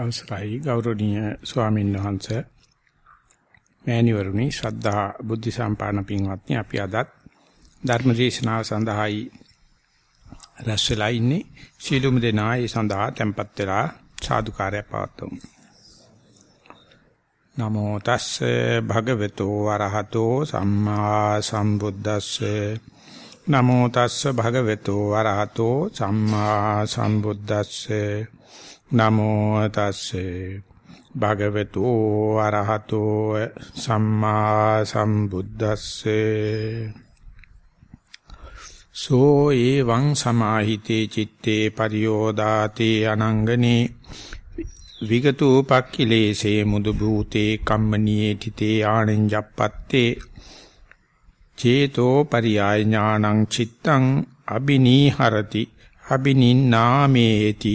අවසරයි ගෞරවනීය ස්වාමීන් වහන්සේ. මෑණිවරුනි ශ්‍රද්ධා බුද්ධ සම්පන්න පින්වත්නි අපි අදත් ධර්ම දේශනාව සඳහායි රැස් වෙලා ඉන්නේ. සීලුම දෙනා ඒ සඳහා tempත් වෙලා සාදුකාරය පවත්වමු. නමෝ තස්සේ භගවතු වරහතෝ සම්මා සම්බුද්දස්සේ. නමෝ තස්සේ භගවතු වරහතෝ සම්මා සම්බුද්දස්සේ. නමෝ තස්සේ භගවතු අරහතෝ සම්මා සම්බුද්දස්සේ. සෝ එවං සමාහිතේ චitte පරියෝදාතේ අනංගනේ. විගතෝ පක්ඛිලේසේ මුදු භූතේ කම්මනියේ තිතේ ආණෙන් ජප්පත්තේ චේතෝ පරියාය ඥානං චිත්තං අබිනීහරති. අබිනින්නාමේති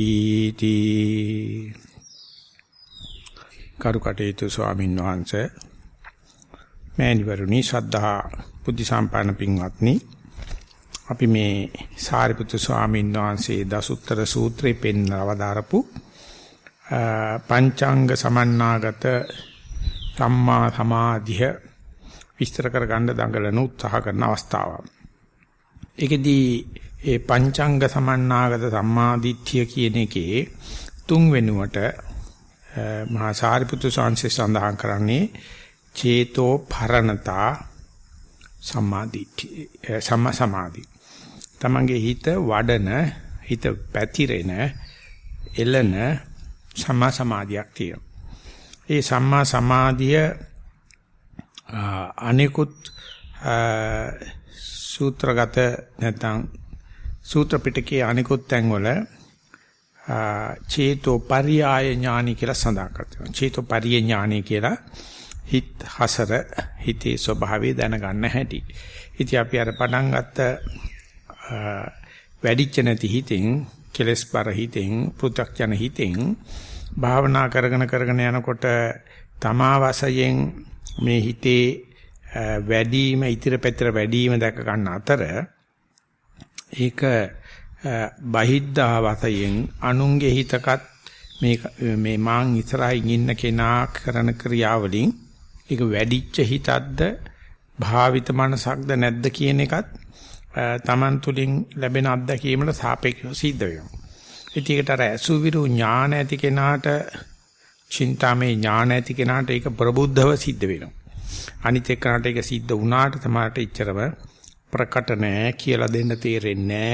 තී කරුකටේතු ස්වාමීන් වහන්සේ මෑණිවරුනි ශ්‍රද්ධා බුද්ධ සම්පන්න පින්වත්නි අපි මේ සාරිපුත්තු ස්වාමීන් වහන්සේ දසුත්තර සූත්‍රේ පෙන්වවදාරපු පංචාංග සමන්නාගත සම්මා සමාධිය විස්තර කර ගන්න දඟලන උත්සාහ කරන අවස්ථාවක්. ඒකෙදී ඒ පංචංග සමන්නාගත සම්මාදිට්ඨිය කියන එකේ තුන් වෙනුවට මහා සාරිපුත්‍ර සංසේ සඳහන් කරන්නේ චේතෝ පරණතා සම්මාදිට්ඨිය සම්මා සමාධි. තමන්ගේ හිත වඩන හිත පැතිරෙන එළන සම්මා සමාධියක් තියෙනවා. ඒ සම්මා සමාධිය අනිකුත් සූත්‍රගත නැත්නම් සූත්‍ර පිටකයේ අනිකුත් තැන්වල චේතෝ පරියාය ඥානි කියලා සඳහන් කරනවා. චේතෝ පරිය ඥානි කියලා හිත හසර හිතේ ස්වභාවය දැනගන්න හැටි. ඉතින් අපි අර පටන් ගත්ත වැඩිච්ච නැති හිතෙන් කෙලස් බර හිතෙන් පෘථග්ජන හිතෙන් භාවනා කරගෙන කරගෙන යනකොට තමා වශයෙන් මේ හිතේ වැඩිම ඉතිර පැතර වැඩිම දැක ගන්න අතර ඒක බහිද්ධා වතයෙන් අනුන්ගේ හිතකත් මේ මේ මාන් ඉස්සරහින් ඉන්න කෙනා කරන ක්‍රියාවලින් ඒක වැඩිච්ච හිතක්ද භාවිත මනසක්ද නැද්ද කියන එකත් Taman තුලින් ලැබෙන අත්දැකීමට සාපේක්ෂව සිද්ධ වෙනවා. ඉතින් ඒකට අර අසුවිරු ඥාන ඇති කෙනාට චින්තාමේ ඥාන ඇති කෙනාට ඒක ප්‍රබුද්ධව සිද්ධ වෙනවා. අනිත් එක්කනට ඒක සිද්ධ වුණාට තමයි ඉච්චරම ප්‍රකට නැහැ කියලා දෙන්න තේරෙන්නේ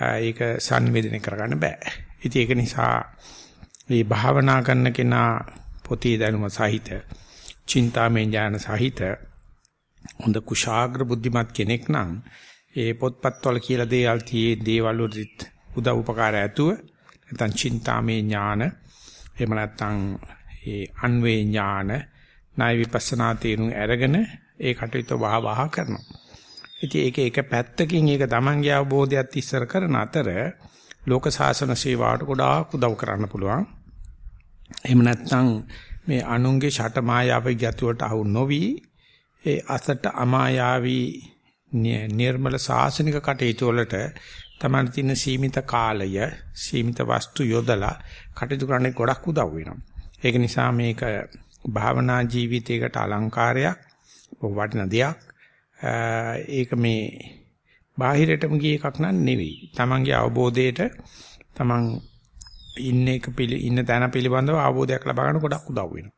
ඒක සංවේදනය කරගන්න බෑ. ඉතින් ඒක නිසා මේ භාවනා කරන කෙනා පොතේ දැනුම සහිත, චින්තාමය ඥාන සහිත හොඳ කුශාග්‍ර බුද්ධිමත් කෙනෙක් නම් ඒ පොත්පත්වල කියලා දේවල් තියේ දේවල් වලට උදව් උපකාර ඇතුව නැත්නම් චින්තාමය ඥාන එහෙම නැත්නම් ඒ අන්වේ ඥාන ණය විපස්සනා තේරුම් අරගෙන ඒ කටයුතු වහ වහ කරනවා. ඉතින් ඒක එක පැත්තකින් ඒක තමන්ගේ අවබෝධයත් ඉස්සර කරන අතර ලෝක සාසන සේවාවට ගොඩාක් උදව් කරන්න පුළුවන්. එහෙම නැත්නම් මේ අනුන්ගේ ෂට මායාවේ ගැතුවට අහු නොවි ඒ අසට අමායාවී නිර්මල සාසනික කටයුතු වලට තමන් තියෙන සීමිත කාලය සීමිත වස්තු යොදලා කටයුතු කරන්න ගොඩක් උදව් වෙනවා. ඒක නිසා මේක භාවනා ජීවිතයකට අලංකාරයක් වටින දෙයක්. ඒක මේ බාහිරටම ගිය එකක් නන් නෙවෙයි. Tamange අවබෝධයට Taman ඉන්න එක පිළි ඉන්න තැන පිළිබඳව අවබෝධයක් ලබා ගන්න ගොඩක් උදව් වෙනවා.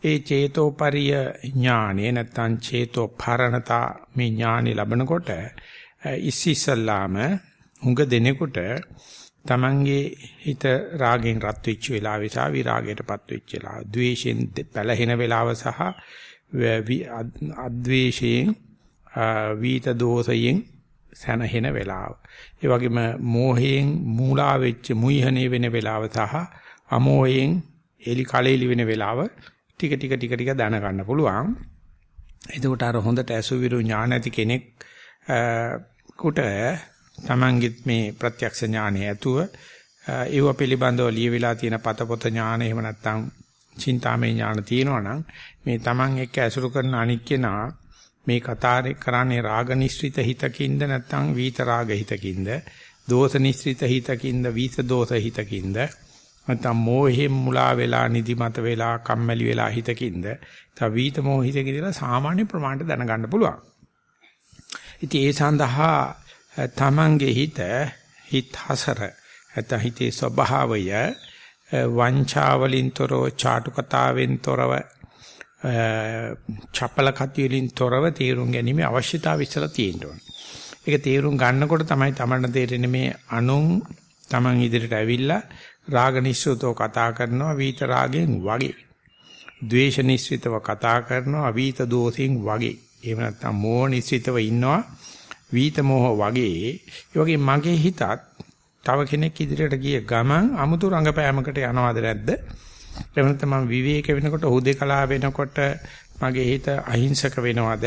ඒ චේතෝපරිය ඥානෙ නැත්තම් චේතෝ පරණතා මේ ඥානෙ ලැබනකොට ඉස්සිසල්ලාම හුඟ දෙනෙකුට තමන්ගේ හිත රාගෙන් රත් වෙච්ච වෙලාවේ සහ විරාගයටපත් වෙච්ච වෙලාව, ද්වේෂෙන් පැලහෙන වෙලාව සහ අද්වේෂයෙන් වීත දෝෂයෙන් සැනහෙන වෙලාව. ඒ වගේම මෝහයෙන් මූලා වෙච්ච මුයිහනේ වෙන වෙලාව සහ අමෝහයෙන් එලි කලෙලි වෙන වෙලාව ටික ටික ටික ටික දැන ගන්න පුළුවන්. එතකොට අර හොඳට අසුවිරු ඥාන ඇති කෙනෙක් කුට තමන්ගෙත් මේ ප්‍රත්‍යක්ෂ ඥානය ඇතුව ඒව පිළිබඳව ලියවිලා තියෙන පතපොත ඥාන එහෙම නැත්නම් චින්තාමය ඥාන තියෙනවා නම් මේ තමන් එක්ක ඇසුරු කරන අනික් කෙනා මේ කතාරේ කරන්නේ රාග නිස්ෘත හිතකින්ද නැත්නම් වීත රාග හිතකින්ද? දෝෂ නිස්ෘත හිතකින්ද වීත දෝෂ හිතකින්ද? නැත්නම් මෝහෙන් මුලා වෙලා නිදිමත වෙලා කම්මැලි වෙලා හිතකින්ද? තව වීත මොහිතකින් කියලා සාමාන්‍ය ප්‍රමාණයට දැනගන්න පුළුවන්. ඉතින් ඒ සඳහා තමන්ගේ හිත හිත හසර නැත්නම් හිතේ ස්වභාවය වංචාවලින්තරෝ චාටු කතාවෙන්තරව චපල කතියලින්තරව තේරුම් ගැනීම අවශ්‍යතාවය ඉස්සලා තියෙනවා. ඒක තේරුම් ගන්නකොට තමයි තමන්න තේරෙන්නේ මේ අනුන් තමන් ඉදිරියට ඇවිල්ලා රාග නිස්සෘතව කතා කරනවා වීත රාගෙන් වගේ. ද්වේෂ නිස්සෘතව කතා කරනවා වීත දෝෂෙන් වගේ. එහෙම නැත්නම් මෝහ නිස්සෘතව ඉන්නවා වීත මෝහ වගේ. ඒ වගේ මගේ හිතත් තව කෙනෙක් ඉදිරියට ගිය ගමන් අමුතු රංගපෑමකට යනවද නැද්ද? එහෙම නැත්නම් මම විවේක වෙනකොට හුදේකලා වෙනකොට මගේ හිත අහිංසක වෙනවද?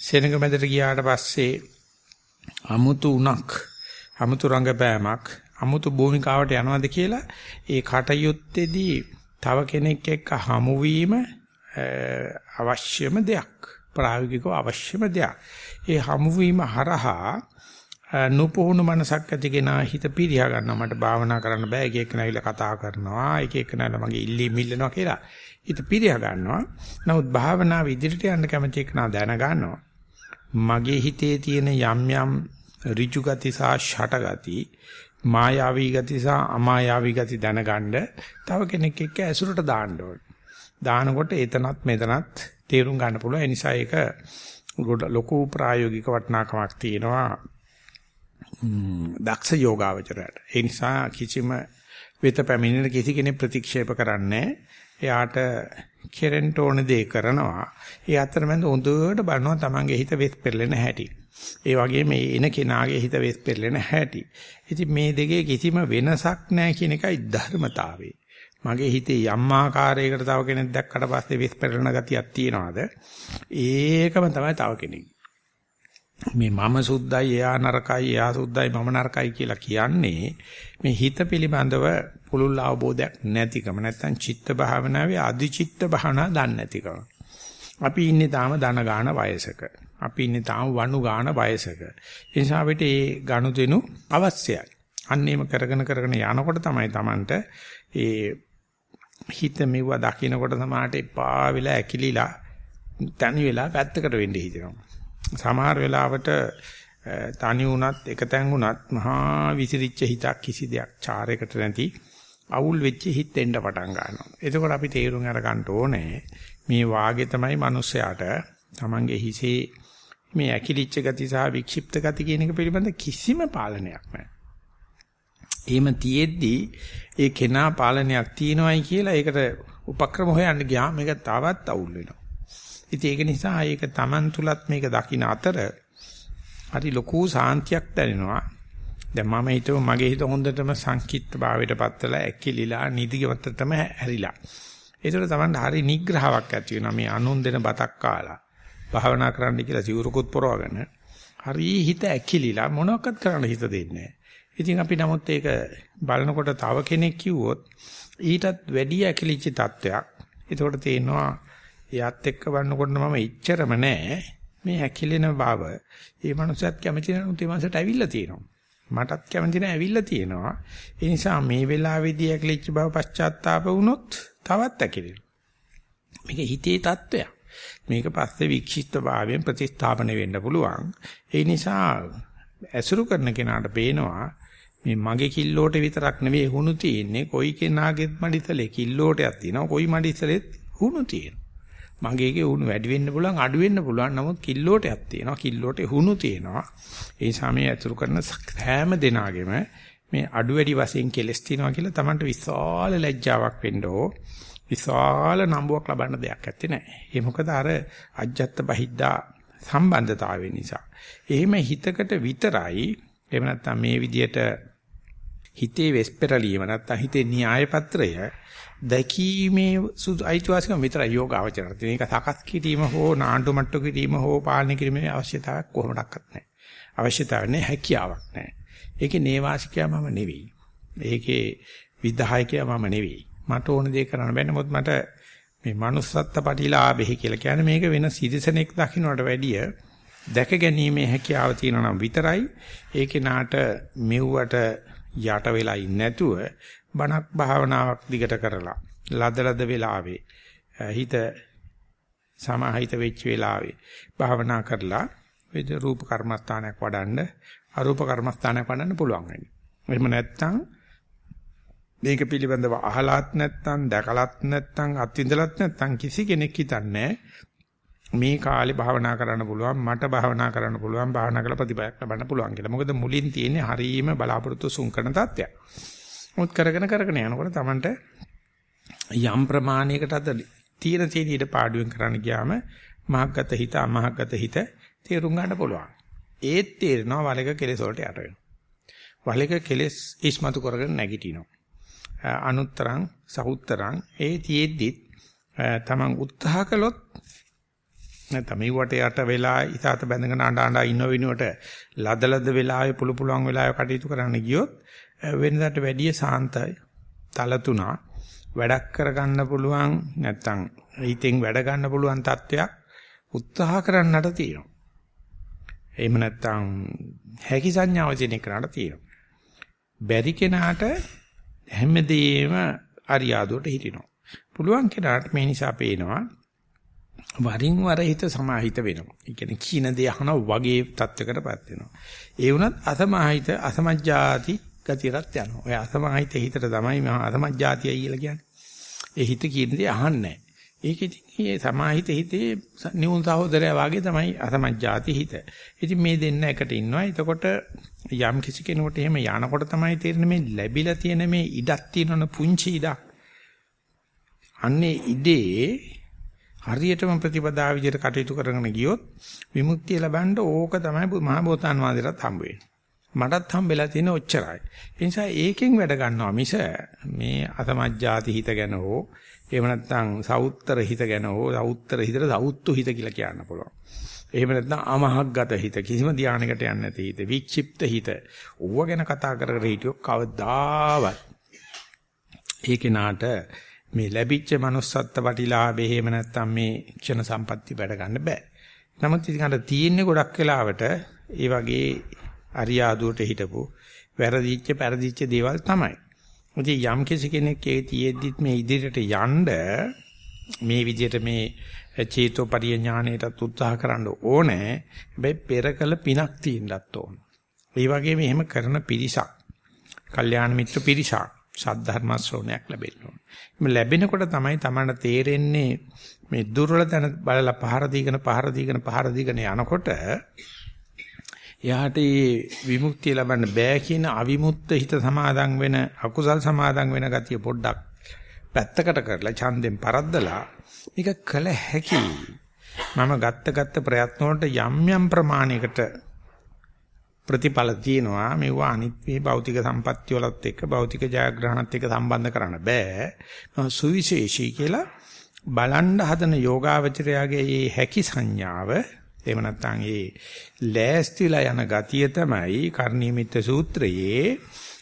සෙනඟ මැදට ගියාට පස්සේ අමුතු උණක් අමුතු රංගපෑමක් අමුතු භූමිකාවට යනවද කියලා ඒ කටයුත්තේදී තව කෙනෙක් එක්ක හමු වීම අවශ්‍යම දෙයක් ප්‍රායෝගිකව අවශ්‍යම දෙයක් ඒ හමු වීම හරහා නුපුහුණු මනසක් ඇති කෙනා හිත පිරියා ගන්නවා මට භාවනා කරන්න බෑ එක එක නැවිලා කතා කරනවා එක එක නැල මගේ ඉල්ලී මිල්ලනවා කියලා හිත පිරියා ගන්නවා නමුත් භාවනාව ඉදිරියට යන්න කැමති කෙනා දැන ගන්නවා මගේ හිතේ තියෙන යම් යම් ඍජු ගති සහ ෂට ගති මායාවී ගති සහ අමායාවී ගති දැනගන්න තව කෙනෙක් එක්ක ඇසුරට දාන්න ඕනේ. දානකොට එතනත් මෙතනත් තේරුම් ගන්න පුළුවන්. ඒ නිසා ඒක ලොකු ප්‍රායෝගික වටිනාකමක් තියෙනවා. දක්ෂ යෝගාවචරයට. ඒ නිසා කිසිම වෙත පැමිණෙන කිසි කෙනෙක් ප්‍රතික්ෂේප කරන්නේ එයාට කෙරෙන්න ඕන දේ කරනවා. ඒ අතරමැද හොඳට බලනවා තමන්ගේ හිත වෙස් පෙරලෙන හැටි. ඒ වගේම මේ එන කෙනාගේ හිත වෙස් පෙරලෙන හැටි. ඉතින් මේ දෙකේ කිසිම වෙනසක් නැහැ කියන එකයි ධර්මතාවය. මගේ හිතේ යම් ආකාරයකට තව කෙනෙක් දැක්කට පස්සේ වෙස් පෙරලෙන ගතියක් තියනවාද? ඒකම තමයි තව කෙනෙක්. මේ මම සුද්ධයි එයා නරකයි එයා සුද්ධයි මම නරකයි කියලා කියන්නේ මේ හිත පිළිබඳව පුළුල් අවබෝධයක් නැතිකම නැත්නම් චිත්ත භාවනාවේ අධිචිත්ත භාවනා දන්නේ නැතිකම. අපි ඉන්නේ තාම ධන ගාන වයසක. අපි ඉන්නේ තාම වනු ගාන වයසක. ඒ නිසා අපිට මේ ගනුදෙනු අවශ්‍යයි. අන්නේම කරගෙන කරගෙන යනකොට තමයි Tamanට ඒ හිත මෙව දකින්නකොට සමාහට එපා වෙලා ඇකිලිලා තනි වෙලා පැත්තකට වෙන්න හිතෙනවා. සමහර වෙලාවට තනි වුණත් එකතෙන් වුණත් මහා විසිරිච්ච හිතක් කිසි දෙයක් චාරයකට නැති අවුල් වෙච්ච හිත එන්න පටන් ගන්නවා. එතකොට අපි තේරුම් අරගන්න ඕනේ මේ වාගේ තමයි මිනිස්සයාට Tamange හිසේ මේ ඇකිලිච්ච ගති සහ වික්ෂිප්ත ගති කියන එක පිළිබඳ කිසිම පාලනයක් නැහැ. එහෙම තියෙද්දි ඒ කෙනා පාලනයක් තියනවායි කියලා ඒකට උපක්‍රම හොයන්න ගියාම මේක තවත් අවුල් වෙනවා. ඉතින් ඒක නිසා ඒක Taman තුලත් මේක දකින්න අතර හරි ලොකු සාන්තියක් දැනෙනවා. දැන් මම හිතුව මගේ හිත හොඳටම සංකීර්ත භාවයට පත්වලා ඇකිලිලා නිදිගවත්තටම හැරිලා. ඒතර Taman හරි නිග්‍රහාවක් ඇති වෙනවා මේ අනුන් දෙන බතක් කාලා. භාවනා කරන්න කියලා සිවුරකුත් පොරවගෙන හරි හිත ඇකිලිලා මොනවක්වත් කරන්න හිත දෙන්නේ ඉතින් අපි නමුත් ඒක බලනකොට තව කෙනෙක් කිව්වොත් ඊටත් වැඩි ඇකිලිච්ච තත්වයක්. ඒකට තේනවා එයාත් එක්ක බලනකොට මම ඉච්චරම නෑ මේ හැකිලෙන බව. ඒ මනුස්සයත් කැමති නැණු තේමසට ඇවිල්ලා තියෙනවා. මටත් කැමති නෑ ඇවිල්ලා තියෙනවා. ඒ නිසා මේ වෙලාවේදී ඇකිලිච්ච බව පශ්චාත්තාප වුණොත් තවත් ඇකිලෙනවා. මේක හිතේ తত্ত্বය. මේක පස්සේ වික්ෂිප්ත භාවයෙන් ප්‍රතිස්ථාපනය වෙන්න පුළුවන්. ඒ නිසා ඇසුරු කරන කෙනාට පේනවා මේ මගේ කිල්ලෝට විතරක් නෙවෙයි හුණු තියෙන්නේ කොයි කෙනාගේත් මඩිතලේ කිල්ලෝටයක් තියෙනවා කොයි මඩිතලෙත් හුණු තියෙනවා මගේගේ උණු වැඩි වෙන්න පුළුවන් අඩු වෙන්න පුළුවන් නමුත් කිල්ලෝටයක් තියෙනවා කිල්ලෝට හුණු තියෙනවා ඒ නිසා මේ අතුරු කරන හැම දෙනාගෙම මේ අඩු වැඩි වශයෙන් කෙලස් තියනවා කියලා Tamanට විශාල ලැජ්ජාවක් වෙන්න ඕ විශාල නම්බුවක් ලබන්න දෙයක් ඇත්තේ නැහැ. ඒ මොකද අර අජ්ජත් බහිද්දා සම්බන්ධතාවය නිසා. එහෙම හිතකට විතරයි එහෙම නැත්නම් මේ විදියට හිතේ වෙස්පරලියම නැත්නම් හිතේ න්‍යාය පත්‍රය දැකීමේ අයිතිවාසිකම විතරයි යෝගාවචරයට. මේක සකස් කිරීම හෝ නාඩු මට්ටු කිරීම හෝ පාලනය කිරීමේ අවශ්‍යතාවයක් කොහොමඩක්වත් නැහැ. අවශ්‍යතාවයක් නැහැ හැකියාවක් නැහැ. ඒකේ නේවාසිකයා මම නෙවෙයි. ඒකේ විධායකයා මම නෙවෙයි. මට ඕන දේ කරන්න බෑ නමුත් මට මේ manussත්ත පටිලාභෙහි කියලා කියන්නේ මේක වෙන සිරිසනෙක් දකින්නට වැඩිය දැක ගැනීමේ හැකියාව තියෙනවා නම් විතරයි ඒකේ නාට මෙව්වට යට වෙලා ඉන්නේ නැතුව බණක් භාවනාවක් දිගට කරලා ලදලද වෙලාවේ හිත සමාහිත වෙච්ච වෙලාවේ භාවනා කරලා වේද රූප කර්මස්ථානයක් වඩන්න අරූප කර්මස්ථානයක් වඩන්න පුළුවන් වෙන්නේ. එහෙම නැත්නම් මේක පිළිබඳව අහලත් නැත්නම් දැකලත් නැත්නම් අත්විඳලත් නැත්නම් කිසි කෙනෙක් හිතන්නේ මේ කාලේ භාවනා කරන්න පුළුවන් මට භාවනා කරන්න පුළුවන් භාවනා කරලා ප්‍රතිඵලයක් ලබන්න පුළුවන් කියලා. මොකද මුලින් තියෙන්නේ හරීම බලාපොරොත්තු සුන් කරන තත්ත්වයක්. මොකද කරගෙන කරගෙන යනකොට Tamanට යම් ප්‍රමාණයකට අද තීන තීන ඊට පාඩුවෙන් කරන්න ගියාම මහග්ගත හිත අමහග්ගත හිත තේරුම් ගන්න පුළුවන්. ඒත් තේරෙනවා වලක කෙලෙස් වලට යට වෙනවා. වලක කෙලෙස් ඉස්මතු කරගෙන නැගිටිනවා. අනුත්තරං සහුත්තරං ඒ තියෙද්දිත් තමන් උත්සාහ කළොත් නැත්නම් මේ වට යට වෙලා ඉතාලත බැඳගෙන අඬ අඬ ඉන්න වෙනුවට ලදලද වෙලාවේ පුළු පුළුවන් වෙලාවේ කටයුතු කරන්න ගියොත් වෙනදාට වැඩිය සාන්තයි තලතුණා වැඩක් කරගන්න පුළුවන් නැත්නම් හිතෙන් වැඩ ගන්න පුළුවන් තත්වයක් උත්සාහ කරන්නට තියෙනවා. එහෙම නැත්නම් හැකි සංඥාව තියෙන කෙනාට තියෙනවා. බැරි කෙනාට හැමදේම අරියාදුවට හිටිනවා. පුළුවන් කෙනාට මේ නිසා පේනවා වරින් වර හිත සමාහිත වෙනවා. ඒ කියන්නේ කීන දේ අහන වගේ තත්වයකටපත් වෙනවා. ඒ වුණත් අසමාහිත අසමජ්ජාති ගතියට යනවා. ඔය අසමාහිත හිතට තමයි මහා අසමජ්ජාතිය කියලා කියන්නේ. ඒ හිත කියන දේ අහන්නේ ඒක ඉතින් මේ සමාහිත හිතේ නියුන් සහෝදරයා වාගේ තමයි අසමජ්ජාති හිත. ඉතින් මේ දෙන්න එකට ඉන්නවා. එතකොට යම් කිසි කෙනෙකුට එහෙම යනකොට තමයි තේරෙන්නේ මේ ලැබිලා තියෙන මේ ඉඩක් තියෙනවනේ පුංචි ඉඩක්. අන්නේ ඉඩේ හරියටම ප්‍රතිපදා විදිහට කටයුතු කරගෙන ගියොත් විමුක්තිය ලබන්න ඕක තමයි මහා බෝසතාන් වහන්සේලාට හම්බ වෙන්නේ. මටත් හම්බෙලා තියෙන ඔච්චරයි. ඒ නිසා ඒකෙන් වැඩ ගන්නවා මිස මේ අසමජ්ජාති හිත ගැන හෝ එහෙම නැත්නම් සවුත්තර හිත ගැන හෝ සවුත්තර හිතට සවුත්තු හිත කියලා කියන්න පුළුවන්. එහෙම නැත්නම් අමහග්ගත හිත කිසිම ධානයකට යන්නේ නැති හිත වික්ෂිප්ත හිත ඌව ගැන කතා කර කර හිටියොත් කවදාවත් ඒ කෙනාට මේ ලැබිච්ච manussත්ත්ව ප්‍රතිලාභේ එහෙම නැත්නම් මේ ක්ෂණ සම්පatti වැඩ ගන්න බෑ. නමුත් ඉතින් අර තියෙන්නේ ගොඩක් වෙලාවට ඒ වගේ අරියාදුවට හිටපු වැරදිච්ච පෙරදිච්ච දේවල් තමයි. ඉතින් යම් කෙනෙක් ඒ තියෙද්දිත් මේ ඉදිරියට යන්න මේ විදිහට මේ චේතෝ පරිඥාණයටත් උත්සාහ කරන්න ඕනේ. හැබැයි පෙරකල පිනක් තියෙන්නත් ඕන. ඒ වගේම එහෙම කරන පිරිසක්, කල්යාණ මිත්‍ර පිරිසක්, සද්ධර්ම ශ්‍රවණයක් ලැබෙන්න ඕන. මේ ලැබෙනකොට තමයි Tamanට තේරෙන්නේ මේ දුර්වල තැන බලලා පහර දීගෙන පහර දීගෙන පහර දීගෙන යනකොට එයාට විමුක්තිය ලබන්න බෑ කියන අවිමුක්ත හිත සමාදන් වෙන අකුසල් සමාදන් වෙන ගතිය පොඩ්ඩක් පැත්තකට කරලා ඡන්දෙන් පරද්දලා මේක කළ හැකි. මම ගත්ත ගත්ත ප්‍රයත්න වලට යම් යම් ප්‍රමාණයකට ප්‍රතිඵල තියෙනවා. මේවා අනිත් මේ භෞතික සම්පත්‍ය වලත් එක්ක භෞතික ජයග්‍රහණත් එක්ක සම්බන්ධ කරන්න බෑ. සුවිශේෂී කියලා බලන්න හදන යෝගාවචරයාගේ මේ හැකි සංඥාව එහෙම නැත්නම් ඒ ලෑස්තිලා යන ගතිය තමයි කර්ණීයමිත සූත්‍රයේ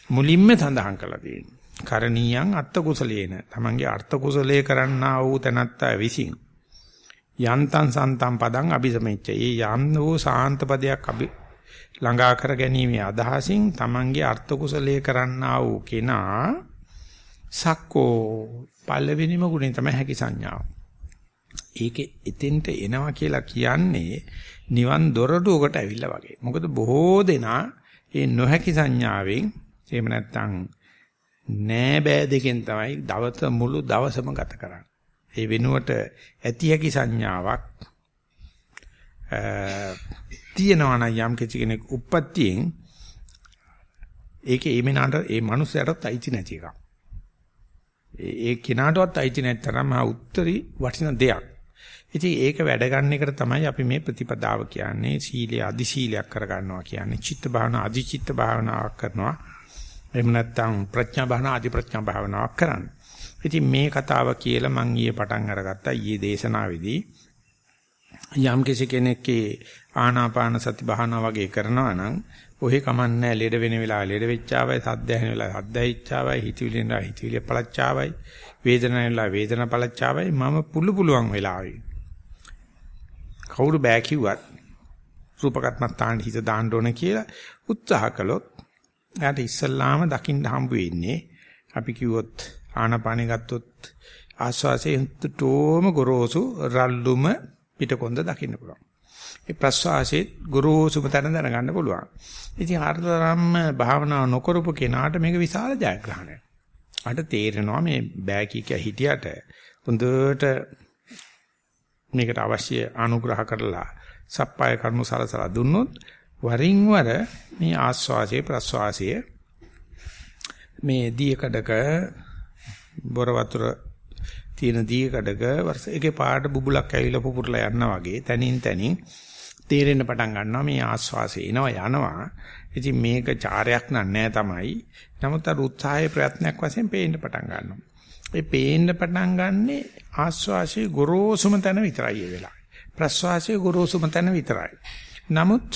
මුලින්ම සඳහන් කරලා තියෙන්නේ. කරණීයන් අත්ත කුසලේන. තමන්ගේ අර්ථ කුසලයේ කරන්නා වූ තනත්තා විසින් යන්තං සන්තම් පදං අபிසමෙච්ච. ඒ යම් වූ සාන්ත පදයක් අභි ළඟා කර ගැනීමේ අදහසින් තමන්ගේ අර්ථ කුසලයේ කරන්නා වූ කෙනා සක්කෝ පළවෙනිම ගුණය තමයි හැකි සංඥාව. ඒකේ එතෙන්ට එනවා කියලා කියන්නේ නිවන් දොරටුවකට ඇවිල්ලා වගේ. මොකද බොහෝ දෙනා ඒ නොහැකි සංඥාවෙන් එහෙම නැත්නම් නෑ බෑ දෙකෙන් තමයි දවස මුළු දවසම ගත කරන්නේ. ඒ වෙනුවට ඇති හැකි සංඥාවක් තියෙනවා නම් යම් කිසි කෙනෙක් උප්පත්තියෙන් ඒකේ ඒ මෙනාට ඒ මනුස්සයාටත් අයිති නැති එකක්. ඒ කෙනාටවත් අයිති නැත්තරම් ආ උත්තරී වටින දෙයක්. ඉතින් ඒක වැඩ ගන්න එකට තමයි අපි මේ ප්‍රතිපදාව කියන්නේ. සීලය අදි සීලයක් කරගන්නවා කියන්නේ චිත්ත භාවනා අදි චිත්ත භාවනාවක් කරනවා. එහෙම නැත්නම් ප්‍රඥා භාවනා අදි ප්‍රඥා භාවනාවක් කරන්න. ඉතින් මේ කතාව කියලා මම ඊයේ පටන් අරගත්තා. ඊයේ දේශනාවේදී යම් කෙනෙක්ගේ ආනාපාන සති භාවනාව වගේ කරනවා නම් ඔහෙ කමන්නේ ලෙඩ වෙන වෙලාව ලෙඩ වෙච්චාවයි සද්ද ඇහෙන වෙලාව සද්ද ඇහිච්චාවයි හිතවිලි වෙන වෙලාව හිතවිලි පළච්චාවයි වේදනාව වෙන වෙලාව වේදනා පළච්චාවයි. මම පුළු පුළුවන් වෙලාවයි කවුරු බෑ කිව්වත් රූපකත්මත්තාන් හිත දාන්න ඕන කියලා උත්සාහ කළොත් එයාට ඉස්සල්ලාම දකින්න හම්බ වෙන්නේ අපි කිව්වොත් ආනපානෙ ගත්තොත් ආස්වාසේ හුතුටෝම ගොරෝසු රල්ලුම පිටකොන්ද දකින්න පුළුවන්. ඒ ප්‍රස්වාසයේ ගොරෝසුම තැන දැනගන්න පුළුවන්. ඉතින් හතරම් භාවනාව නොකරපු කෙනාට මේක විශාල ජයග්‍රහණයක්. අට තේරෙනවා මේ බෑ කිය හිටියට හොඳට මේකට අවශ්‍ය අනුග්‍රහ කරලා සප්පාය කරුණු සලසලා දුන්නොත් වරින් වර මේ ආස්වාසයේ ප්‍රස්වාසයේ මේ දීකඩක බොර වතුර තියෙන දීකඩක වර්ෂ එකේ පාට බුබුලක් ඇවිල්ලා පුපුරලා යනවා වගේ තනින් තනින් තේරෙන්න පටන් ගන්නවා මේ ආස්වාසය එනවා යනවා. ඉතින් මේක චාරයක් නෑ තමයි. නමුත් අර උත්සාහයේ ප්‍රයත්නයක් වශයෙන් පේන්න පටන් ගන්නවා. ඒ පේන්න පටන් ගන්නෙ ආස්වාසයේ ගොරෝසුම තැන විතරයි ඒ වෙලාවේ. ප්‍රස්වාසයේ ගොරෝසුම තැන විතරයි. නමුත්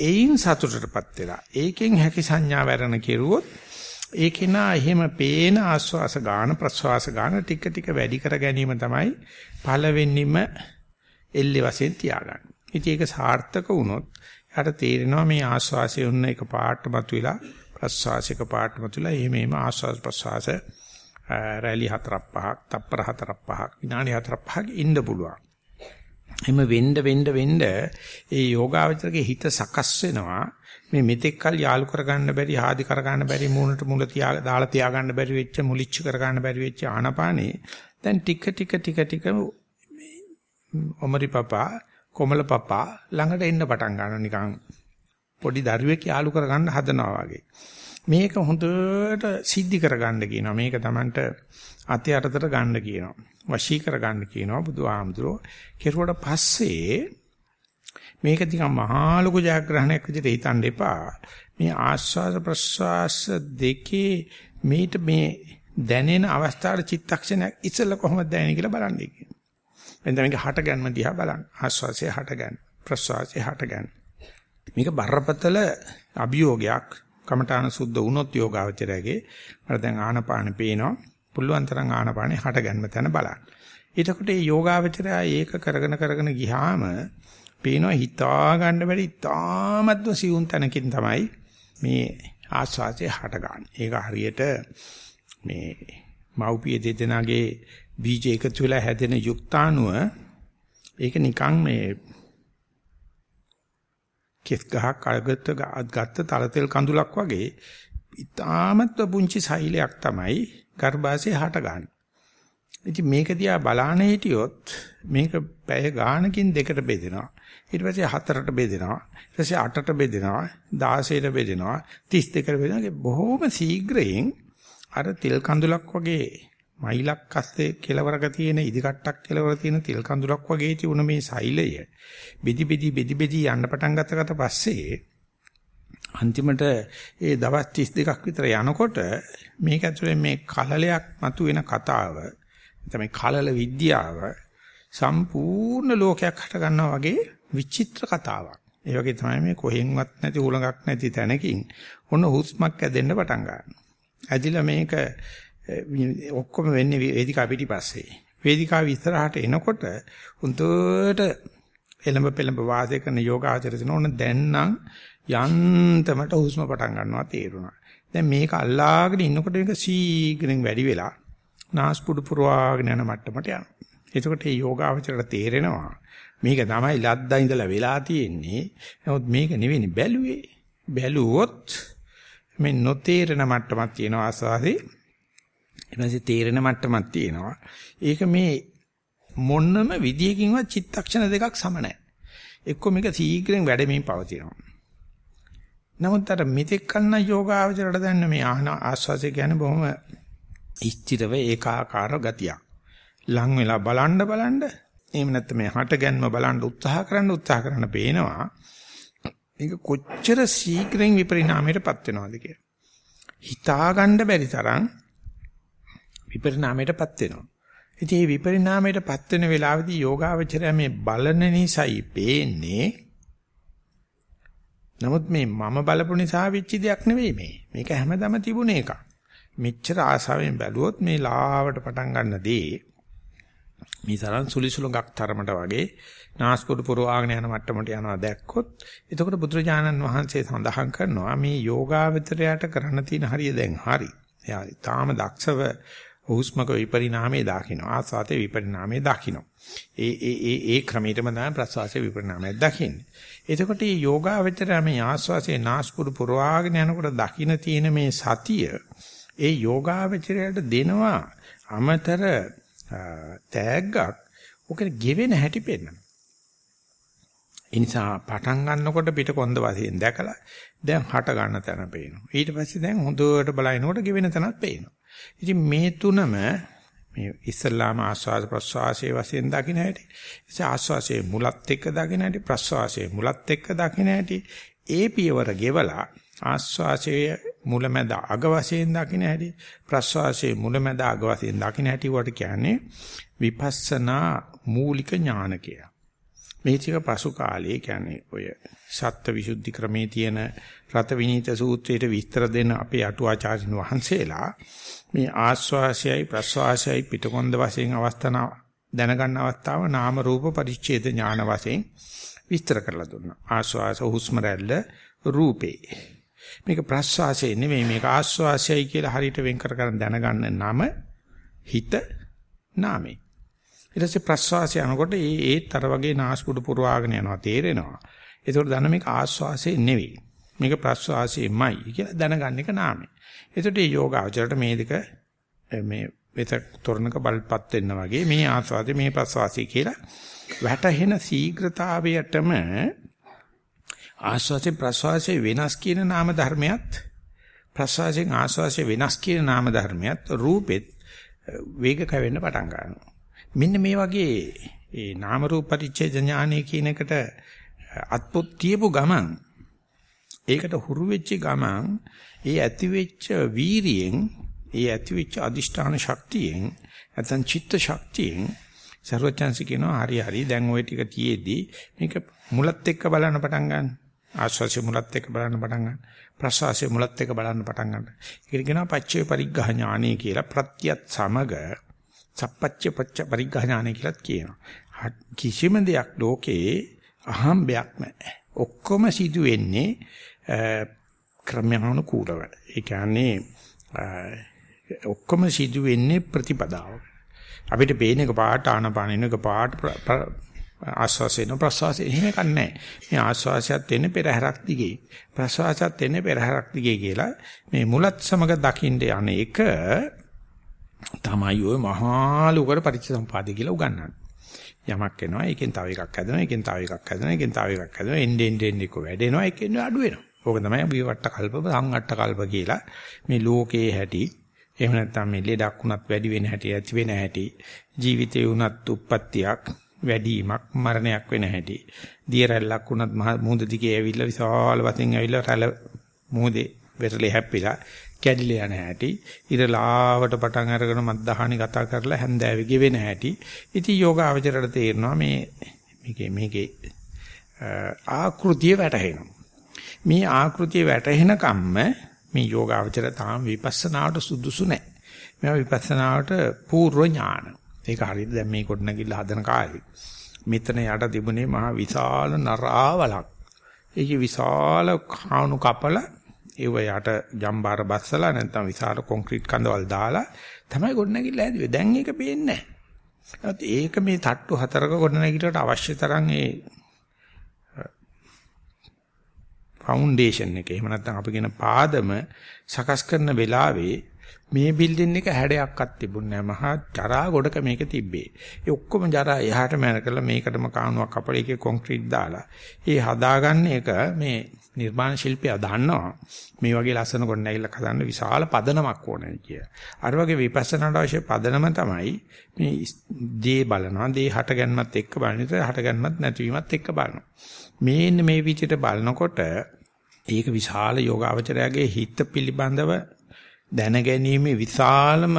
එයින් සතුටටපත් වෙලා ඒකෙන් හැකි සංඥා වරණ කෙරුවොත් ඒ කෙනා එහෙම පේන ආස්වාස ගාන ප්‍රස්වාස ගාන ටික ටික වැඩි කර ගැනීම තමයි පළවෙනිම එල්ලේ වශයෙන් තියාගන්න. ඉතින් ඒක සාර්ථක වුණොත් යාට තේරෙනවා මේ ආස්වාසය උන්න එක පාට මතුවලා ප්‍රස්වාසික පාට මතුවලා එහෙම එහෙම ආස්වාස ප්‍රස්වාස රැලි හතරක් පහක් තප්පර හතරක් පහක් විනාඩි හතරක් පහක් ඉන්න පුළුවන්. එimhe වෙන්න වෙන්න වෙන්න ඒ යෝගාවචරගේ හිත සකස් වෙනවා. මේ මෙතෙක් කල් යාලු කරගන්න බැරි ආදි කරගන්න බැරි මූණට මුල තියා දාලා තියාගන්න බැරි වෙච්ච මුලිච්ච කරගන්න බැරි වෙච්ච ආනපානේ දැන් ටික ටික ටික ටික ඔමරි පපා කොමල පපා ළඟට එන්න පටන් ගන්නවා. නිකන් පොඩි දරුවෙක් යාලු කරගන්න හදනවා වගේ. මේක හොඳට සිද්ධි කරගන්න කියනවා මේක Tamanට අතේ අතට ගන්න කියනවා වශී කරගන්න කියනවා බුදුහාමුදුරෝ කෙරුවට පස්සේ මේක තිකන් මහා ලොකු ජයග්‍රහණයක් විදිහට හිතන්න එපා. මේ ආස්වාද ප්‍රස්වාස දෙකේ මේට මේ දැනෙන අවස්ථාවේ චිත්තක්ෂණයක් ඉස්සෙල්ලා කොහොමද දැනෙන්නේ කියලා බලන්නේ කියන. එතන මේක හට ගැනීම දිහා බලන්න. ආස්වාසය හට ගැනීම, ප්‍රස්වාසය හට ගැනීම. මේක බරපතල අභියෝගයක්. කමඨාන සුද්ධ වුණොත් යෝගාවචරයගේ මට දැන් ආනපාන පේනවා. පුළුවන් තරම් ආනපානේ හට ගැනීම තැන බලන්න. ඊටකොට මේ යෝගාවචරය ඒක කරගෙන කරගෙන ගියාම පේනවා හිතා ගන්න බැරි තාමත්ම සියුම් තැනකින් තමයි මේ ආස්වාදය හටගන්නේ. ඒක හරියට මේ මව්පිය දෙදෙනාගේ බීජ එකතු වෙලා හැදෙන යුක්තාණුව ඒක නිකන් මේ කෙස් ගහක් අගත ගත්ත තලතෙල් කඳුලක් වගේ ඉතාමත් පුංචි සෛලයක් තමයි ගර්භාෂයේ හටගන්නේ. ඉතින් මේක දිහා බලාන හිටියොත් මේක පැය ගානකින් දෙකට බෙදෙනවා. ඊට පස්සේ හතරට බෙදෙනවා. ඊට පස්සේ අටට බෙදෙනවා. 16ට බෙදෙනවා. 32ට බෙදෙනවා. බොහොම ශීඝ්‍රයෙන් අර තෙල් කඳුලක් වගේ මයිලක් අස්සේ කෙලවරක තියෙන ඉදිකට්ටක් කෙලවර තියෙන තෙල් කඳුලක් වගේ තියුණ මේ සෛලය බෙදි බෙදි බෙදි බෙදි යන්න පටන් ගත්තකට පස්සේ අන්තිමට ඒ දවස් 32ක් විතර යනකොට මේක ඇතුලේ මේ කලලයක් මතුවෙන කතාව තමයි කලල විද්‍යාව සම්පූර්ණ ලෝකයක් හට ගන්නවා වගේ විචිත්‍ර කතාවක්. ඒ වගේ තමයි මේ කොහෙන්වත් නැති උලඟක් නැති තැනකින් ඔන්න හුස්මක් ඇදෙන්න පටන් ගන්නවා. ඇදිලා මේක ඔක්කොම වෙන්නේ වේදිකාව පිටිපස්සේ. වේදිකාව ඉස්සරහට එනකොට උන්ටට එළඹ පෙළඹ වාසය කරන යෝගාචරිතන ඕන දැන් නම් යන්තමට හුස්ම පටන් ගන්නවා තේරුණා. දැන් මේක අල්ලාගෙන ඉන්නකොට මේක සීඝ්‍රයෙන් වැඩි වෙලා නාස්පුඩු පුරවාගෙන යන මට්ටමට යනවා. එතකොට මේ යෝගාචරයට තේරෙනවා මේක තමයි ලද්දා ඉඳලා වෙලා තියෙන්නේ. නමුත් මේක නෙවෙයි බැලුවේ. බැලුවොත් මේ නොතේරෙන මට්ටමක් තියෙනවා ආස්වාදේ. ඊපස්සේ තේරෙන මට්ටමක් තියෙනවා. ඒක මේ මොන්නම විදියකින්වත් චිත්තක්ෂණ දෙකක් සම නැහැ. එක්ක මේක සීඝ්‍රයෙන් වැඩමින් පවතිනවා. නමුත් අර මෙතෙක් කන්න යෝගාවචරයට දැන්න මේ ආස්වාදේ කියන්නේ බොහොම ස්ථිරව ඒකාකාර ගතියක්. ලං වෙලා බලන්න බලන්න එහෙම නැත්නම් මේ හට ගැන්ම බලන්න උත්සාහ කරන්න උත්සාහ කරන්න පේනවා. මේක කොච්චර ශීඝ්‍රයෙන් විපරිණාමයටපත් වෙනවද කියලා. හිතා ගන්න බැරි තරම් විපරිණාමයටපත් වෙනවා. ඉතින් මේ විපරිණාමයටපත් වෙන වෙලාවේදී යෝගාවචරය මේ බලන නිසායි පේන්නේ. නමුත් මේ මම බලපු නිසා වෙච්ච දෙයක් නෙවෙයි මේ. මේක හැමදාම තිබුණ එකක්. මෙච්චර ආසාවෙන් බැලුවොත් මේ ලාවට පටන් ගන්න දේ මේ තරම් සුලිසුලඟක් තරමට වගේ නාස්පුඩු පුරවාගෙන යන මට්ටමට යනවා දැක්කොත් එතකොට බුදුරජාණන් වහන්සේ සඳහන් කරනවා මේ යෝගාවචරයට කරන්න තියෙන හරිය දැන් හරි. එයා තාම දක්ෂව හුස්මක විපරිණාමයේ දකින්න. ආස්වාදයේ විපරිණාමයේ දකින්න. ඒ ඒ ඒ ඒ ක්‍රමයටම තමයි ප්‍රසවාසයේ විපරිණාමය දකින්නේ. එතකොට මේ යෝගාවචරය මේ ආස්වාසේ නාස්පුඩු පුරවාගෙන යනකොට දකින්න තියෙන මේ සතිය ඒ යෝගාවචරයට දෙනවා අමතර තෑග්ගක් ඔකේ ගෙවෙන හැටි පෙන්වනවා. ඒ නිසා පටන් ගන්නකොට පිට කොන්ද වශයෙන් දැකලා දැන් හට ගන්න තැන පේනවා. ඊට පස්සේ දැන් හොඳට බලනකොට ගෙවෙන තැනක් පේනවා. ඉතින් මේ තුනම මේ ඉස්ලාම ආස්වාද ප්‍රස්වාසයේ වශයෙන් දකින්න හැටි. ඉතින් ආස්වාසයේ මුලත් එක්ක දකින්න හැටි, ප්‍රස්වාසයේ මුලත් එක්ක දකින්න හැටි. ඒ පියවර ගෙවලා ආස්වාසයේ මුලමැද අග වශයෙන් දකින්න හැටි, ප්‍රස්වාසයේ මුලමැද අග වශයෙන් දකින්න හැටි වට කියන්නේ විපස්සනා මූලික ඥාන කියලා. මේ ටික පසු කාලයේ කියන්නේ ඔය සත්ත්ව විසුද්ධි ක්‍රමේ තියෙන රත විනීත සූත්‍රයට විස්තර දෙන අපේ අටුවාචාර්යින් වහන්සේලා මේ ආස්වාසයයි ප්‍රස්වාසයයි පිටකොන්ද වශයෙන් අවස්ථන දැනගන්න අවස්ථාව නාම රූප පරිච්ඡේද ඥාන වශයෙන් විස්තර කරලා දුන්නා. ආස්වාස හුස්ම රැල්ල රූපේ. මේක ප්‍රස්වාසය නෙමෙයි මේක ආස්වාසයයි කියලා හරියට වෙන් කර කර දැනගන්න නම හිත නාමේ. ඊට පස්සේ ප්‍රස්වාසය යනකොට ඒ ඒත් අර වගේ නාස්පුඩු පුරවාගෙන යනවා තේරෙනවා. ඒකෝට දන්න මේක ආස්වාසය නෙවෙයි. මේක ප්‍රස්වාසයමයි කියලා දැනගන්න එක නාමය. ඒකට මේ යෝග ආචරයට මේ දෙක මේ වෙත තොරණක බලපත් වෙන්න වගේ මේ ආස්වාදේ මේ ප්‍රස්වාසය කියලා වැටහෙන ශීඝ්‍රතාවයටම ආස්වාසේ ප්‍රස්වාසයේ වෙනස් කියන නාම ධර්මයක් ප්‍රස්වාසයෙන් ආස්වාසයේ වෙනස් කියන නාම ධර්මයක් රූපෙත් වේග කැවෙන්න පටන් ගන්නවා. මෙන්න මේ වගේ ඒ නාම රූප පරිච්ඡේද ඥානය කියන එකට අත්පොත් තියපු ගමන් ඒකට හුරු වෙච්ච ගමන් ඒ ඇති වෙච්ච වීරියෙන් ඒ ඇති වෙච්ච අදිෂ්ඨාන ශක්තියෙන් නැත්නම් චිත්ත ශක්තියෙන් සර්වචන්සි කියනවා හරි හරි දැන් ওই ටික තියේදී මේක මුලත් එක්ක බලන්න පටන් ගන්න ආස්වාසිය මුලත් එක්ක බලන්න පටන් ගන්න ප්‍රසවාසය මුලත් එක්ක බලන්න පටන් ගන්න. ඒකට කියනවා පච්චේ පරිග්ගහ ඥානය කියලා ප්‍රත්‍යත් සමග සප්පච්ච පච්ච පරිග්ගහ ඥානය කියලාත් කියනවා. කිසිම දෙයක් ලෝකේ අහම්බයක් නැහැ. ඔක්කොම සිදු වෙන්නේ ක්‍රමානුකූලව. ඒ කියන්නේ ඔක්කොම සිදු වෙන්නේ ප්‍රතිපදාව. අපිට පේන එක පාට ආනපානින එක පාට ආස්වාසේන ප්‍රසවාසය එහෙම කන්නේ මේ ආස්වාසයත් එන්නේ පෙරහැරක් දිගේ ප්‍රසවාසයත් එන්නේ පෙරහැරක් දිගේ කියලා මේ මුලත් සමග දකින්න යන එක තමයි ඔය මහා ලෝකර පරිච්ඡසම්පාදේ කියලා උගන්වන්නේ. යමක් එනවා ඒකෙන් තව එකක් හැදෙනවා ඒකෙන් තව එකක් හැදෙනවා ඒකෙන් තව එකක් හැදෙනවා එන්න එන්න එන්න එක වැඩෙනවා ඒකෙන් අඩු වෙනවා. ඕක තමයි විවට්ට කල්ප සංවට්ට කල්ප කියලා. මේ ලෝකයේ හැටි එහෙම නැත්නම් මේ ලෙඩක් උනත් වැඩි වෙන හැටි ඇති වෙන හැටි ජීවිතේ උනත් උප්පත්තියක් වැඩිවීමක් මරණයක් වෙන හැටි දිය රැල්ලක් උනත් මුහුද දිගේ ඇවිල්ලා විශාල වශයෙන් ඇවිල්ලා රැළ මුහුදේ වෙරළේ හැප්පිලා කැඩිලා යන හැටි ඉර ලාවට පටන් අරගෙන මත්දහණි කතා කරලා හැන්දෑවේ ගෙවෙන හැටි. ඉතින් යෝගාවචරයට තේරෙනවා මේ මේකේ මේකේ ආකෘතිය වැටහෙනවා. මේ ආකෘතිය වැටහෙන කම්ම මේ යෝගාවචර තාම විපස්සනාවට සුදුසු නැහැ මේවා විපස්සනාවට පූර්ව ඥාන ඒක හරියට දැන් මේ කොට නැගිලා හදන කාලේ මෙතන යට තිබුණේ මහ විශාල නරාවලක් ඒකේ විශාල කාණු කපලා ඒව යට ජම්බාර බස්සලා නැත්නම් විශාල කොන්ක්‍රීට් කඳවල් දාලා තමයි ගොඩනැගිල්ල හැදුවේ. දැන් ඒක පේන්නේ නැහැ. ඒක මේ තට්ටු හතරක ගොඩනැගිල්ලට අවශ්‍ය තරම් ඒ ෆවුන්ඩේෂන් එක. එහෙම නැත්නම් අපි කියන පාදම සකස් කරන වෙලාවේ මේ බිල්ඩින් එක හැඩයක්වත් තිබුණේ නැහැ. මහා ජරා ගොඩක මේක තිබ්බේ. ඒ ඔක්කොම ජරා එහාට මැන කරලා මේකටම කානුවක් අපලේ එකේ කොන්ක්‍රීට් දාලා. ඒ හදාගන්න එක මේ නිර්මාණ ශිල්පියා දන්නවා මේ වගේ ලස්සන කොට නැගිල්ලක් හදන්න විශාල පදනමක් ඕනේ කිය. අර වගේ විපස්සනාට අවශ්‍ය පදනම තමයි මේ දේ බලනවා. දේ හට ගැනීමත් එක්ක බලන විට හට ගැනීමත් නැතිවීමත් එක්ක බලනවා. මේන්න මේ විදිහට බලනකොට ඒක විශාල යෝගාවචරයාගේ හිත පිළිබඳව දැනගැනීමේ විශාලම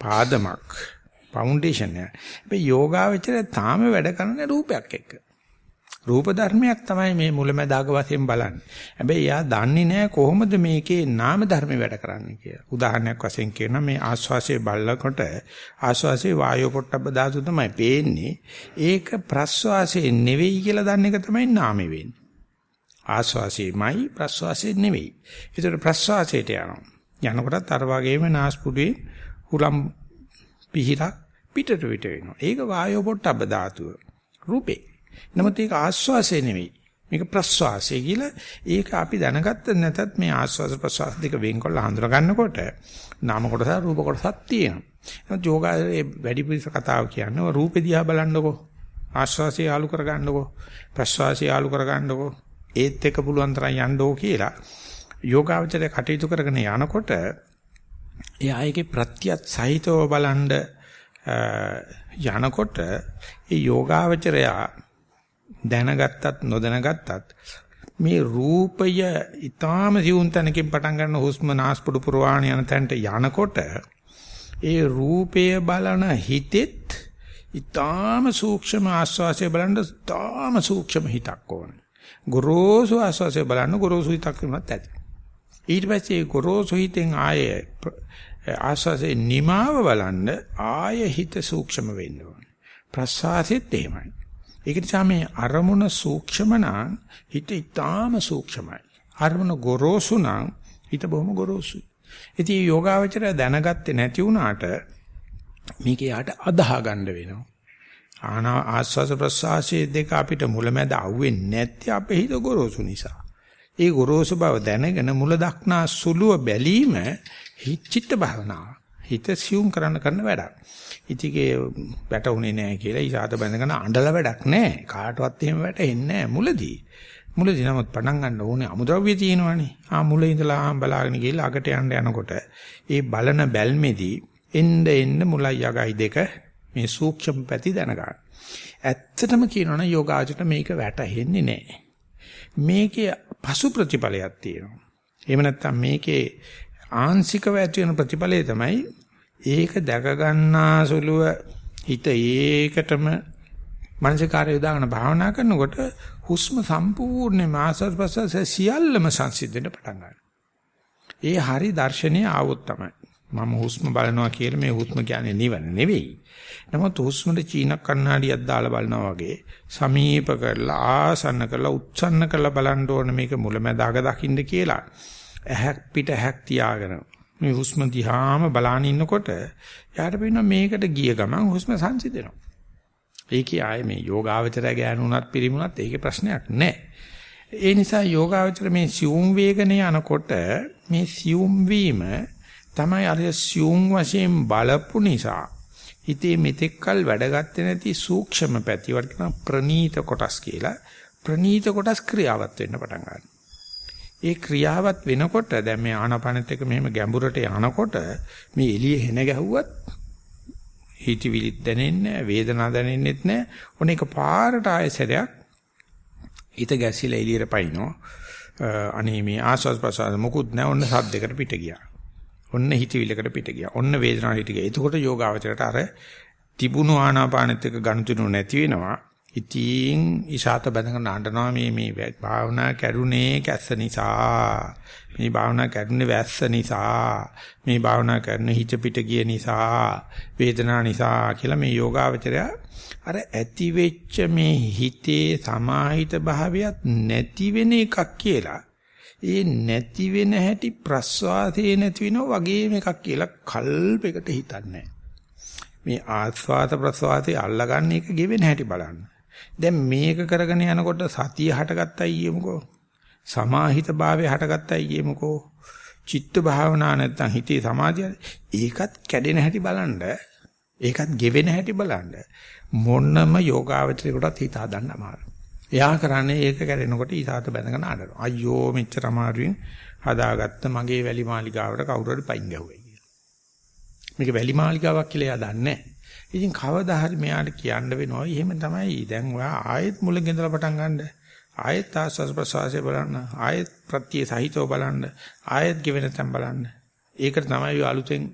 පාදමක් ෆවුන්ඩේෂන් එක. මේ යෝගාවචරය තාම වැඩ කරන රූපයක් එක්ක. රූප ධර්මයක් තමයි මේ මුලැමැදාග වශයෙන් බලන්නේ. හැබැයි එයා දන්නේ නැහැ කොහොමද මේකේ නාම ධර්ම වැඩ කරන්නේ කියලා. උදාහරණයක් වශයෙන් කියනවා මේ ආශ්වාසයේ බලනකොට ආශ්වාසයේ වායෝ පොට්ටබ්බ ධාතු තමයි පේන්නේ. ඒක ප්‍රශ්වාසයේ නෙවෙයි කියලා දන්න එක තමයි නාමෙ වෙන්නේ. ආස්වාසයමයි ප්‍රස්වාසය නෙවෙයි. ඒතර ප්‍රස්වාසයට යනවා. යනකොටත් අර වගේම නාස්පුඩුවේ හුලම් පිහිරක් පිටට පිට වෙනවා. ඒක වායෝ පොට්ටබ්බ ධාතුව. රූපේ. නමුත් ඒක ආස්වාසය නෙවෙයි. මේක ප්‍රස්වාසය කියලා ඒක අපි දැනගත්ත නැතත් මේ ආස්වාස ප්‍රස්වාස දෙක වෙන්කොල්ල හඳුනා ගන්නකොට නාම කොටස රූප කොටසක් තියෙනවා. එහෙනම් යෝගාවේ වැඩි පිළිස කතාව කියන්නේ රූපෙ දිහා බලන්නකෝ. ආස්වාසය ආලු කරගන්නකෝ. ප්‍රස්වාසය ආලු කරගන්නකෝ. ඒත් එක පුළුවන් තරම් යන්නෝ කියලා යෝගාවචරය කටයුතු කරගෙන යනකොට එයා ඒකේ ප්‍රත්‍යත් සහිතව බලන්ඩ යනකොට ඒ යෝගාවචරයා දැනගත්තත් නොදැනගත්තත් මේ රූපය ඊටාම සිවුන් තැනකින් පටන් ගන්න හුස්ම නාස්පුඩු පුරවාණ යන තැනට යනකොට ඒ රූපය බලන හිතෙත් ඊටාම සූක්ෂම ආස්වාසය බලන්න ඊටාම සූක්ෂම හිතක් ඕනේ. ගොරෝසු ආස්වාසය බලන්න ගොරෝසු හිතක් වෙනවත් ඇති. ඊට පස්සේ ගොරෝසු හිතෙන් ආයේ ආස්වාසේ නිමාව බලන්න ආය හිත සූක්ෂම වෙන්න ඕනේ. ප්‍රසආසෙත් එහෙමයි. ඒක නිසා මේ අරමුණ සූක්ෂම නම් හිත ඊටාම සූක්ෂමයි. අරමුණ ගොරෝසු නම් හිත බොහොම ගොරෝසුයි. ඉතින් යෝගාවචරය දැනගත්තේ නැති වුණාට මේක යාට අදාහ ගන්න වෙනවා. ආන ආස්වාස ප්‍රසආසයේ දෙක අපිට මුලැමැද අහුවෙන්නේ නැත්තේ අපේ හිත ගොරෝසු නිසා. ඒ ගොරෝසු බව දැනගෙන මුල දක්නා සුළුව බැලීම හිච්චිත්ත භාවනාව. හිත සියුම් කරන්න කරන වැඩක්. ඉතිගේ වැටුනේ නැහැ කියලා ඊසాత බැඳගෙන අඬල වැඩක් නැහැ. කාටවත් එහෙම වැටෙන්නේ නැහැ මුලදී. මුලදී නමුත් පටන් ගන්න ඕනේ අමුද්‍රව්‍ය තියෙනවනේ. ආ මුලින් ඉඳලා ආ බලාගෙන ගිහලා අගට යන්න යනකොට ඒ බලන බැල්මේදී එන්න එන්න මුලයි යගයි දෙක මේ සූක්ෂම පැති දැනගන්න. ඇත්තටම කියනවනම් යෝගාචරයට මේක වැටහෙන්නේ නැහැ. මේකේ පසු ප්‍රතිඵලයක් තියෙනවා. එහෙම නැත්නම් මේකේ ආංශිකව ඇති වෙන ප්‍රතිඵලය තමයි ඒක දැක ගන්නා සුළුව හිත ඒකටම මනසකාරය දාගෙන භාවනා කරනකොට හුස්ම සම්පූර්ණ මාසස් පසස් සියල්ලම සංසිඳෙන්න පටන් ගන්නවා. ඒ හරි දර්ශනීය ආවොත් තමයි. මම හුස්ම බලනවා කියලා මේ හුස්ම කියන්නේ නිවන නෙවෙයි. නමුත් හුස්මට චීන කණ්ණාඩියක් දාලා බලනවා වගේ සමීප කරලා ආසන්න කරලා උච්චන්න කරලා බලන්න ඕන මේක මුලැමැදාක දකින්න කියලා. ඇහක් පිට ඇහක් තියාගෙන මේ හුස්ම දිහාම බලාන ඉන්නකොට යාට පේනවා මේකට ගිය ගමන් හුස්ම සංසිඳෙනවා. ඒකේ ආයේ මේ යෝගාවචරය ගෑනුණත් පිරිමුණත් ඒකේ ප්‍රශ්නයක් නැහැ. ඒ නිසා යෝගාවචර මේ සියුම් වේගනේ යනකොට මේ සියුම් වීම තමයි අර සියුම් වශයෙන් බලපු නිසා හිතේ මෙතෙක්කල් වැඩගත්තේ නැති සූක්ෂම පැති වර්ගන ප්‍රනීත කොටස් කියලා ප්‍රනීත කොටස් ක්‍රියාවත් වෙන්න පටන් ගන්නවා. ඒ ක්‍රියාවත් වෙනකොට දැන් මේ ආනාපානෙත් එක මෙහෙම ගැඹුරට යනකොට මේ එළිය හෙන ගැහුවත් හිතවිලි දැනෙන්නේ වේදනාව දැනෙන්නෙත් නැහැ. ඔන්න එක පාරට ආයෙසරයක් හිත ගැසිලා එළියට පයින්නෝ. අනේ මේ ආස්වාද ප්‍රසාර මොකුත් නැහැ. ඔන්න සද්දයකට පිට ගියා. ඔන්න හිතවිල්ලකට පිට ගියා. ඔන්න වේදනාවට පිට ගියා. එතකොට යෝගාවචරයට අර තිබුණු ආනාපානෙත් එක ගණතුණු නැති වෙනවා. ඉතින් ඉසాత බඳගෙන අඬනවා මේ මේ භාවනා කැඩුනේ කැස්ස නිසා. මේ භාවනා කැඩුනේ වැස්ස නිසා. මේ භාවනා කරන හිත පිට ගිය නිසා. වේදනා නිසා කියලා මේ යෝගාවචරය අර ඇති වෙච්ච මේ හිතේ සමාහිත භාවයක් නැති වෙන එකක් කියලා ඒ නැති වෙන හැටි ප්‍රස්වාසයේ නැති වෙනවා වගේම එකක් කියලා කල්පයකට හිතන්නේ මේ ආස්වාද ප්‍රස්වාසයේ අල්ලගන්න එක ගෙවෙන හැටි බලන්න. දැන් මේක කරගෙන යනකොට සතිය හටගත්තයි කියමුකෝ. සමාහිත භාවය හටගත්තයි කියමුකෝ. චිත්ත භාවනා නැත්තම් හිතේ සමාධිය ඒකත් කැඩෙන හැටි බලන්න. ඒකත් ගෙවෙන හැටි බලන්න. මොනම යෝගාවචරයකටත් හිත හදන්න අමාරුයි. එයා කරන්නේ ඒක කැරෙනකොට ඊසాత බැඳගෙන අඬනවා. අයියෝ මෙච්චර අමාරුවෙන් හදාගත්ත මගේ වැලි මාලිගාවට කවුරු හරි පයින් ගැහුවයි කියලා. මේක වැලි මාලිගාවක් කියලා එයා දන්නේ ඉතින් කවදා හරි මෙයාට කියන්න වෙනවා. එහෙම තමයි. දැන් ඔයා ආයෙත් මුලින් ඉඳලා පටන් ගන්න. ආයෙත් ආස්වාස් ප්‍රසවාසය බලන්න. ආයෙත් ප්‍රත්‍ය සහිතව බලන්න. ආයෙත් ගෙවෙන තැන් බලන්න. ඒකට තමයි අලුතෙන්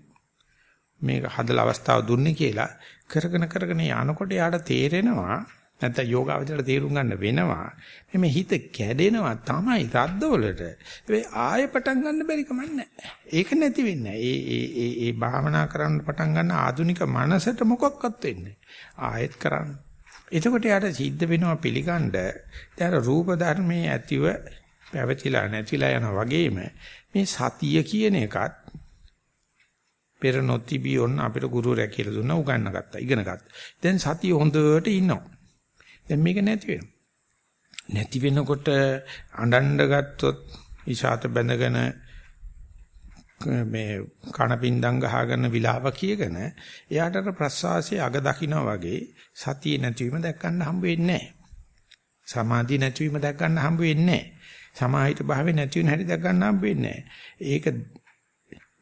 මේක හදලා අවස්ථාව දුන්නේ කියලා කරගෙන කරගෙන යනකොට යාට තේරෙනවා නැත්නම් යෝගාවචරයට තේරුම් ගන්න වෙනවා. මේ හිත කැඩෙනවා තමයි රද්දවලට. ඒ ආයෙ පටන් ගන්න බැරි කමක් ඒක නැති වෙන්නේ ඒ ඒ ඒ ඒ භාවනා කරන්න පටන් ගන්න ආධුනික මනසට මොකක්වත් වෙන්නේ ආයෙත් කරන්න. එතකොට යාට සිද්ධ වෙනවා පිළිගන්න. දැන් රූප ධර්මයේ ඇතිව පැවතිලා නැතිලා යන වගේම මේ සතිය කියන එකත් පෙර නොතිබී ඔන්න අපිට ගුරුවරයා කියලා දුන්නා උගන්න ගත්තා ඉගෙන ගත්තා. දැන් සතිය හොඳට ඉන්නවා. දැන් මේක නැති වෙනවා. නැති වෙනකොට අඬන්න ගත්තොත් ඉෂාත බැඳගෙන මේ කණපින්දම් ගහගෙන විලාප කියගෙන එයාට ප්‍රසවාසයේ අග දකින්න වගේ සතිය නැතිවීම දැක් ගන්න හම්බ වෙන්නේ නැහැ. සමාධිය නැතිවීම දැක් ගන්න හම්බ වෙන්නේ නැහැ. සමාහිත භාවය නැති වෙන හැටි දැක් ගන්න හම්බ වෙන්නේ නැහැ. ඒක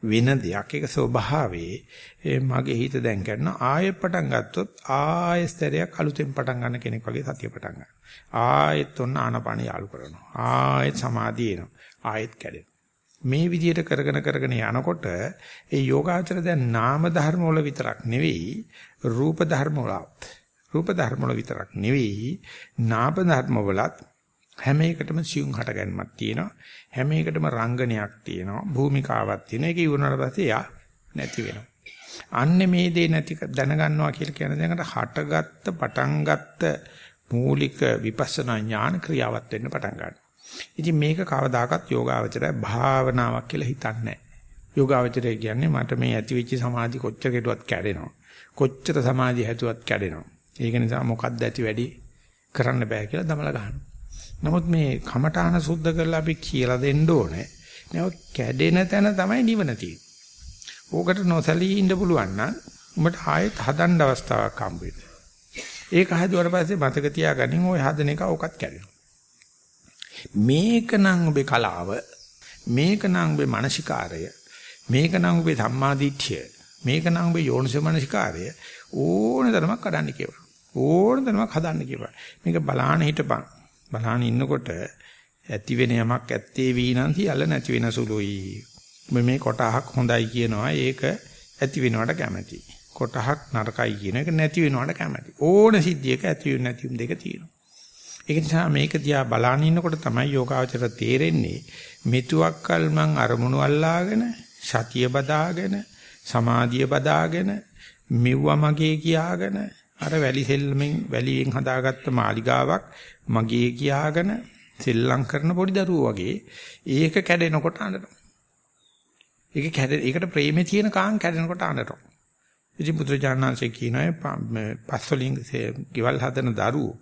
වෙන දෙයක් ඒක ස්වභාවයේ මගේ හිත දැන් කරන ආයෙත් පටන් ගත්තොත් ආයෙස්තරයක් අලුතෙන් පටන් ගන්න කෙනෙක් වගේ සතිය පටන් ගන්නවා. ආයෙත් ඔන්න ආනපන යාලු කරනවා. ආයෙත් සමාධිය එනවා. ආයෙත් කැඩෙනවා. මේ විදිහට කරගෙන කරගෙන යනකොට ඒ යෝගාචර දැන් නාම ධර්ම වල විතරක් නෙවෙයි රූප ධර්ම වලත් රූප ධර්ම වල විතරක් නෙවෙයි නාම ධර්ම වලත් හැම එකටම සියුම් හටගන්මක් තියෙනවා හැම එකටම රංගනයක් තියෙනවා භූමිකාවක් තියෙනවා ඒක ඉවරනට පස්සේ යා නැති වෙනවා අන්නේ මේ දේ නැති දැනගන්නවා කියලා කියන දේකට හටගත්ත පටන් ගත්ත මූලික විපස්සනා ඥාන ක්‍රියාවත් වෙන්න පටන් ගන්නවා ඉතින් මේක කවදාකවත් යෝගාවචරය භාවනාවක් කියලා හිතන්නේ නැහැ. යෝගාවචරය කියන්නේ මට මේ ඇතිවෙච්ච සමාධි කොච්චර කෙටුවත් කැඩෙනවා. කොච්චර සමාධිය හැදුවත් කැඩෙනවා. ඒක නිසා මොකක්ද ඇති වැඩි කරන්න බෑ කියලා දමලා ගන්නවා. නමුත් මේ කමඨාන සුද්ධ කරලා අපි කියලා දෙන්න ඕනේ. නේද කැඩෙන තැන තමයි නිවන තියෙන්නේ. ඕකට නොසලී ඉන්න පුළුවන් නම් උඹට ආයෙත් හදන්න අවස්ථාවක් හම්බ වෙනවා. ඒක හදුවාට පස්සේ මතක තියාගනින් ওই හදන එක ඕකත් කැඩෙනවා. මේකනම් ඔබේ කලාව මේකනම් ඔබේ මානසිකාරය මේකනම් ඔබේ සම්මාදිට්ඨිය මේකනම් ඔබේ යෝනිසෝ මානසිකාරය ඕන තරමක් කඩන්න කියනවා ඕන තරමක් හදන්න කියනවා මේක බලාන හිටපන් බලාන ඉන්නකොට ඇති වෙන යමක් ඇත්තේ වීනම් සියල්ල නැති වෙන සුළුයි. මේ කොටහක් හොඳයි කියනවා. ඒක ඇති වෙනවට කැමැති. කොටහක් නරකයි කියන එක නැති වෙනවට කැමැති. ඕන සිද්ධියක ඇති වෙන නැතිවීම දෙක තියෙනවා. ඒක නිසා මේක දිහා බලාගෙන ඉන්නකොට තමයි යෝගාවචර තේරෙන්නේ මෙතුවක්කල් මං අරමුණු අල්ලාගෙන සතිය බදාගෙන සමාධිය බදාගෙන මෙව්වා මගේ කියාගෙන අර වැලි සෙල්ලමින් වැලියෙන් හදාගත්ත මාලිගාවක් මගේ කියාගෙන සෙල්ලම් කරන පොඩි දරුවෝ වගේ ඒක කැඩෙනකොට අඬනවා. ඒක කැඩ ඒකට ප්‍රේමේ තියෙන කාන් කැඩෙනකොට අඬනවා. ඉතින් පුත්‍රජානන්සේ කියනවා පස්වලින් ගෙවල් හදන දරුවෝ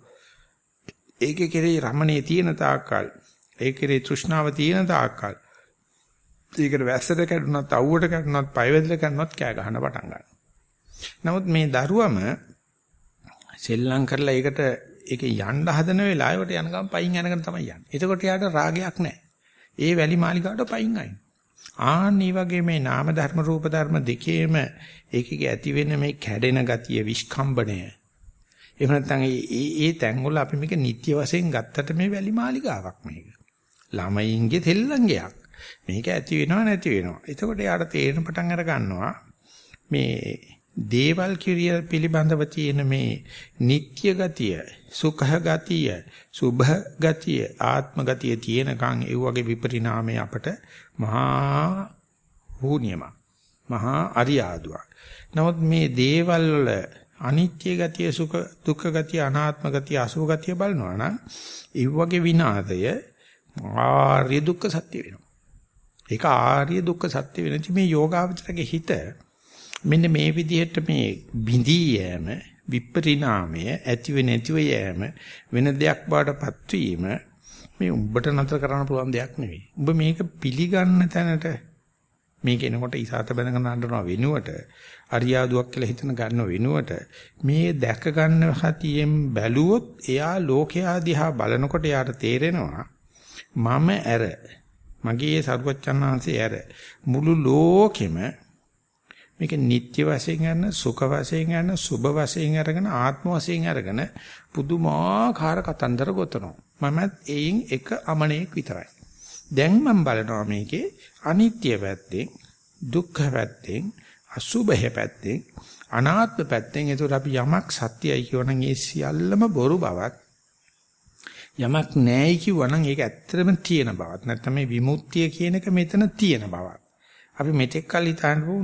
ඒකේ කෙරේ රමණේ තියෙන තාක්කල් ඒ කෙරේ තෘෂ්ණාව තියෙන තාක්කල් ඒකට වැස්සට කැඩුනත් අවුවට කැඩුනත් පයවැදලා කැඩුනත් කෑ ගහන පටන් ගන්නවා. නමුත් මේ දරුවම සෙල්ලම් කරලා ඒකට ඒකේ යන්න හදන වෙලාවට යන ගමන් පයින් යනකන් තමයි යන්නේ. එතකොට යාට රාගයක් නැහැ. ඒ වැලි මාලිකාවට පයින් අයින්. ආන් මේ වගේ මේ නාම ධර්ම රූප ධර්ම දෙකේම ඒකේ ඇති වෙන මේ කැඩෙන ගතිය විස්කම්බණය එහෙම නැත්නම් ඒ ඒ තැන් වල අපි මේක නිත්‍ය වශයෙන් ගත්තට මේ වැලි මාලිගාවක් මේක. ළමයින්ගේ තෙල්ලංගයක්. මේක ඇති වෙනව නැති වෙනව. එතකොට යාට තේරෙන පටන් අර ගන්නවා මේ දේවල් කිරිය පිළිබඳව තියෙන මේ නিত্য ගතිය, සුඛ ගතිය, සුභ ගතිය, ආත්ම ගතිය තියෙනකන් ඒ වගේ විපරිණාමය අපට මහා හුනියම මහා අරියාදුවක්. නමුත් මේ දේවල් වල අනිත්‍ය ගතිය සුඛ දුක්ඛ ගතිය අනාත්ම ගතිය අසුභ ගතිය බලනවා නම් ඒ වගේ විනාශය ආර්ය දුක්ඛ සත්‍ය වෙනවා. ඒක ආර්ය දුක්ඛ සත්‍ය වෙනදි මේ යෝගාවචරගේ හිත මෙන්න මේ විදිහට මේ බිඳී යෑම විපරිණාමය ඇතිව නැතිව යෑම වෙන දෙයක් බාටපත් වීම මේ උඹට නතර කරන්න පුළුවන් දෙයක් නෙවෙයි. උඹ මේක පිළිගන්න තැනට මේක එනකොට ඉසాత බඳගෙන හඬනවා වෙනුවට අරියාදුවක් කියලා හිතන ගන්න වෙනුවට මේ දැක ගන්න හතියෙන් බැලුවොත් එයා ලෝකයා දිහා බලනකොට යාට තේරෙනවා මම ඇර මගේ සරුවච්චන්හන්සේ ඇර මුළු ලෝකෙම මේක නිත්‍ය වශයෙන් ගන්න සුඛ වශයෙන් ගන්න සුභ වශයෙන් අරගෙන ආත්ම වශයෙන් අරගෙන පුදුමාකාර කතන්දර ගොතනවා. මමත් එයින් එක අමණේක් විතරයි. දැන් මම බලනවා මේකේ අනිත්‍ය පැත්තෙන් දුක්ඛ පැත්තෙන් අසුභය පැත්තෙන් අනාත්ම පැත්තෙන්. ඒතර අපි යමක් සත්‍යයි කියවනම් ඒ සියල්ලම බොරු බවක්. යමක් නැයි කිව්වනම් ඒක ඇත්තටම තියෙන බවක්. නැත්නම් මේ විමුක්තිය කියන එක මෙතන තියෙන බවක්. අපි මෙතෙක් කල් හිතනපු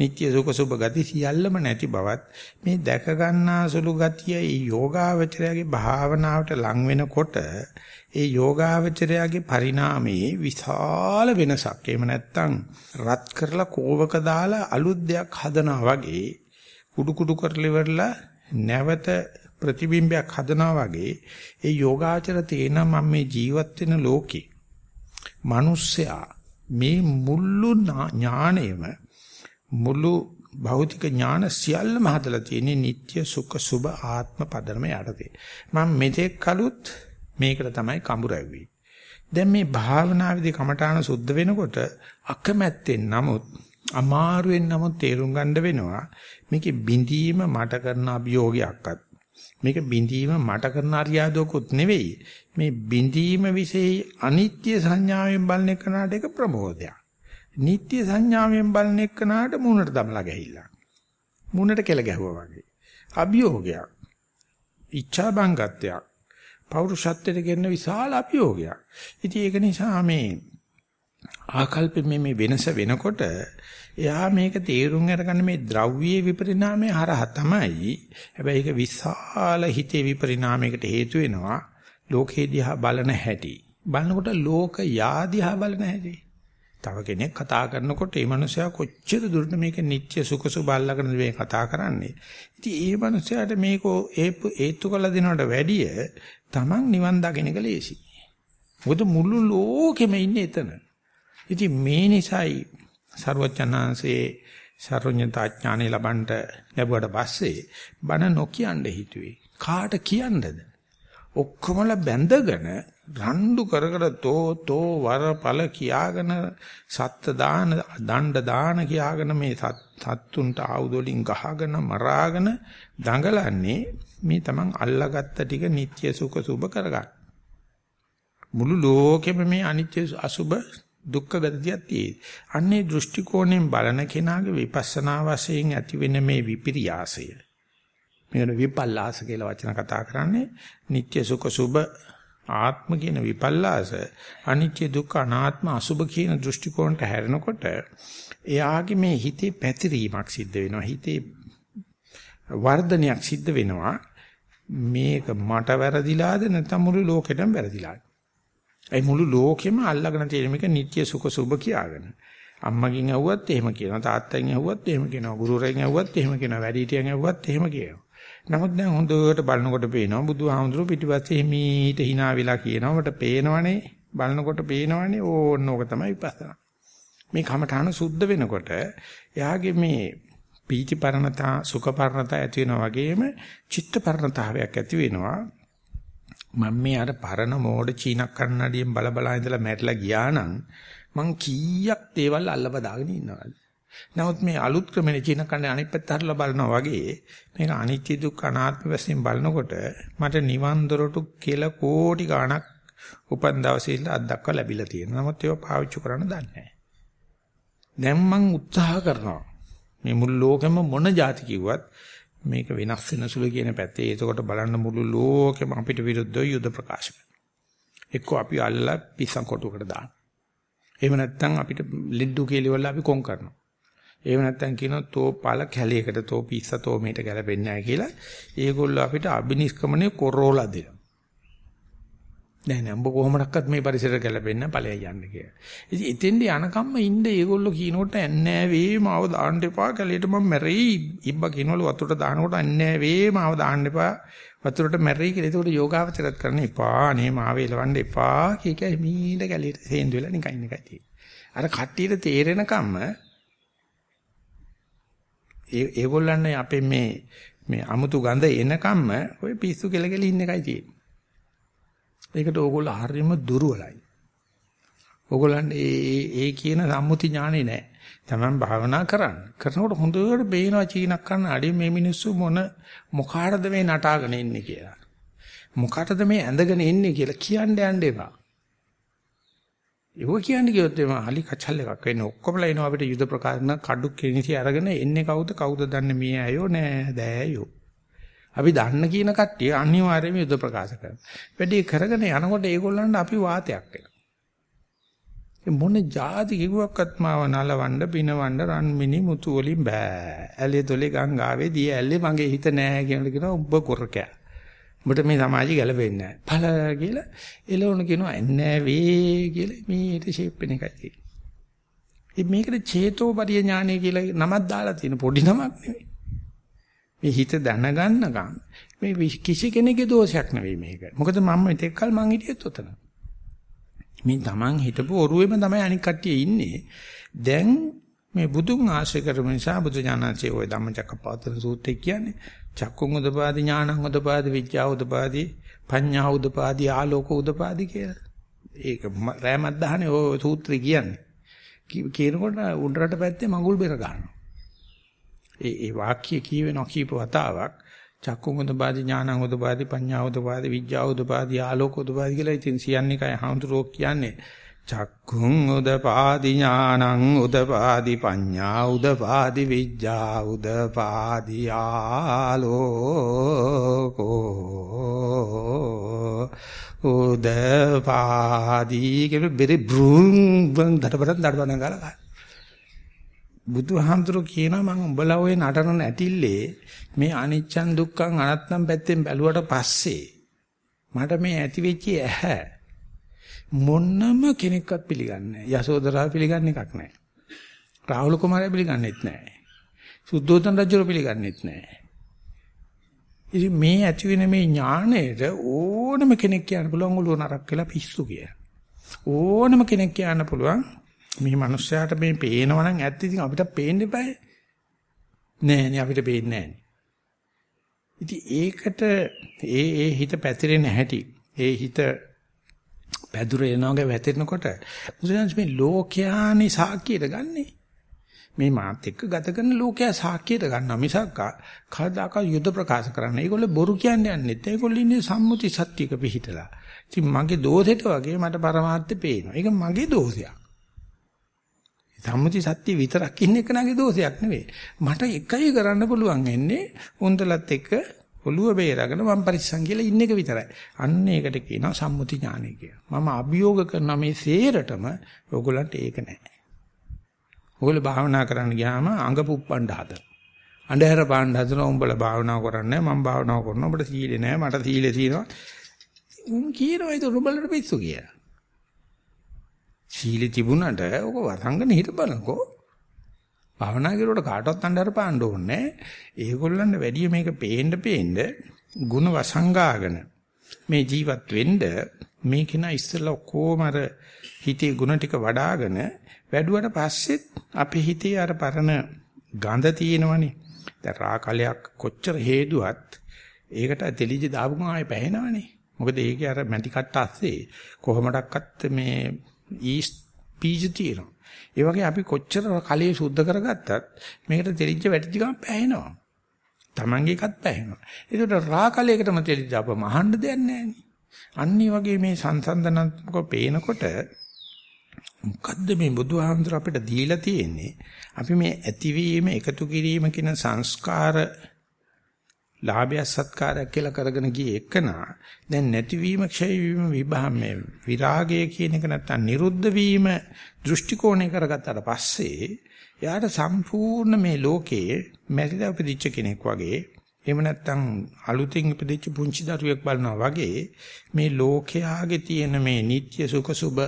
නিত্য සුඛ සුබ ගති සියල්ලම නැති බවත් මේ දැක ගන්නා සුළු ගතිය ඒ යෝගාවචරයේ භාවනාවට ලං වෙනකොට ඒ යෝගාවචරයේ පරිණාමයේ විශාල වෙනසක්. එහෙම නැත්නම් රත් කරලා කෝවක දාලා අලුත් දෙයක් හදනවා වගේ කුඩු කුඩු කරලිවරලා නැවත ප්‍රතිබිම්බයක් හදනවා වගේ ඒ යෝගාචර තේන මම මේ ජීවත් වෙන ලෝකේ මිනිස්සයා මේ මුළු ඥාණයම මුළු භෞතික ඥාන සියල්ලම හදලා තියෙන්නේ නিত্য සුඛ සුභ ආත්ම පදනම යටතේ. මම මෙතෙක් කලුත් මේකට තමයි කඹුර ඇවිවේ. දැන් මේ භාවනාවේදී කමඨාන සුද්ධ වෙනකොට අකමැත්තෙන් නමුත් අමාරුවෙන් නමුත් තේරුම් ගන්න වෙනවා මේකේ බිඳීම මට කරන අභියෝගයක්වත් මේක බිඳීම මට කරන අරියාදුවකුත් නෙවෙයි මේ බිඳීම વિશે අනිත්‍ය සංඥාවෙන් බලන එකනට එක ප්‍රමෝදයක් නිත්‍ය සංඥාවෙන් බලන එක්කනාට මූණට දමලා ගහිල්ලා. මූණට කෙල ගැහුවා වගේ. අභියෝගයක්. ඉච්ඡා බංගත්වයක්. පෞරුෂත්වයට ගෙන විශාල අභියෝගයක්. ඉතින් ඒක නිසා මේ ආකල්පෙ මේ වෙනස වෙනකොට එයා මේක තේරුම් අරගන්න මේ ද්‍රව්‍යයේ විපරිණාමය හරහා තමයි. හැබැයි ඒක විශාල හිතේ විපරිණාමයකට හේතු වෙනවා. ලෝකේ දිහා බලන හැටි. බලනකොට ලෝක යාදිහා බලන හැටි. තව කෙනෙක් කතා කරනකොට ඒ මනුස්සයා කොච්චර දුරට මේක නිත්‍ය සුඛ සුබ අල්ලගෙන මේ කතා කරන්නේ. ඉතින් ඒ මනුස්සයාට මේක ඒත්තු කළ දෙනවට වැඩිය Taman නිවන් දකින්න එක ලේසි. මොකද මුළු ලෝකෙම ඉන්නේ එතන. ඉතින් මේ නිසායි ਸਰවඥාන්සේ සර්වඥතා ඥානෙ ලබන්න ලැබුවට පස්සේ බණ නොකියන්න හිතුවේ. කාට කියන්නද? ඔක්කොමලා බැඳගෙන රණ්ඩු කර කර තෝ තෝ වරපල කියාගෙන සත්ත දාන දණ්ඩ දාන කියාගෙන මේ සත්තුන්ට ආයුධ ගහගෙන මරාගෙන දඟලන්නේ මේ තමන් අල්ලාගත්ත ටික නিত্য සුඛ සුබ කරගන්න. මුළු ලෝකෙම මේ අනිත්‍ය අසුබ දුක්ඛ ගතියක් තියෙයි. අන්නේ දෘෂ්ටි කෝණයෙන් බලන කෙනාගේ විපස්සනා වශයෙන් ඇතිවෙන මේ විපිරියාසය. මේකට විපල්ලාස කියලා වචන කතා කරන්නේ. නিত্য සුඛ සුබ ආත්ම කියන විපල්ලාස අනිත්‍ය දුක්ඛ අනාත්ම අසුභ කියන දෘෂ්ටි කෝණයට හැරෙනකොට එයාගේ මේ හිතේ පැතිරීමක් සිද්ධ වෙනවා. හිතේ වර්ධනයක් සිද්ධ වෙනවා. මේක මට වැරදිලාද නැත්නම් මුළු ලෝකෙටම වැරදිලාද? ඒ මුළු ලෝකෙම අල්ලගෙන තියෙන මේක නිට්ටය සුඛ සුභ කියාගෙන. අම්මගෙන් ඇහුවත් එහෙම කියනවා තාත්තගෙන් ඇහුවත් එහෙම කියනවා ගුරුවරයෙක් ඇහුවත් එහෙම කියනවා වැඩිහිටියන් ඇහුවත් එහෙම කියනවා. නමුත් දැන් හොඳට බලනකොට පේනවා බුදුහාමුදුරුවෝ පිටිපස්සේ හිමීට hina වෙලා කියනවා මට පේනවනේ බලනකොට පේනවනේ ඕන්න ඕක තමයි විපස්සනා. මේ කමඨාන සුද්ධ වෙනකොට එයාගේ මේ පීති පරණතා සුඛ පරණතා ඇති වෙනා වගේම චිත්ත පරණතාවයක් ඇති වෙනවා. මම මේ අර පරණ මෝඩ චීන කන්නඩියෙන් බල බල ඉඳලා මැරිලා ගියා නම් මං කීයක් දේවල් අල්ලබදාගෙන ඉන්නවද? නමුත් මේ අලුත් ක්‍රමනේ චීන කන්නේ අනිත් පැත්ත හරලා බලනවා වගේ මේක අනිත්‍ය දුක්ඛ අනාත්ම වශයෙන් බලනකොට මට නිවන් දොරටු කියලා කෝටි ගණක් උපන් දවසේ ඉඳලා අත් දක්වා ලැබිලා තියෙනවා. නමුත් ඒවා පාවිච්චි කරන්න දන්නේ නැහැ. දැන් මං උත්සාහ කරනවා. මේ මුළු ලෝකෙම මොන જાති කිව්වත් මේක වෙනස් වෙන සුළු කියන පැත්තේ. ඒකකොට බලන්න මුළු ලෝකෙම අපිට විරුද්ධව යුද ප්‍රකාශ කරනවා. එක්කෝ අපි අල්ලලා පිස්සන් කොටුවකට දාන. එහෙම නැත්නම් අපිට ලිඩ්ඩු කියලා අපි කොන් කරනවා. එහෙම නැත්නම් කියනවා තෝ පළ කැලයකට තෝ පිස්ස තෝ මේට ගැලපෙන්නේ නැහැ කියලා. ඒගොල්ලෝ අපිට අබිනිෂ්ක්‍මණය කොරෝලා දෙනවා. නෑ නෑ උඹ කොහොමඩක්වත් මේ පරිසරයට ගැලපෙන්නේ නැහැ ඵලයයි යන්න කියලා. ඉතින් එතෙන්ද යනකම්ම ඉන්න ඒගොල්ලෝ කියනකොට ඇන්නෑ වේ මාව දාන්න එපා කැලේට මම මැරෙයි. ඉබ්බා කියනවලු වතුරට දානකොට ඇන්නෑ වේ මාව දාන්න එපා. වතුරට මැරෙයි කියලා. ඒකට යෝගාවචරත් කරන්න එපා. අනේ මාව එලවන්න එපා. කීක මීඩ කැලේට සේන්දු වෙලා නිකන් ඉන්න එකයි තියෙන්නේ. අර කට්ටියට තේරෙනකම්ම ඒ ඒගොල්ලන් අපේ මේ මේ අමුතු ගඳ එනකම්ම ওই පිස්සු කෙලකෙල ඉන්න එකයි තියෙන්නේ. ඒකට ඕගොල්ලෝ හරියම දුර්වලයි. ඕගොල්ලන් ඒ ඒ කියන සම්මුති ඥානෙ නැහැ. Taman භාවනා කරන්න. කරනකොට හොඳට බේනවා චීනක් කරන අඩේ මේ මිනිස්සු මොන මොකාටද මේ නටාගෙන ඉන්නේ කියලා. මොකටද මේ ඇඳගෙන ඉන්නේ කියලා කියන්න යන්න එපා. ඒක කියන්නේ කිව්වොත් එම hali කචල් එකක් වෙන්නේ. ඔක්කොමලා එනවා අපිට යුද ප්‍රකාශන කඩු කෙනිසි අරගෙන එන්නේ කවුද? කවුද දන්නේ මේ අයෝ? නෑ දෑයෝ අපි දන්න කියන කට්ටිය අනිවාර්යයෙන්ම යුද ප්‍රකාශ කරනවා. වැඩි කරගෙන යනකොට ඒගොල්ලන්ට අපි වාතයක් වෙනවා. මොන જાති කිව්වක්වත් මාව නලවන්න පිනවන්න රන් මිනි මුතු වලින් බෑ. ඇලේ තොලේ ගංගාවේ දී ඇල්ලේ මගේ හිත නෑ කියනකොට කියනවා ඔබ කොරකෑ. උඹට මේ සමාජය ගැලපෙන්නේ නැහැ. පළ කියලා එළවණු කියනවා එන්නේ වේ කියලා මේට ෂේප් වෙන එකයි තියෙන්නේ. ඉතින් මේකට චේතෝපරිය ඥානය කියලා නමක් දාලා තියෙන පොඩි නමක් නෙවෙයි. මේ හිත දැනගන්නකම් මේ කිසි කෙනෙකුගේ දෝෂයක් නෙවෙයි මේක. මොකද මම මෙතෙක් කල මං හිටියෙත් උතන. මේ Taman හිටපු ඔරුවේම තමයි අනික් කට්ටිය ඉන්නේ. දැන් මේ බුදුන් ආශ්‍රය කරන නිසා බුදු ඥානසේ ওই ධම්මචක්කපවත්තන සූත්‍රය කියන්නේ චක්කුං උදපාදි ඥානං උදපාදි විඥා උදපාදි පඤ්ඤා උදපාදි ආලෝක උදපාදි කියලා. ඒක රෑමත් දහනේ ওই සූත්‍රය කියන්නේ. කියනකොට උඩරට පැත්තේ මඟුල් බෙර ගන්නවා. ඒ ඒ වාක්‍ය කියවෙනවා කීප වතාවක් චක්කුං උදපාදි ඥානං උදපාදි පඤ්ඤා උදපාදි විඥා උදපාදි ආලෝක උදපාදි කියලා ඉතින් සියන්නේ කයි හඳුරෝ කියන්නේ චක්කුං උදපාදි ඥානං උදපාදි පඤ්ඤා උදපාදි විඥා උදපාදි ආලෝකෝ. උදපාදි කියලා බෙරි බ්‍රුම් බං දඩබඩ දඩබඩ ගාලා බුදුහාමුදුරු කියනවා මම උඹලා ඔය නටන නැටිල්ලේ මේ අනිච්චන් දුක්ඛං අනත්තම් පැත්තෙන් බැලුවට පස්සේ මට මේ ඇති වෙච්ච ඇහැ මොන්නම කෙනෙක්වත් පිළිගන්නේ නැහැ. යසෝදරා පිළිගන්නේ එකක් නැහැ. රාහුල කුමාරයා පිළිගන්නෙත් නැහැ. සුද්ධෝදන රජුර පිළිගන්නෙත් නැහැ. ඉතින් මේ ඇති වෙන මේ ඥාණයට ඕනම කෙනෙක් කියන්න පුළුවන් ඔළුව නරක් වෙලා පිස්සු කියලා. ඕනම කෙනෙක් කියන්න පුළුවන් මේ මිනිස්සයාට මේ පේනවා නම් ඇත්ත ඉතින් අපිට පේන්න එපායි. නෑ නෑ අපිට පේන්නේ නෑ. ඉතින් ඒකට ඒ ඒ හිත පැතිරෙන හැටි ඒ හිත පැදුර එනවාගේ වැටෙනකොට බුදුරජාණන් මේ ලෝකයානි සාක්කියට ගන්නෙ. මේ මාත් එක්ක ගත කරන ලෝකයා සාක්කියට ගන්නවා මිසක් කවදාක යුද ප්‍රකාශ කරන්න. ඒගොල්ලෝ බොරු කියන්නේ නැත්. ඒගොල්ලෝ ඉන්නේ සම්මුති සත්‍යයක පිහිටලා. ඉතින් මගේ දෝෂෙට වගේ මට පරමාර්ථය පේනවා. ඒක මගේ දෝෂයක්. සම්මුති සත්‍ය විතරක් ඉන්න එක නගේ දෝෂයක් නෙවෙයි. මට එකයි කරන්න පුළුවන් වෙන්නේ උන්දලත් එක්ක ඔළුව බේරගෙන මම පරිස්සම් කියලා ඉන්න එක විතරයි. අන්න ඒකට කියනවා සම්මුති ඥානය කියලා. මම අභියෝග කරන මේ සේරටම ඕගොල්ලන්ට ඒක නැහැ. ඕගොල්ලෝ භාවනා කරන්න ගියාම අඟ පුප්පන්න හදන. අන්ධහැර පාන්න හදන උඹලා භාවනා කරන්නේ මම භාවනා කරනවා. ඔබට සීලේ නැහැ මට සීලේ තියෙනවා. උන් කියනවා ඒක උඹලට පිස්සු කියලා. සීල තිබුණාට ඔක වසංගන හිටපලකෝ. භාවනා කරුවට කාටවත් අnder පාන්න ඕනේ. ඒගොල්ලන්ට වැඩිය මේක පේන්න පේන්න ಗುಣ වසංගාගෙන මේ ජීවත් වෙන්න මේ කෙනා ඉස්සෙල්ලා ඔක්කොම අර හිතේ ಗುಣ ටික වඩාගෙන වැඩුවට පස්සෙත් අපේ හිතේ අර පරණ ගඳ තියෙනවනේ. දැන් රාකලයක් කොච්චර හේදුවත් ඒකට තෙලිජ දාපු ගමන් ආයේ පැහැෙනවනේ. මොකද ඒකේ අර මැටි කට්ට අස්සේ කොහොමඩක්වත් මේ ඊස්ට් පීජ තියෙනවා. ඒ වගේ අපි කොච්චර කලයේ සුද්ධ කරගත්තත් මේකට තෙලිච්ච වැටිච්ච ගමන් පැහැෙනවා. Tamange එකත් පැහැෙනවා. ඒකට රා කලයකටම තෙලිච්ච අපම අහන්න දෙයක් නැහැ අන්නේ වගේ මේ සංසන්දනාත්මකව පේනකොට මොකද්ද මේ බුදුහාමුදුර අපිට දීලා තියෙන්නේ? අපි මේ ඇතිවීම එකතු කිරීම කියන සංස්කාර ලාභය සත්කාරයක් කියලා කරගෙන ගියේ එකනා දැන් නැතිවීම ක්ෂය වීම විභාමයේ විරාගය කියන එක නැත්තම් නිරුද්ධ වීම දෘෂ්ටි කෝණය කරගත්තාට පස්සේ යාට සම්පූර්ණ මේ ලෝකයේ මැරිලා උපදිච්ච කෙනෙක් වගේ එහෙම නැත්තම් අලුතින් ඉපදිච්ච පුංචි දරුවෙක් බලනවා වගේ මේ ලෝකයාගේ තියෙන මේ නিত্য සුඛ සුබ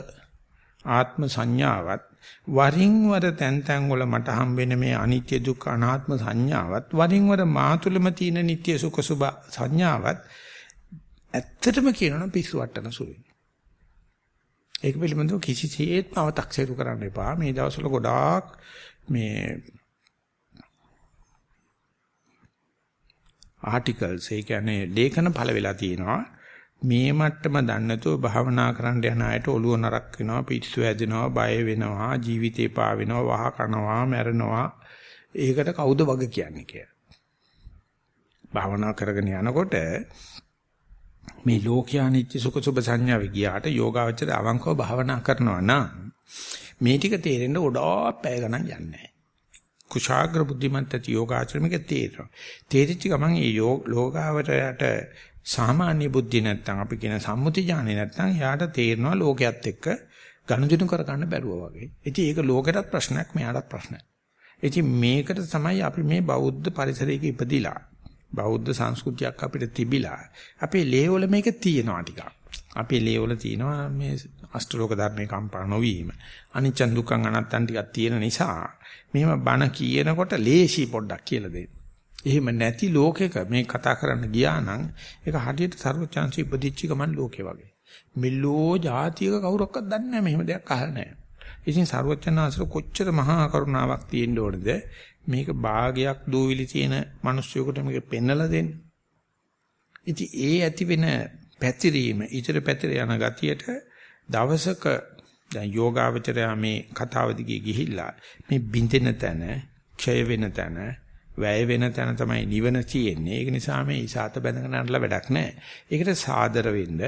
ආත්ම සංඥාවත් වරින් වර තැන් තැන් වල මට හම්බෙන මේ අනිත්‍ය දුක්ඛ අනාත්ම සංඥාවත් වරින් වර මාතුලම තියෙන නিত্য සුඛ සුභ සංඥාවත් ඇත්තටම කියනවනම් පිස්සු වටන සුළුයි. ඒක පිළිබඳව කිසිසේත්ම අව탁සේරු කරන්න එපා. මේ දවස්වල ගොඩාක් මේ ආටිකල්ස් ඒ කියන්නේ ලේඛන පළ වෙලා තියෙනවා. මේ මට්ටම දන්නේ නැතුව භාවනා කරන්න යන අයට ඔළුව නරක් වෙනවා පිස්සු හැදෙනවා බය වෙනවා ජීවිතේ පා වෙනවා වහ කනවා මැරෙනවා ඒකට කවුද වග කියන්නේ කියලා. භාවනා කරගෙන යනකොට මේ ලෝකයා නිත්‍ය සුඛ සුබ සංඥාව ගියාට යෝගාවචර අවංකව භාවනා කරනවා නම් මේ ටික තේරෙන්න ගොඩාක් පැය ගණන් යන්නේ නැහැ. කුශාග්‍ර බුද්ධිමත් ඇති යෝගාචරමික තේරෙනවා. තේරිච්ච ගමන් මේ යෝගාවචරයට සාමාන්‍ය බුද්ධිය නැත්තම් අපි කියන සම්මුති ඥානෙ නැත්තම් එයාට තේරෙනවා ලෝකයක් එක්ක ගනුදෙනු කර ගන්න බැරුවා වගේ. ඉතින් ඒක ලෝකෙටත් ප්‍රශ්නයක් මෙයාටත් ප්‍රශ්නයක්. ඉතින් මේකට තමයි අපි මේ බෞද්ධ පරිසරයක ඉපදිලා බෞද්ධ සංස්කෘතියක් අපිට තිබිලා අපේ ලේවල මේක තියෙනවා ටිකක්. අපේ ලේවල තියෙනවා මේ අෂ්ටලෝක ධර්මේ කම්පා නොවීම. අනිච්ච දුක්ඛං අනත්තං ටිකක් තියෙන නිසා මෙහෙම බණ කියනකොට ලේසි පොඩ්ඩක් කියලා දෙන්න. එහෙම නැති ලෝකෙක මේ කතා කරන්න ගියා නම් ඒක හරියට සර්වචාන්සි ඉපදිච්ච ගමන් ලෝකේ වගේ. මෙල්ලෝ જાතියක කවුරක්වත් දන්නේ නැහැ මෙහෙම දෙයක් අහලා නැහැ. ඉතින් සර්වචනාසර කොච්චර මහා කරුණාවක් තියෙන්න ඕනද මේක භාගයක් දූවිලි තියෙන මිනිස්සුයෙකුට මේක පෙන්නලා දෙන්න. ඉතින් ඒ ඇති වෙන පැතිරීම, ඊතර පැතිර යන ගතියට දවසක දැන් යෝගාවචරයා මේ කතාව දිගේ ගිහිල්ලා මේ බින්දෙන තැන, ක්ෂය වෙන තැන, වැය වෙන තැන තමයි නිවන තියෙන්නේ. ඒක නිසා මේ ඉසాత බැඳගෙන යන්නලා වැඩක් නැහැ. ඒකට සාදර වෙන්න,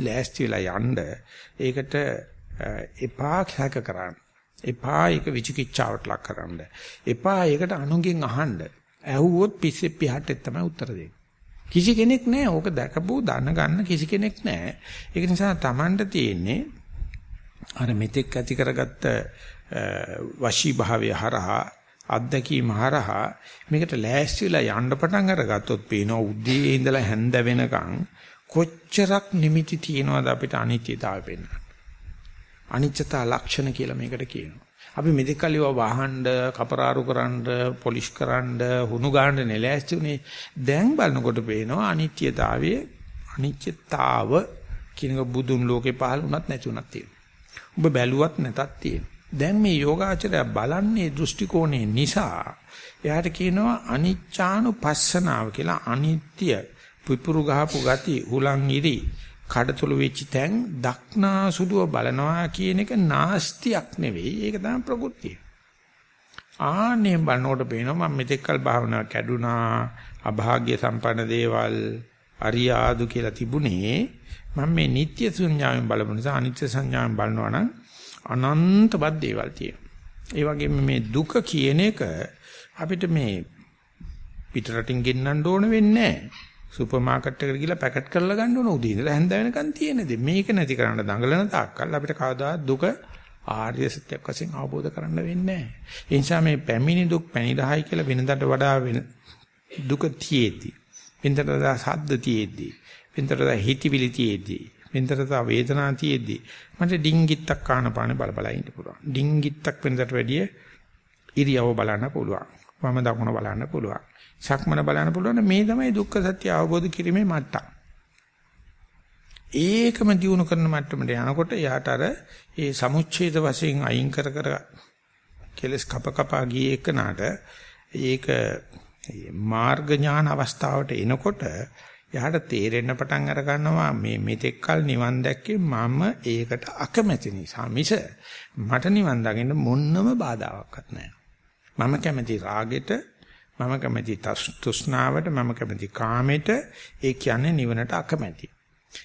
ලෑස්ති වෙලා යන්න, ඒකට එපා කැක කරන්න. එපා ඒක විචිකිච්ඡාවට ලක් කරන්න. එපා ඒකට අනුගෙන් අහන්න. ඇහුවොත් පිස්සෙ පිහට්ටෙත් තමයි උත්තර දෙන්නේ. කිසි කෙනෙක් නැහැ. ඕක දැකපු දන ගන්න කිසි කෙනෙක් නැහැ. ඒක නිසා Tamanට තියෙන්නේ අර මෙතෙක් ඇති කරගත්ත වශී භාවය හරහා අත්දැකීම හරහා මේකට ලෑස්තිලා යන්න පටන් අරගත්තොත් පේනවා උදේ ඉඳලා හැන්ද වෙනකන් කොච්චරක් නිමිති තියෙනවද අපිට අනිත්‍යතාවය පෙන්වන්න. අනිත්‍යතා ලක්ෂණ කියලා මේකට කියනවා. අපි මෙතෙක් කල් ඒවා වහන්න, කපරාරු කරන්න, පොලිෂ් කරන්න, හුණු ගන්න නෙලෑස්ති උනේ. දැන් බලනකොට පේනවා අනිත්‍යතාවයේ අනිත්‍යතාව කියනක බුදුන් ලෝකේ පහළ වුණත් නැති වුණත් තියෙනවා. ඔබ බැලුවත් නැතත් තියෙනවා. දැන් මේ යෝගාචරය බලන්නේ දෘෂ්ටි කෝණය නිසා එයාට කියනවා අනිච්චානුපස්සනාව කියලා අනිත්‍ය පුපුරු ගහපු ගති උලන් ඉරි කඩතුළු වෙච්ච තැන් දක්නා සුදුව බලනවා කියන එක නාස්තියක් නෙවෙයි. ඒක තමයි ප්‍රകൃතිය. ආනේ බලනකොට පේනවා මම මෙතෙක්කල් භාවනා කැඩුනා, අභාග්‍ය සම්පන්න දේවල්, අරියාදු කියලා තිබුණේ මම මේ නිත්‍ය සංඥාවෙන් බලපු නිසා අනිත්‍ය සංඥාවෙන් බලනවා නම් අනන්තවත් දේවල් තියෙනවා. ඒ වගේම මේ දුක කියන එක අපිට මේ පිටරටින් ගෙන්නන්න ඕන වෙන්නේ නැහැ. සුපර් මාකට් එකට ගිහලා පැකට් කරලා ගන්න ඕන උදේ ඉඳලා හැන්ද වෙනකන් තියෙන දේ. මේක නැති කරන්න දඟලන තාක්කල් අපිට කවදාවත් දුක ආර්ය සත්‍යයක් වශයෙන් අවබෝධ කරන්න වෙන්නේ නැහැ. ඒ නිසා මේ පැමිණි දුක් පැනිරහයි කියලා වෙනදට වඩා වෙන දුක තියේදී. වෙනදට වඩා සද්ද තියේදී. වෙනදට වඩා හිතවිලි තියේදී. වෙනදට වඩා වේදනා තියේදී. මට ඩිංගිත්තක් කාන පාන බල බල ඉන්න පුළුවන්. ඩිංගිත්තක් වෙනදට වැඩිය ඉරියව බලන්න පුළුවන්. වම දකුණ බලන්න පුළුවන්. සක්මන බලන්න පුළුවන් මේ තමයි දුක්ඛ සත්‍ය අවබෝධ කිරීමේ මට්ටම. ඒකම දිනු කරන මට්ටමට යනකොට යාට අර ඒ සමුච්ඡේද වශයෙන් අයින් කර කර කෙලස් කප කපා ගියේ එකනට ඒක මාර්ග ඥාන අවස්ථාවට එනකොට එයාට තේරෙන්න පටන් අර ගන්නවා මේ මෙතෙක්කල් නිවන් දැක්කේ මම ඒකට අකමැති නිසා මිස මට නිවන් දකින්න මොන්නම බාධාවක්වත් නැහැ. මම කැමති රාගෙට මම කැමති තෘෂ්ණාවට මම කැමති කාමයට ඒ කියන්නේ නිවනට අකමැති.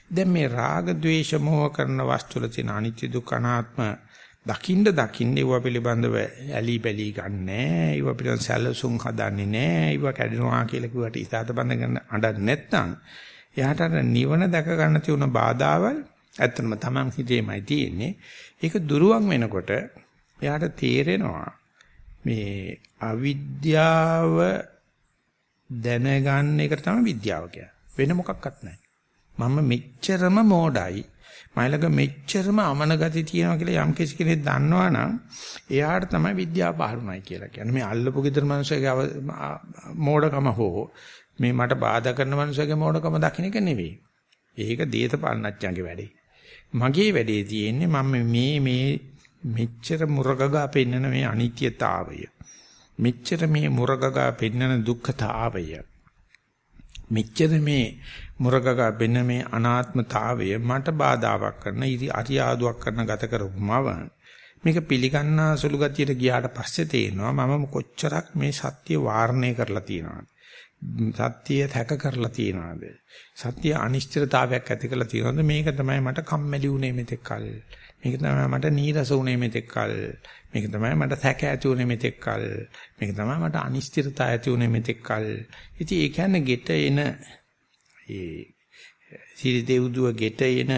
දැන් මේ රාග ద్వේෂ මෝහ කරන වස්තුල තියෙන අනිත්‍ය දුක්ඛ අනාත්ම දකින්න දකින්න ඒව පිළිබඳව ඇලි බැලි ගන්නෑ ඒව පිළිබඳ සැලසුම් හදන්නේ නෑ ඒව කැඩෙනවා කියලා කිව්වට ඉසాత බඳගෙන අඬන්නේ නැත්නම් එයාට අර නිවන දැක ගන්න තියෙන බාධාවල් ඇත්තම තමන් හිතේමයි තියෙන්නේ ඒක දුරුවන් වෙනකොට එයාට තේරෙනවා මේ අවිද්‍යාව දැනගන්න එක තමයි විද්‍යාව කියන්නේ. වෙන මොකක්වත් නැහැ. මම මෙච්චරම මෝඩයි. මයිලක මෙච්චරම අමන ගති තියෙනවා කියලා යම් කිසි කෙනෙක් දන්නවනම් එයාට තමයි විද්‍යාව පහරුණයි කියලා කියන්නේ. මේ අල්ලපු ගෙදර මිනිස්සුගේ මෝඩකම හෝ මේ මට බාධා කරන මිනිස්සුගේ මෝඩකම දකින්න එක නෙවෙයි. ඒක දේතපාලනඥයන්ගේ වැඩේ. මගේ වැඩේ තියෙන්නේ මම මේ මේ මෙච්චර මුරගගා පෙන්නන මේ අනිත්‍යතාවය මෙච්චර මේ මුරගගා පෙන්නන දුක්ඛතාවය මෙච්චර මේ මුරගගා පෙන්නන මේ අනාත්මතාවය මට බාධාවක් කරන ඉරි අරියාදුවක් කරන ගත කරපුමව මේක පිළිගන්නා සුළු ගතියට ගියාට පස්සේ තේනවා මම කොච්චරක් මේ සත්‍ය වාරණය කරලා තියෙනවද සත්‍ය තැක කරලා තියෙනවද සත්‍ය අනිශ්චිතතාවයක් ඇති කරලා තියෙනවද මේක තමයි මට කම්මැලි වුනේ මෙතෙක් කල් මේක තමයි මට නීරස වුනේ මෙතෙක් කල. මේක තමයි මට සැක ඇති වුනේ මෙතෙක් කල. මේක තමයි මට අනිශ්චිතතාව ඇති වුනේ මෙතෙක් කල. ඉතින් ඒ කියන්නේ ගෙට එන ඒ සිරි දෙව්දුව ගෙට එන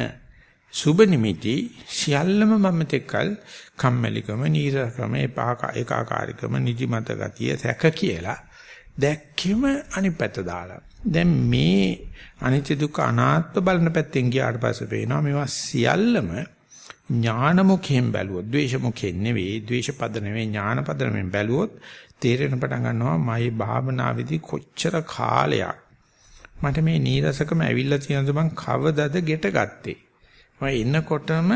සුබ නිමිති සියල්ලම මම තෙක්කල් කම්මැලිකම, නීරසකම, ඒකාකාරීකම, නිදිමත ගතිය, සැක කියලා දැක්කෙම අනිත් පැත්ත දාලා. දැන් මේ අනිත්‍ය දුක්ඛ අනාත්ම බලන පැත්තෙන් ගියාට පස්සේ පේනවා මේවා සියල්ලම ඥාන මුඛයෙන් බැලුවොත්, ද්වේෂ මුඛයෙන් නෙවෙයි, ද්වේෂ පද නෙවෙයි, ඥාන පදයෙන් බැලුවොත් තේරෙන පටන් ගන්නවා මයි භාවනාවේදී කොච්චර කාලයක් මට මේ නීරසකම ඇවිල්ලා තියෙනද මං කවදද ගෙට ගත්තේ? මම එනකොටම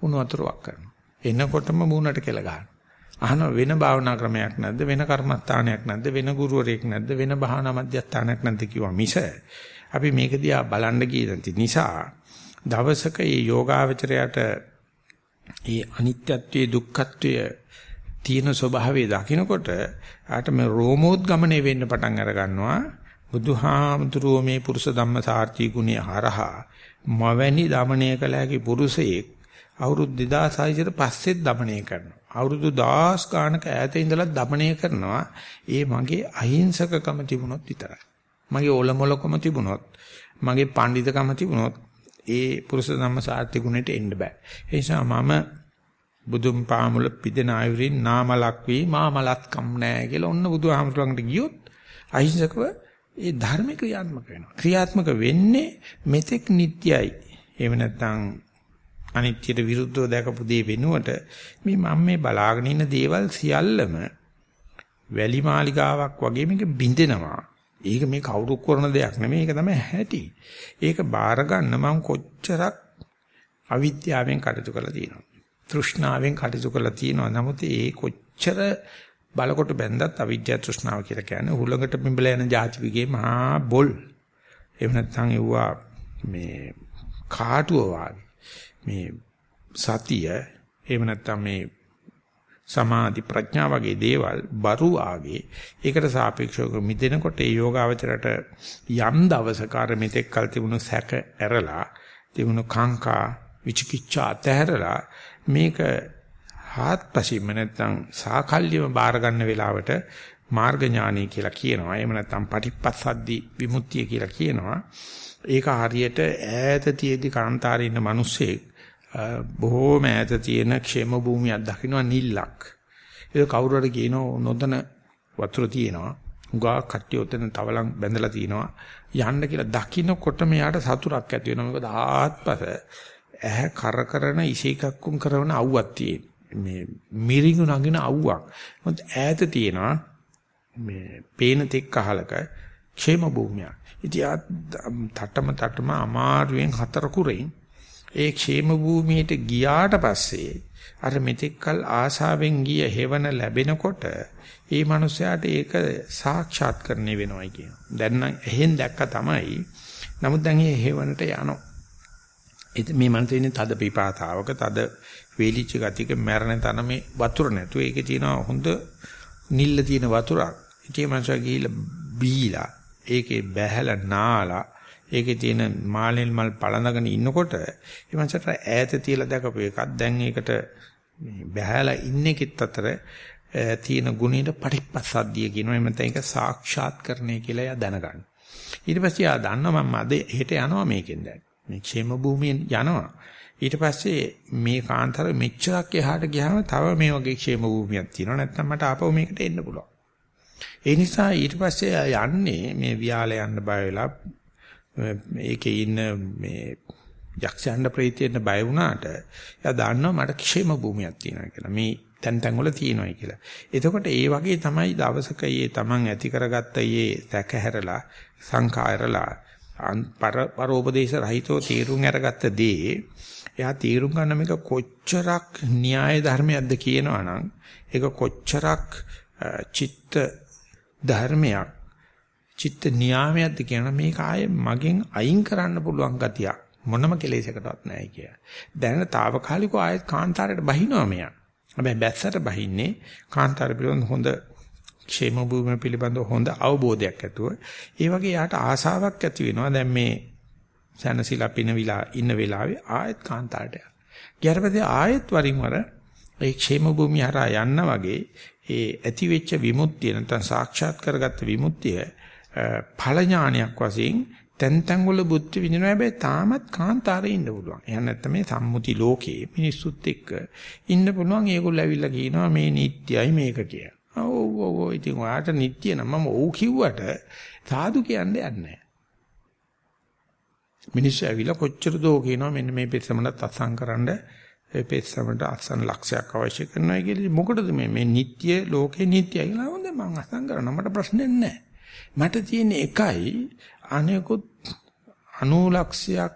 උණු වතුරක් කරනවා. එනකොටම මූණට කෙල ගන්නවා අහන වෙන භාවනා ක්‍රමයක් නැද්ද? වෙන කර්මස්ථානයක් නැද්ද? වෙන ගුරුවරයෙක් නැද්ද? වෙන භාවනා මධ්‍යස්ථානයක් නැද්ද කිව්වා මිස. අපි මේක දිහා බලන්න ගිය නිසා දවසක මේ යෝගාවචරයට මේ අනිත්‍යත්වයේ දුක්ඛත්වයේ තියෙන ස්වභාවය දකිනකොට ආට මේ රෝමෝද්ගමණය වෙන්න පටන් අර ගන්නවා බුදුහාමුදුරුවෝ මේ පුරුෂ ධම්ම සාර්ථී ගුණය හරහා මවැනි দমনය කළ හැකි පුරුෂයෙක් අවුරුදු 2600 පස්සෙත් দমনය කරනවා. අවුරුදු 10 ගානක ඈත ඉඳලා দমনය කරනවා. ඒ මගේ අහිංසකකම තිබුණොත් විතරයි. මගේ ඔලොමලකම තිබුණොත්, මගේ පඬිතකම තිබුණොත් ඒ පුරුෂ ධම්ම සාර්ථි ගුණයට එන්න බෑ. ඒ නිසා මම බුදුන් පාමුල පිදෙන ආයුරින් නාමලක් වී මාමලත්කම් නෑ කියලා ඔන්න බුදුහාමුදුරන්ට ගියොත් අහිංසකව ඒ ධර්ම ක්‍රියාත්මක වෙනවා. ක්‍රියාත්මක වෙන්නේ මෙතෙක් නිට්යයි. එහෙම නැත්නම් අනිත්‍යයට විරුද්ධව දැකපු දේ වෙනුවට මේ මම මේ බලාගෙන ඉන්න දේවල් සියල්ලම වැලි මාලිගාවක් වගේ මේක බින්දෙනවා. ඒක මේ කවුරු කරන දෙයක් නෙමෙයි. ඒක තමයි හැටි. ඒක බාර ගන්න මම කොච්චරක් අවිද්‍යාවෙන් කටයුතු කරලා තියෙනවා. තෘෂ්ණාවෙන් කටයුතු කරලා තියෙනවා. නමුත් ඒ කොච්චර බලකොට බැන්දත් අවිද්‍යාව තෘෂ්ණාව කියලා කියන්නේ හුලඟට පිඹල යන ಜಾති විගේ මහා බොල්. එහෙම නැත්නම් ඒවා මේ කාටුව මේ සතිය එහෙම නැත්නම් මේ සමාධි ප්‍රඥා වගේ දේවල් බරු ආගේ ඒකට සාපේක්ෂව මිදෙනකොට ඒ යෝගාවචරයට යම් දවසක අර මෙතෙක් කල් තිබුණු සැක ඇරලා තිබුණු කාංකා විචිකිච්ඡා අතහැරලා මේක හාත්පසින්ම නැත්නම් සාකල්යම බාර ගන්න වෙලාවට මාර්ග ඥානය කියලා කියනවා. එහෙම නැත්නම් පටිපස්සද්දි විමුක්තිය කියලා කියනවා. ඒක හරියට ඈත තියේදී කාන්තාරේ ඉන්න මිනිස්සෙක් බොහෝම ඈත තියෙන ക്ഷേම භූමියක් දකින්න නිල්ලක්. ඒක කවුරු හරි කියනෝ නොදන වතුර තියෙනවා. උගා කට්ටිය උතන තවලම් බැඳලා තිනවා. යන්න කියලා දකින්නකොට මෙයාට සතුටක් ඇති වෙනවා. මොකද ආත්පස ඇහැ කර කරන ඉසේකක්කුම් කරන අවුවක් තියෙන. මේ මිරිඟු නගින අවුවක්. මොකද ඈත තියෙනවා මේ පේන තෙක් කහලක ക്ഷേම භූමියක්. ඉතින් තටම තටම අමාරුවෙන් හතර කුරෙන් ඒ ക്ഷേම භූමියට ගියාට පස්සේ අර මෙතෙක්කල් ආසාවෙන් ගිය හේවන ලැබෙනකොට ඒ මනුස්සයාට ඒක සාක්ෂාත් කරන්නේ වෙනවයි කියන. දැන් නම් එහෙන් දැක්ක තමයි. නමුත් දැන් මේ හේවනට යනවා. ඒ මේ මනසේ ඉන්නේ තද පිපාතාවක තද වේලිච්ච ගතියක මැරෙන තන මේ වතුර නැතුව ඒකේ තියෙනවා හොඳ නිල්ල තියෙන වතුරක්. ඉතින් මනස ගිහිල්ලා බීලා ඒකේ බැහැලා නාලා ඒකේ තියෙන මාළෙල් මල් පළඳගෙන ඉන්නකොට ඒ මනසට ඈත තියලා දැකපු එකක් දැන් ඒකට බැහැලා ඉන්නේකෙත් අතර තියෙන ගුණයට පටිපස්සද්ධිය කියනවා එහෙම නැත්නම් ඒක සාක්ෂාත්කරණය කියලා එයා දැනගන්න. ඊට පස්සේ එයා දන්නවා මම අද හෙට යනවා මේකෙන් දැන්. මේ ക്ഷേම භූමියෙන් යනවා. ඊට පස්සේ මේ කාන්තර මෙච්චරක් එහාට ගියාම තව මේ වගේ ക്ഷേම භූමියක් තියෙනවා නැත්නම් මට ආපහු මේකට එන්න පුළුවන්. ඒ නිසා ඊට පස්සේ යන්නේ මේ වියාල යන්න බය වෙලා ඒකේ ඉන්න මේ යක්ෂයන්ට ප්‍රීතියෙන්න බය වුණාට එයා දන්නවා මට ക്ഷേම භූමියක් තියෙනවා කියලා. මේ තැන් තැන් වල තියෙනවායි කියලා. එතකොට ඒ වගේ තමයි දවසක යේ Taman ඇති කරගත්ත යේ සැකහැරලා සංකායරලා පරෝපදේශ රහිතව තීරුම් අරගත්ත දේ එයා තීරු ගන්න මේක කොච්චරක් න්‍යාය ධර්මයක්ද කියනවනම් ඒක කොච්චරක් චිත්ත ධර්මයක් චිත්ත න්‍යායයක්ද කියනවා මේක ආයේ මගෙන් අයින් කරන්න පුළුවන් ගතියක් මොනම කෙලෙසකටවත් නැහැ කිය. දැනට తాවකාලිකව ආයෙත් කාන්තාරයට බහිනවා මෙයා. හැබැයි බැස්සට බහින්නේ කාන්තාර පිළිබඳ හොඳ ക്ഷേම භූමිය පිළිබඳ හොඳ අවබෝධයක් ඇතුව ඒ වගේ යාට ආසාවක් ඇති වෙනවා. දැන් මේ සනසිලා පිනවිලා ඉන්න වෙලාවේ ආයෙත් කාන්තාරට යනවා. ඊට ආයෙත් වරින් වර ඒ ക്ഷേම භූමිය හරහා යන්න වගේ ඒ ඇති වෙච්ච විමුක්තිය නැත්නම් සාක්ෂාත් කරගත්ත විමුක්තිය ඵල ඥානයක් වශයෙන් තැන් තැන් වල බුද්ධ විඳිනවා හැබැයි තාමත් කාන්තාරේ ඉන්න පුළුවන්. එහෙනම් නැත්නම් මේ සම්මුති ලෝකේ මිනිස්සුත් එක්ක ඉන්න පුළුවන්. ඒගොල්ලෝ ඇවිල්ලා කියනවා මේ නිට්ටයයි මේක කියලා. ඔව් ඔව් ඔව් ඉතින් ඔයාට නිට්ටිය නම් මම ඔව් කිව්වට සාදු කියන්නේ නැහැ. මිනිස්සු ඇවිල්ලා කොච්චර දෝ කියනවා මෙන්න මේ පෙස්සමකට අත්සන්කරනද ඒ පෙස්සමට අත්සන් ලක්ෂයක් අවශ්‍ය කරනවා කියලා මොකටද මේ මේ නිට්ටිය ලෝකේ නිට්ටියයි කියලා හොඳ මම අත්සන් කරනවා මට ප්‍රශ්නයක් නැහැ. මට තියෙන එකයි අනෙකුත් 90 ලක්ෂයක්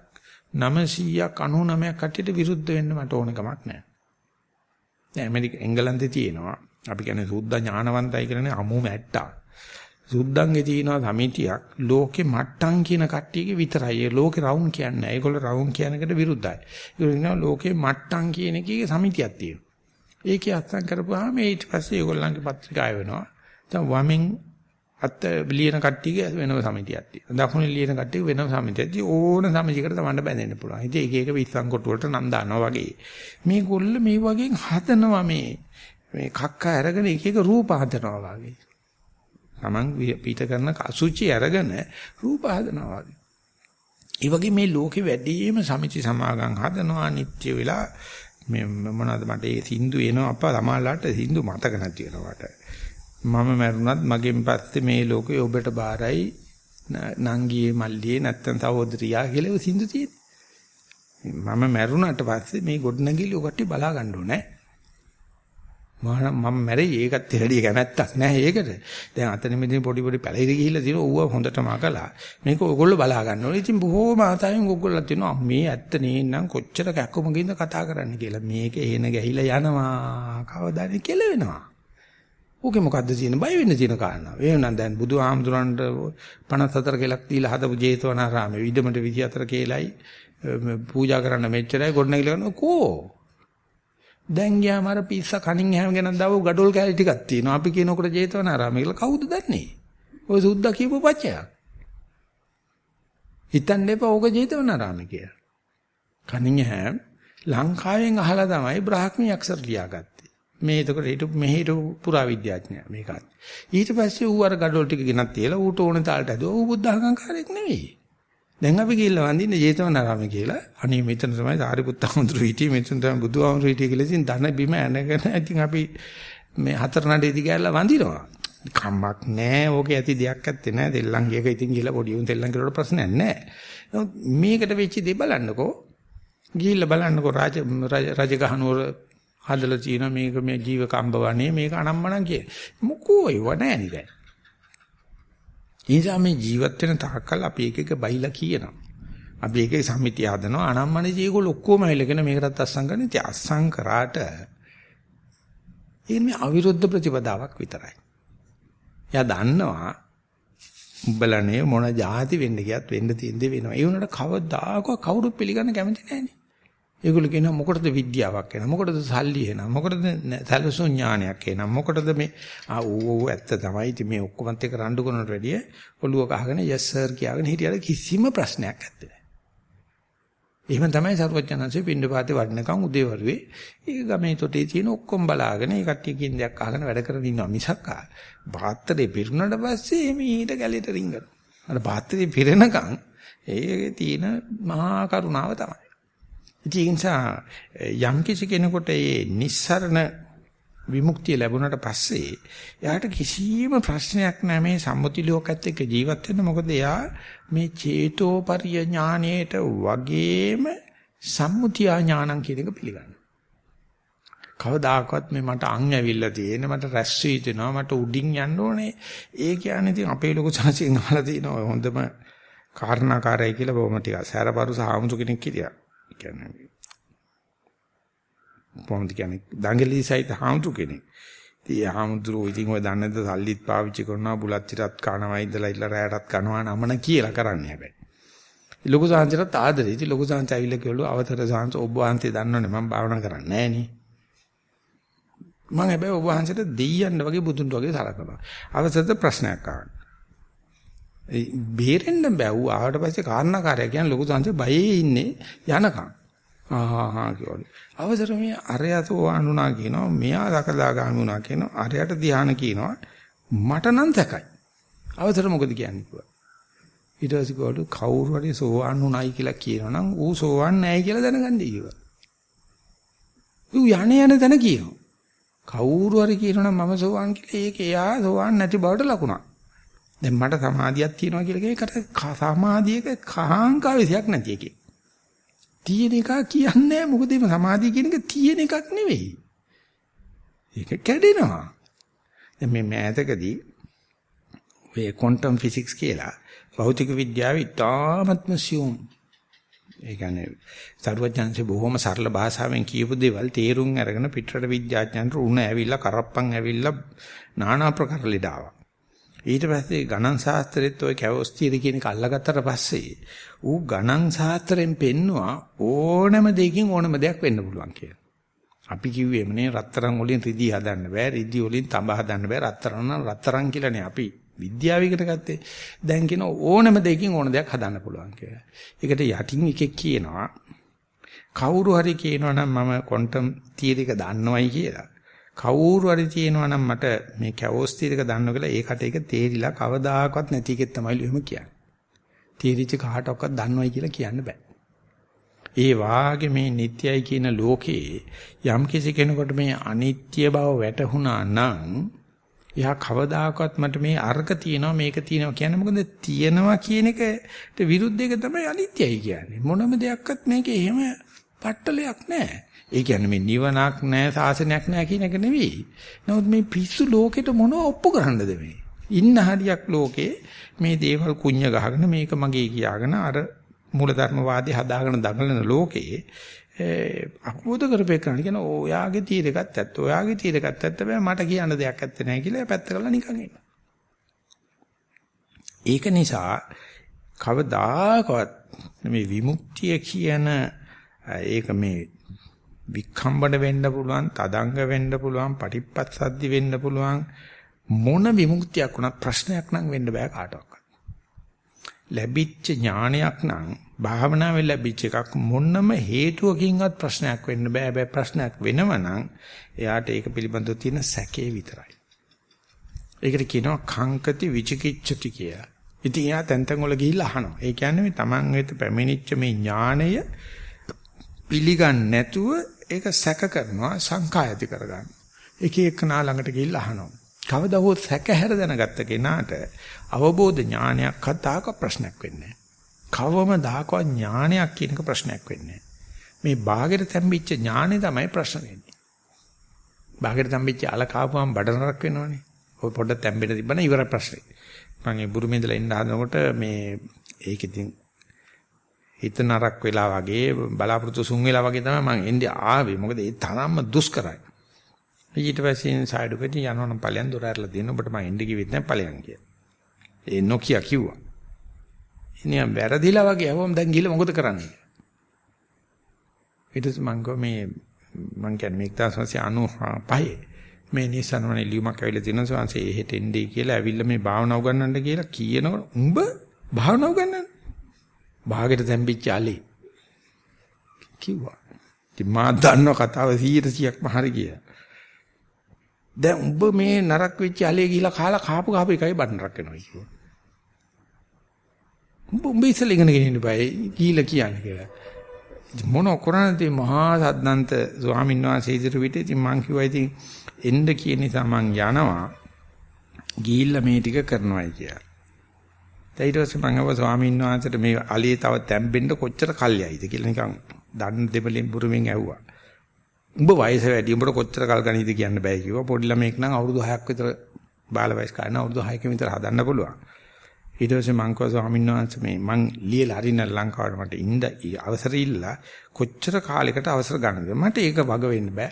900ක් 99ක් කට්ටියට විරුද්ධ වෙන්න මට ඕන කමක් නැහැ. දැන් ඇමරික එංගලන්තේ තියෙනවා අපි කියන්නේ සුද්ධ ඥානවන්තයි කියන්නේ අමු මැට්ටා. සුද්ධංගේ තියෙනවා සමිතියක් ලෝකේ මට්ටම් කියන කට්ටියගේ විතරයි. ඒ ලෝකේ රවුම් කියන්නේ නැහැ. ඒගොල්ලෝ රවුම් කියන එකට විරුද්ධයි. ඒගොල්ලෝ කියනවා ලෝකේ මට්ටම් කියන එකේ සමිතියක් තියෙනවා. ඒකේ අත්සන් කරපුවාම ඊට පස්සේ ඒගොල්ලන්ගේ පත්‍රිකාය වෙනවා. දැන් වමෙන් අත් ලියන කට්ටියගේ වෙනම සමිතියක් තියෙනවා. දකුණේ ලියන කට්ටිය වෙනම සමිතියක්. ඉතින් ඕන සමිතියකට තමයි බැඳෙන්න පුළුවන්. ඉතින් එක එක විශ්වං කොටු වලට නම් දානවා වගේ. මේ ගොල්ල මේ වගේ හදනවා මේ මේ කක්ක අරගෙන එක එක රූප හදනවා වගේ. Taman පිට කරන අසුචි අරගෙන රූප හදනවා වගේ. ඒ වගේ මේ ලෝකේ වැඩිම සමිති සමාගම් හදනවා නිත්‍ය වෙලා මේ මොනවද මට ඒ සින්දු එනවා අප්පා ළමාලාට සින්දු මතක නැති වෙනවට. මම මැරුණත් මගෙන් පස්සේ මේ ලෝකේ ඔබට බාරයි නංගියේ මල්ලියේ නැත්තම් සහෝදරියා කියලා සින්දු තියෙන්නේ. මම මැරුණාට පස්සේ මේ ගොඩනැගිලි ඔකට බලා ගන්න ඕනේ. මම මැරෙයි ඒකත් වැඩි කැමැත්තක් නැහැ ඒකට. දැන් අතන මෙතන පොඩි පොඩි පැලිරි ගිහිල්ලා තියෙන ඌව හොඳටම අකලා. මේක ඕගොල්ලෝ බලා ගන්න ඕනේ. ඉතින් බොහෝම ආතයෙන් ඕගොල්ලෝ තියෙනවා මේ ඇත්ත නේනම් කොච්චර කැක්කමකින්ද කතා කරන්න කියලා. මේක එන ගැහිලා යනවා. කවදාද කෙලවෙනවා. ඕකේ මොකද්ද තියෙන බය වෙන්න තියෙන කාරණා. ඒ නම් දැන් බුදුහාමුදුරන්ට 54 කෙලක් දීලා හදපු ජේතවනාරාමේ විදමට 24 කේලයි පූජා කරන්න මෙච්චරයි ගොඩනැගිලා කරනවා කෝ දැන් ගියාම අර පිස්ස කණින් හැම ගෙනත් දාව ගඩොල් කැලි ටිකක් තියෙනවා. අපි කියනකොට ජේතවනාරාම කියලා කවුද දන්නේ? ඔය සුද්දා කියපු පච්චයක්. හිතන්න එපා ඕක ජේතවනාරාම කියලා. කණින් හැම ලංකාවෙන් අහලා තමයි බ්‍රාහ්මී අක්ෂර ලියාගත්තේ. මේ එතකොට හිටු මෙහෙට පුරා විද්‍යාඥයා මේකත්. ඊට පස්සේ ඌ අර ගඩොල් ටික ගෙනත් තියලා ඌට ඕන තාලට හදුවා. ඌ බුද්ධ අහංකාරයක් නෙවෙයි. දැන් අපි ගිහිල්ලා වඳින්න ජේතවනාරාමේ කියලා. අනේ මෙතන තමයි සාරිපුත්ත හඳුරු හිටියේ මෙතන තමයි බුදුහාමුදුරු හිටියේ කියලා ඉතින් ධන බිම ඇනගෙන ඉතින් අපි මේ හතර නඩේදී ගෑල්ලා වඳිනවා. කම්මක් නැහැ. ඕකේ ඇති දෙයක් ඇත්තේ නැහැ. දෙල්ලන් ගියක ඉතින් ගිහලා පොඩි උන් දෙල්ලන් කියලා ප්‍රශ්නයක් නැහැ. මේකට වෙච්ච දේ බලන්නකෝ. ගිහිල්ලා බලන්නකෝ රාජ රජගහනුවර හදලා තියෙන මේක මේ ජීවක අම්බවණේ මේක අනම්මනම් කිය. මොකෝ ඒව නැහැ නේද? නිසා මේ ජීවත් වෙන තාක්කල් අපි එක එක බයිලා කියනවා. අපි එක එක සම්මිතිය හදනවා අනම්මනේ ජීගොල්ල ඔක්කොම ඇවිල්ලාගෙන මේකටත් අස්සම් ගන්න. ඉතින් අස්සම් කරාට එන්නේ අවිරුද්ධ ප්‍රතිපදාවක් විතරයි. එයා දන්නවා උඹලනේ මොන જાති වෙන්න ගියත් වෙන්න තියෙන දේ වෙනවා. ඒ වුණාට කවදාකවත් කවුරුත් පිළිගන්න කැමති නැහැනේ. ඒගොල්ලෝ කියනවා මොකටද විද්‍යාවක් එනවා මොකටද සල්ලි එනවා මොකටද සැලසුම් ඥානයක් එනවා මොකටද මේ ආ ඌ ඇත්ත තමයි ඉතින් මේ ඔක්කොමත් එක රණ්ඩු කරනට වැඩිය ඔළුව කහගෙන yes sir කියාගෙන හිටියට කිසිම ප්‍රශ්නයක් නැත්තේ. එහෙම තමයි සරුවචනන්සේ පින්නපාතේ වඩනකම් උදේවරුේ ඒ ගමේ තොටේ තියෙන ඔක්කොම බලාගෙන ඒ කට්ටියකින් දෙයක් අහගෙන වැඩ කරගෙන ඉන්නවා මිසක් බාත්තරේ පිරුණාට පස්සේ එමීට ගැලේට රිංගන. අර බාත්තරේ පිරෙනකම් ඒ තියෙන මහා කරුණාව තමයි. ඉතින් ඒ නිසා යම් කිසි කෙනෙකුට මේ නිස්සරණ විමුක්තිය ලැබුණාට පස්සේ එයාට කිසිම ප්‍රශ්නයක් නැහැ මේ සම්මුති ලෝකත් එක්ක ජීවත් වෙන්න මොකද එයා මේ චේතෝපරිය ඥාණයට වගේම සම්මුතිය ඥානං කියන එක පිළිගන්නවා. කවදාකවත් මේ මට අං ඇවිල්ලා තියෙන මට රැස් වී දෙනවා මට උඩින් යන්න ඕනේ. ඒ කියන්නේ ඉතින් අපේ ලොකු සංසිං අහලා තියෙනවා හොඳම කාරණාකාරයි කියලා බොහොම ටිකක් සැරපරු සාමුතු කෙනෙක් හිටියා. කියන්නේ කොහොමද කියන්නේ දඟලී සහිත හාමුදුරු කෙනෙක්. ඉතින් හාමුදුරුවෝ ඉතින් ඔය දන්නේද සල්ලිත් පාවිච්චි කරනවා බුලත් ටිකත් කනවා ඉඳලා ඉල්ල රැයටත් කනවා නමන කියලා කරන්නේ හැබැයි. ලොකු සාංශයට ආදරේ. ඉතින් ලොකු සාංශ ඇවිල්ලා කිව්වලු අවතර සාංශ ඔබ වහන්සේ දන්නවනේ මම භාවනා කරන්නේ නැහැ නේ. මම හැබැයි ඔබ වහන්සේට දෙයියන්න වගේ බුදුන්ට වගේ සලකනවා. අවසද ප්‍රශ්නයක් අහන්න. ඒ බේරෙන්න බෑ. ඌ ආවට පස්සේ කාරණාකාරය කියන්නේ ලොකු සංසය බයේ ඉන්නේ යනකම්. ආහා කියවලු. අවසර මේ අරයතෝ ආනුණා කියනවා. මෙයා සකදාගාමි වුණා කියනවා. අරයට ධානය කියනවා. මට නම් සැකයි. අවසර මොකද කියන්නේ කිව්වා. ඊට පස්සේ කවුරු කවුරු හරි සෝවන් උනායි කියලා කියනනම් ඌ සෝවන් නැහැ කියලා දැනගන්න ඊවා. ඌ යන්නේ යන තැන කියනවා. කවුරු හරි කියනනම් මම සෝවන් කියලා ඒක එයා සෝවන් නැති බවට ලකුණක්. දැන් මට සමාධියක් තියෙනවා කියලා කියේකට සමාධියක කහාංකාවසියක් නැති එකේ. තියෙන එක කියන්නේ මොකද මේ සමාධිය කියන එක තියෙන එකක් නෙවෙයි. ඒක කැඩෙනවා. දැන් මේ මෑතකදී ඔය ක්වොන්ටම් ෆිසික්ස් කියලා භෞතික විද්‍යාව ඉතාමත්ම සියුම් ඒ කියන්නේ සරුවඥාන්සේ බොහොම සරල භාෂාවෙන් කියපු දේවල් තේරුම් අරගෙන පිටරට විද්‍යාඥයන්ට උණ ඇවිල්ලා කරප්පන් ඇවිල්ලා নানা ප්‍රකාර ලෙඩ ආවා. ඊට පස්සේ ගණන් ශාස්ත්‍රෙත් ওই කැවොස් තියරි කියන එක අල්ලගත්තට පස්සේ ඌ ගණන් ශාස්ත්‍රයෙන් පෙන්නවා ඕනම දෙයකින් ඕනම දෙයක් වෙන්න පුළුවන් කියලා. අපි කිව්වේම නේ රත්තරන් වලින් රිදී හදන්න බෑ රිදී වලින් තඹ හදන්න බෑ රත්තරන් නම් රත්තරන් කියලානේ අපි විද්‍යාව ඉගෙන ගත්තේ. දැන් කියන ඕනම දෙයකින් ඕන දෙයක් හදන්න පුළුවන් කියලා. ඒකට යටින් එකෙක් කියනවා කවුරු හරි කියනවා නම් මම ක්වොන්ටම් තියරි එක දන්නවයි කියලා. කවුරු හරි කියනවා නම් මට මේ කැවෝස් තියරි එක දන්නවා කියලා ඒකට ඒක තේරිලා කවදාකවත් නැති එකෙක් තමයි ලියුම කියන්නේ. තීරිච්ච කාටවත් දන්නවයි කියලා කියන්න බෑ. ඒ වාගේ මේ නිට්යයි කියන ලෝකේ යම් කිසි කෙනෙකුට මේ අනිත්‍ය බව වැටහුණා නම් එයා කවදාකවත් මට මේ අර්ග තියෙනවා මේක තියෙනවා කියන්නේ මොකද තියෙනවා කියන එකට විරුද්ධ එක තමයි අනිත්‍යයි කියන්නේ මොනම දෙයක්වත් මේකේ එහෙම පට්ටලයක් නැහැ ඒ කියන්නේ මේ නිවනක් නැහැ සාසනයක් නැහැ කියන එක නෙවෙයි නමුත් මේ පිස්සු ලෝකෙට මොනව ඔප්පු කරන්නද මේ ඉන්න හරියක් ලෝකේ මේ දේවල් කුඤ්ඤ ගහගෙන මේක මගේ කියාගෙන අර මූලධර්මවාදී හදාගෙන දඟලන ලෝකේ අකුබෝධ කරපේකන කියන ඔයාගේ තීරයකත් ඇත්ත. ඔයාගේ තීරයකත් ඇත්ත බෑ මට කියන්න දෙයක් ඇත්ත නැහැ කියලා පැත්ත කරලා නිකන් ඉන්න. ඒක නිසා කවදාකවත් මේ විමුක්තිය කියන ඒක මේ වික්ඛම්බන වෙන්න පුළුවන්, තදංග වෙන්න පුළුවන්, පටිප්පස්සද්දි වෙන්න පුළුවන් මොන විමුක්තියක් වුණත් ප්‍රශ්නයක් නම් වෙන්න බෑ කාටවත්. ලැබිච්ච ඥානයක් නම් භාවනාවෙන් ලැබිච්ච එකක් මොන්නම හේතුවකින්වත් ප්‍රශ්නයක් වෙන්න බෑ. හැබැයි ප්‍රශ්නයක් වෙනවනම් එයාට ඒක පිළිබඳව තියෙන සැකේ විතරයි. ඒකට කියනවා කංකති විචිකිච්ඡති කියලා. ඉතින් එයා තැන් තැන් වල ගිහිල්ලා අහනවා. ඒ කියන්නේ මේ Taman වෙත පැමිණිච්ච මේ ඥාණය පිළිගන්නේ නැතුව ඒක සැක කරනවා සංකායති කරගන්න. එක එකනා ළඟට ගිහිල්ලා අහනවා. කවදා හෝ සැකහැර දැනගත්ත කෙනාට අවබෝධ ඥානයක් හදාක ප්‍රශ්නයක් වෙන්නේ කවම දාකවත් ඥානයක් කියන එක ප්‍රශ්නයක් වෙන්නේ මේ ਬਾගෙට තැම්බිච්ච ඥානෙ තමයි ප්‍රශ්න වෙන්නේ. ਬਾගෙට තැම්බිච්ච අල කාපුවම බඩ නරක් වෙනවනේ. ඔය පොඩ්ඩක් තැම්බෙන්න තිබ්බනම් ඉවරයි ප්‍රශ්නේ. මම ඒ බුරුමේ ඉඳලා ඉන්න හදනකොට මේ ඒක ඉතින් හිත නරක් වෙලා වගේ බලාපොරොත්තු සුන් වෙලා වගේ තමයි මම එන්නේ ආවේ. මොකද ඒ තරම්ම දුෂ්කරයි. ඊට පස්සේ සයිඩුකදී යනවනම් ඵලයන් දොර ඇරලා දෙන්න ඔබට මම එන්න කිව්වෙත් නැහැ ඵලයන් කියලා. ඒ නොකිය කිව්වා. ඉතින් වැරදිලා වගේ අවම දැන් ගිහලා මොකද කරන්නේ? ඊට පස්සේ මම මේ මම කියන්නේ 1995 මේ නිසනවනේ ලියුමක් ඇවිල්ලා තියෙනවා සංසේ එහෙට එන්නේ කියලා ඇවිල්ලා මේ භාවනා උගන්වන්න කියලා කියනකොට උඹ භාවනා උගන්වන්න. භාගෙට තැම්පිච්ච allele. කිව්වා. ඉතින් මා දන්න කතාව 100%ක්ම හරි කියලා. දැන් උඹ මේ නරක වෙච්ච allele ගිහිලා කාලා කාපු කාපු එකයි බන්නරක් වෙනවා කිව්වා. උඹ උඹ ඉස්සෙල්ලා ඉගෙන ගෙන ඉන්න බෑ කීලා කියන්නේ කියලා. මොන කරන්නද මහා සද්දන්ත ස්වාමීන් වහන්සේ ඉදිරි විට ඉතින් මං කිව්වා ඉතින් එන්න කියන නිසා මං යනවා ගිහිල්ලා මේ ටික කරනවායි කියලා. ඊට පස්සේ මං අව ස්වාමීන් වහන්සේට මේ අලියේ තව තැම්බෙන්න කොච්චර කල්යයිද කියලා නිකන් දන් දෙබලෙන් බුරුමින් ඇහුවා. උඹ වයස වැඩි උඹට කොච්චර කල් ගණීද කියන්න බෑ කිව්වා. පොඩි ළමෙක් නම් අවුරුදු 6ක් විතර බාල වයස් කාලේ අවුරුදු 6ක විතර හදන්න පුළුවන්. ඊට පස්සේ මං කව ස්වාමීන් වහන්සේ මේ මං ලියලා හරින ලංකාවට මට ඉන්න අවසර ඉල්ලා කොච්චර කාලයකට අවසර ගන්නද මට ඒක වග වෙන්න බෑ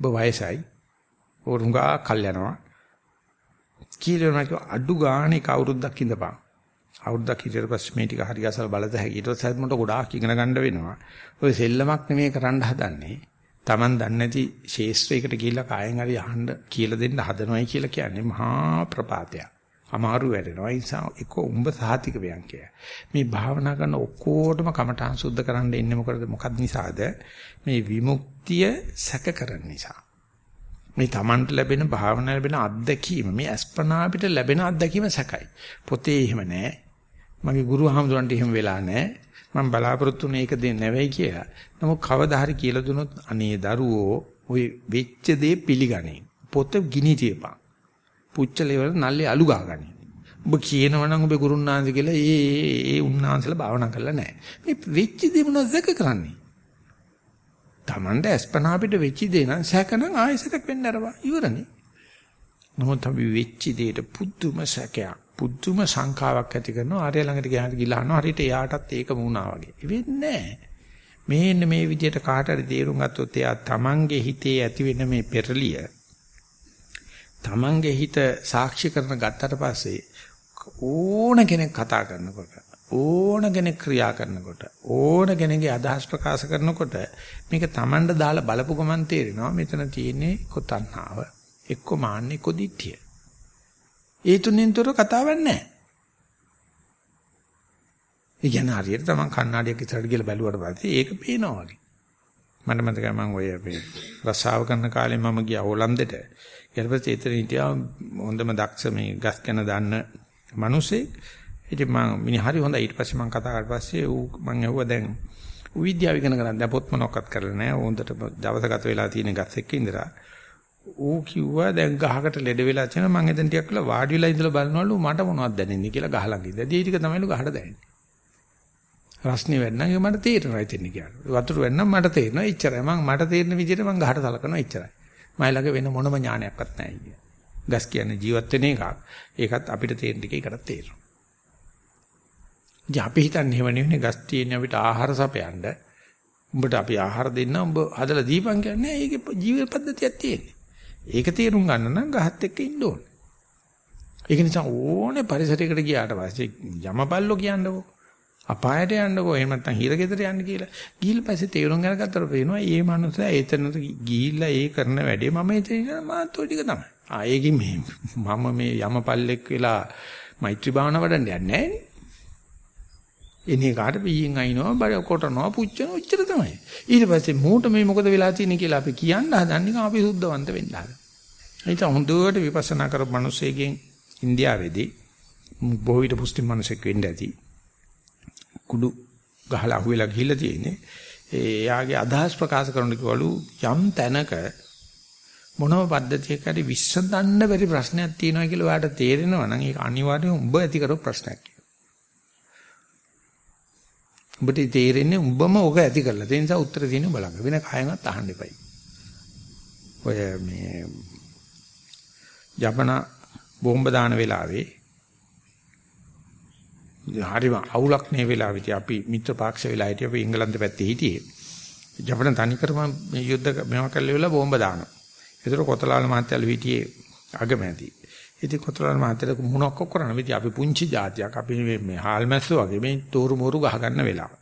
ඔබ වයසයි ඕරුංගා කල් යනවා කීලෝමක අඩු ගානේ කවුරුද්දක් ඉඳපන් අවුරුද්දක් හිටියට පස්සේ මේ ටික හරි ගසලා බලත හැකි ඊට පස්සේ මට ගොඩාක් ඉගෙන ගන්න වෙනවා ඔය සෙල්ලමක් නෙමෙයි කරන්න හදන්නේ Taman දන්නේ නැති ශේෂ්ත්‍රයකට ගිහිල්ලා කායෙන් හරි අහන්න කියලා දෙන්න හදනවයි කියලා කියන්නේ මහා ප්‍රපාතයක් අමාරු වැඩෙනවා. ඒ නිසා එක උඹ සාතික වෙයන් කිය. මේ භාවනා කරන ඔක්කොටම කමඨාන් සුද්ධ කරන්න ඉන්නේ මොකද මොකද නිසාද? මේ විමුක්තිය සැක කරන නිසා. මේ Tamanට ලැබෙන භාවනා ලැබෙන අත්දැකීම මේ අස්පනා අපිට ලැබෙන අත්දැකීම සැකයි. පොතේ එහෙම නැහැ. මගේ ගුරු හාමුදුරන්ට එහෙම වෙලා නැහැ. මම බලාපොරොත්තු වෙන්නේ ඒක දෙන්නේ නැවෙයි කියලා. නමුත් කවදා හරි කියලා දුනොත් අනේ දරුවෝ ওই වෙච්ච දේ පිළිගන්නේ. පොත ගිනි තියපන්. පුච්චලේ වල නල්ලේ අලු ගාගන්නේ. ඔබ කියනවනම් ඔබේ ගුරුන්නාන්ද කියලා ඒ ඒ ඒ උන්නාන්සලා භාවනා කරලා නැහැ. මේ වෙච්ච දේ මොනවද දැක කරන්නේ? Tamande අස්පනා අපිට වෙච්ච දේ නම් සැකනම් ආයෙසරක් වෙන්න අරවා ඉවරනේ. නමුත් අපි වෙච්ච දෙයට පුදුම සැකයක් පුදුම සංකාවක් ඇති කරනවා ආර්ය ළඟට ගියාට ගිහලා අහනවා හරියට එයාටත් ඒකම වුණා වගේ. වෙන්නේ නැහැ. මේන්න මේ විදිහට කාට හරි තේරුම් ගත්තොත් එයා තමන්ගේ හිතේ ඇති වෙන මේ පෙරලිය තමන්ගේ හිත සාක්ෂි කරන ගත්තට පස්සේ ඕන කෙනෙක් කතා කරනකොට ඕන කෙනෙක් ක්‍රියා කරනකොට ඕන කෙනෙක්ගේ අදහස් ප්‍රකාශ කරනකොට මේක Tamanට දාලා බලපු ගමන් තේරෙනවා මෙතන තියෙන්නේ කොතණ්හාව එක්ක මාන්න එක්ක දිට්ඨිය. ඒ තුنين තොර කතාවක් නැහැ. ඒ කියන්නේ හරියට Taman කණ්ණාඩියක් ඉස්සරහට ගිහලා බැලුවට පස්සේ ඒක පේනවා වගේ. මට මතකයි මම ඔය අපේ රසාව කරන කාලේ මම ගියා හොලන්දෙට. ඊට පස්සේ එතන හිටියා හොඳම දක්ෂ මේ ගස් කන දන්න මිනිස්සෙක්. ඉතින් මම මිනිහ හරි හොඳයි. ඊට පස්සේ මම කතා කරලා පස්සේ ඌ මම ඇහුවා දැන් ඌ විද්‍යාව ඉගෙන ගන්න දැන් පොත් මොනක්වත් කරලා නැහැ. හොඳට දවස ගත වෙලා තියෙන ගස් එක්ක ඉඳලා ඌ කිව්වා දැන් ගහකට ලෙඩ වෙලා තියෙනවා මම එතන ටිකක් වෙලා වාඩි වෙලා ඉඳලා බලනවලු මට මොනවද දැනෙන්නේ කියලා ගහ ළඟ ඉඳලා. ඒ ටික තමයිලු ගහට දැනෙන්නේ. රස්නේ වෙන්නම් ඒ මට තේරෙනවා ඉතින් කියලා. වතුර වෙන්නම් මට තේරෙනවා එච්චරයි. මම මට තේරෙන විදිහට මම ගහට සලකනවා එච්චරයි. මයි ළඟ වෙන මොනම ඥානයක්වත් නැහැ කිය. ගස් කියන්නේ ජීවත් වෙන එකක්. ඒකත් අපිට තේරෙන ටික ඒකට තේරෙනවා. ඉතින් අපි හිතන්නේ එහෙම නෙවෙයි ගස් තියෙන්නේ අපිට ආහාර සපයන්න. උඹට අපි ආහාර දෙන්න උඹ හදලා දීපන් කියන්නේ ඒකේ ජීවන පද්ධතියක් තියෙන්නේ. ඒක තේරුම් ගන්න නම් ගහත් එක්ක ඉන්න ඕනේ. ඒක නිසා ඕනේ පරිසරයකට ගියාට පස්සේ යමපල්ලෝ කියන්නකෝ. අපායට යන්නකෝ එහෙම නැත්නම් හිරගෙදර යන්න කියලා. ගිහිල් පස්සේ තේරුම් ගන්නකට පේනවා මේ මනුස්සයා එතනට ගිහිල්ලා ඒ කරන වැඩේ මම එතන මාත් ඔය ටික තමයි. ආ ඒකෙ මේ මම මේ යමපල්ලෙක් වෙලා මෛත්‍රී භාවනා වඩන්න යන්නේ නැහැ එනේ කාට පීයෙන් අයින්නවා බඩ කොටනවා පුච්චන උච්චර තමයි. ඊට පස්සේ මූට මේ මොකද වෙලා තියෙන්නේ කියලා අපි කියන්න හදන්නේ අපි සුද්ධවන්ත වෙන්න හදන. ඒක හොඳට විපස්සනා කරපු මිනිස්සෙකින් ඉන්දියාවේදී බොහෝ විට මුස්ලිම් මිනිසෙක් වෙන්න ඇති. කුඩු ගහලා අහුවෙලා ගිහිල්ලා තියෙන්නේ. එයාගේ අදහස් ප්‍රකාශ කරන්න කිව්වලු යම් තැනක මොනම පද්ධතියක හරි විසඳන්න බැරි ප්‍රශ්නයක් තියෙනවා කියලා ඔයාලට තේරෙනවා නම් ඒක අනිවාර්යයෙන් උඹ ඇති කරපු ප්‍රශ්නයක් කියලා. උඹට තේරෙන්නේ උඹම ඕක ඇති කරලා. ඒ නිසා උත්තර දෙන්නේ උඹ ළඟ. වෙන කායෙන්වත් අහන්න එපයි. ඔය මේ ජපන බෝම්බ දාන වෙලාවේ හරිම අවුලක් නේ වෙලාවෙදී අපි මිත්‍ර පාක්ෂ වෙලා හිටියේ අපි එංගලන්ත පැත්තේ හිටියේ. ජපන තනිකරම මේ යුද්ධ මේවා කළේ වෙලා බෝම්බ දානවා. ඒතර කොතලාල මහත්තයලු හිටියේ අගමැති. ඉතින් කොතලාල මහත්තයල මොනක් කරන්නේ? ඉතින් අපි පුංචි જાතියක්. අපි මේ හාල්මැස්සෝ වගේ මේ තෝරු මෝරු ගහ ගන්න වෙලාව.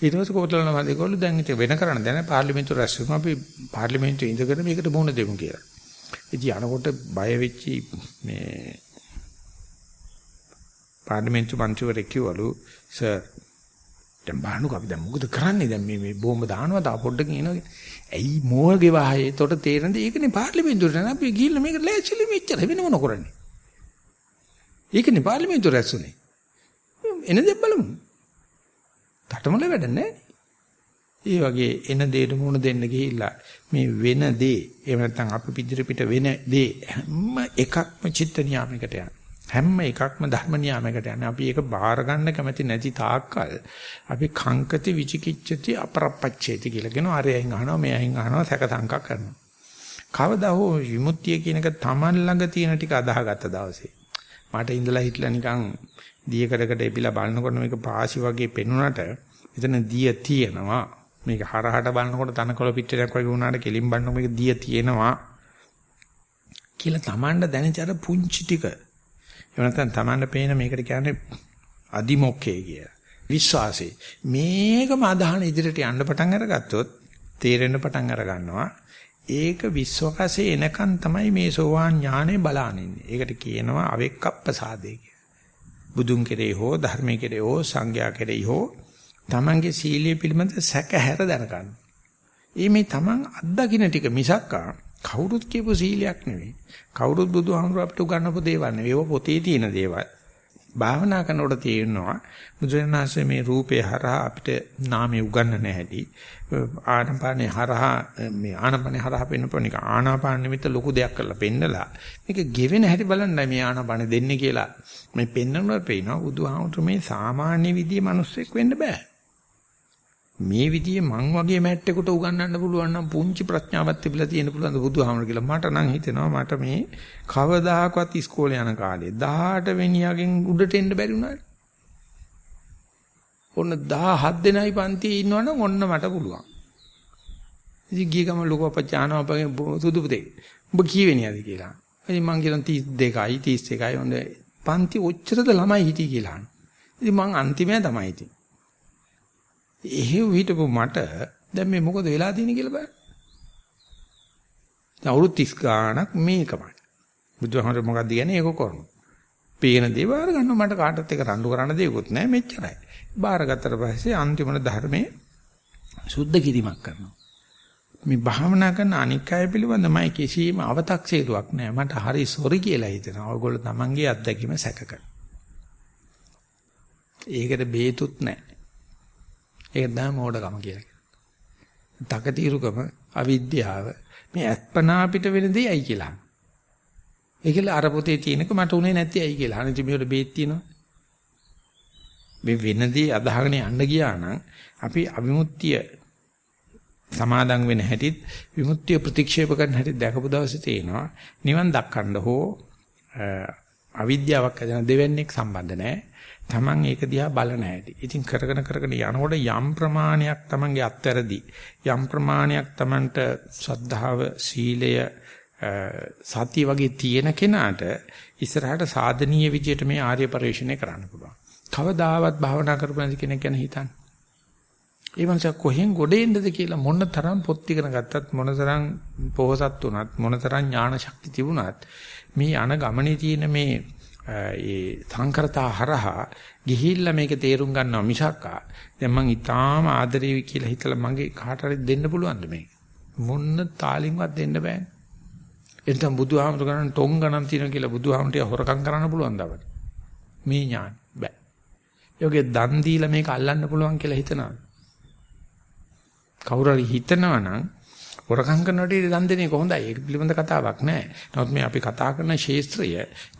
ඊට පස්සේ කොතලාල මහත්තයා කිව්වලු දැන් ඉතින් වෙන කරන්න දැන පාර්ලිමේන්තුව රැස් වෙනවා. අපි පාර්ලිමේන්තුවේ ඉඳගෙන මේකට මුහුණ දෙමු කියලා. ඉතින් අනකොට බය වෙච්චි මේ පාර්ලිමේන්තු මන්ත්‍රීවරයෙක් කිව්වලු සර් දැන් බලන්නකෝ අපි දැන් මොකද කරන්නේ දැන් මේ මේ බෝම්බ දානවා තා පොඩ්ඩකින් එනවා ඇයි මෝගේ වාහේ තොට තේරෙනද ඒකනේ පාර්ලිමේන්තුවට නෑ අපි ගිහිල්ලා මේක ලෑස්තිලි මෙච්චර වෙන මොන කරන්නේ? ඒකනේ පාර්ලිමේන්තුව රැස්ුනේ එන දේ බලමු. තටමල වැඩ නැහැ. ඒ වගේ එන දෙයට මුණ දෙන්න ගිහිල්ලා මේ වෙන දේ එහෙම නැත්නම් අපි පිටිර පිට වෙන දේ හැම එකක්ම චිත්ත නියාමයකට යන හැම එකක්ම ධර්ම නියාමයකට යන්නේ. අපි ඒක බාර ගන්න කැමති නැති තාක්කල් අපි කංකති විචිකිච්ඡති අපරප්පච්චේති කියලා කියනවා. අරයන් අහනවා, මෙයන් අහනවා, සැක සංකා කරනවා. කවදා හෝ විමුක්තිය කියන එක Taman ළඟ තියෙන ටික අදාහගත්ත දවසේ මට ඉඳලා හිටලා නිකන් දියකඩකට එපිලා බලනකොට මේක පාසි වගේ පෙනුනට එතන දිය තියෙනවා. මේක හරහට බලනකොට තනකොළ පිටරයක් වගේ වුණාට කෙලින් බලනකොට මේක දිය තියෙනවා කියලා Tamanට දැනෙච්ච අර පුංචි ටික එහෙම නැත්නම් Tamanne පේන මේකට කියන්නේ අදිමොක්කේ කිය. විශ්වාසී. මේකම අදහන ඉදිරියට යන්න පටන් අරගත්තොත් තේරෙන්න පටන් අර ගන්නවා. ඒක විශ්වාසයේ එනකන් තමයි මේ සෝවාන් ඥානෙ බලානින්නේ. ඒකට කියනවා අවෙක්කප්පසාදේ කියලා. බුදුන් කෙරේ හෝ ධර්මයේ කෙරේ හෝ සංඝයා කෙරේ හෝ තමන්ගේ සීලය පිළිබඳ සැකහැර දැනගන්න. ඒ මේ තමන් අත්දකින්න ටික මිසක්කා කවුරුත් කියපු සීලයක් නෙවෙයි. කවුරුත් බුදුහාමුදුර අපිට උගන්වපු දේවල් නෙවෙයි. ඒව පොතේ තියෙන දේවල්. භාවනා කරනකොට තේරෙනවා බුදුරණාහි මේ රූපේ හරහා අපිට නාමය උගන්වන්න හැටි ආනපානේ හරහා මේ ආනපානේ හරහා පෙන්නපොන එක ආනාපාන නිමිත්ත ලොකු දෙයක් කරලා පෙන්නලා මේක ගෙවෙන හැටි බලන්නයි මේ ආනාපානේ දෙන්නේ කියලා මේ පෙන්නනකොට පේනවා බුදුහාමුදුරු මේ සාමාන්‍ය විදිහේ මිනිස්සෙක් වෙන්න බෑ මේ විදිහේ මං වගේ මැට්ටෙකුට උගන්වන්න පුළුවන් නම් පුංචි ප්‍රඥාවක් තිබිලා තියෙන පුළුවන් බුදුහාමර කියලා මට නම් හිතෙනවා මට මේ කවදාකවත් ඉස්කෝලේ යන කාලේ 18 වෙනියගෙන් උඩට එන්න බැරි වුණානේ. ඔන්න 17 දෙනයි පන්තියේ ඉන්නවනම් ඔන්න මට පුළුවන්. ඉතින් ගිය ගම ලොකු අපච්චානවා අපගේ සුදු පුතේ. ඔබ කීවෙනියද කියලා. ඉතින් මං කියනවා 32යි 31යි හොඳ පන්ති ඔච්චරද ළමයි හිටියේ කියලා. ඉතින් මං අන්තිමයා තමයි ඉතින්. එහෙව් හිටපු මට දැන් මේ මොකද වෙලා තියෙන්නේ කියලා බලන්න. දැන් අවුරුදු 30 ගාණක් මේකමයි. බුදුහාමර මොකක්ද කියන්නේ ඒක කරමු. පේන දේ බාර ගන්න මට කාටවත් එක රණ්ඩු කරන්න දෙයක්වත් නැහැ මෙච්චරයි. බාරගත්තට පස්සේ අන්තිමට ධර්මයේ සුද්ධ කිරීමක් කරනවා. මේ භාවනා කරන අනික් අය පිළිබඳ මම කිසිම අව탁සේරුවක් නැහැ. මට හරි සොරි කියලා හිතෙනවා. ඔයගොල්ලෝ තමන්ගේ අත්දැකීම සැක කරනවා. ඒකට බේතුත් නැහැ. ඒක තමයි මෝඩකම කියලා කියන්නේ. තකතිරුකම අවිද්‍යාව මේ අත්පනා අපිට වෙන දේ ඇයි කියලා. ඒකල අර පොතේ තියෙනක මට උනේ නැති ඇයි කියලා. අනිත් මේවල බේත් තියෙනවා. මේ වෙනදී අදහගෙන යන්න ගියා නම් අපි අවිමුක්තිය සමාදන් වෙන හැටිත් විමුක්තිය ප්‍රතික්ෂේප කරන හැටි දැකපු දවසේ තේනවා නිවන් දක්කන්න හෝ අවිද්‍යාවක් ඇදෙන දෙවන්නේක් සම්බන්ධ නැහැ. Taman ඒක දිහා බලන හැටි. ඉතින් කරගෙන කරගෙන යනකොට යම් ප්‍රමාණයක් Tamanගේ අත්තරදි යම් ප්‍රමාණයක් Tamanට ශ්‍රද්ධාව, සීලය, සතිය වගේ තියෙන කෙනාට ඉස්සරහට සාධනීය විදියට මේ ආර්ය පරිශ්‍රණය කරන්න පුළුවන්. කවදාවත් භාවනා කරපු කෙනෙක් ගැන හිතන්න. ඒ මනස කොහෙන් ගොඩ එන්නද කියලා මොන තරම් පොත් ඉගෙන ගත්තත් මොන තරම් පොහසත් වුණත් මොන තරම් ඥාන ශක්තිය තිබුණත් මේ අන ගමනේ තියෙන මේ ඒ සංකරතා හරහා ගිහිල්ලා මේක තේරුම් ගන්නවා මිසක්කා දැන් මං ඊටාම ආදරේ කියලා හිතලා මගේ කාට හරි දෙන්න පුළුවන්ද මේක? මොන්න තාලින්වත් දෙන්න බෑනේ. එතන බුදුහාමුදුර ගණන් ටොං ගණන් තියෙන කියලා බුදුහාමුදුරට හොරකම් කරන්න පුළුවන් දවල්. මේ ඥාන. බෑ. යෝගේ දන් දීලා මේක අල්ලන්න පුළුවන් කියලා හිතනවා. කවුරු හරි හිතනවා නම් හොරකම් කරනකොට දන් දෙන එක හොඳයි. ඒක පිළිබඳ කතාවක් නෑ. නමුත් මේ අපි කතා කරන ශේස්ත්‍රය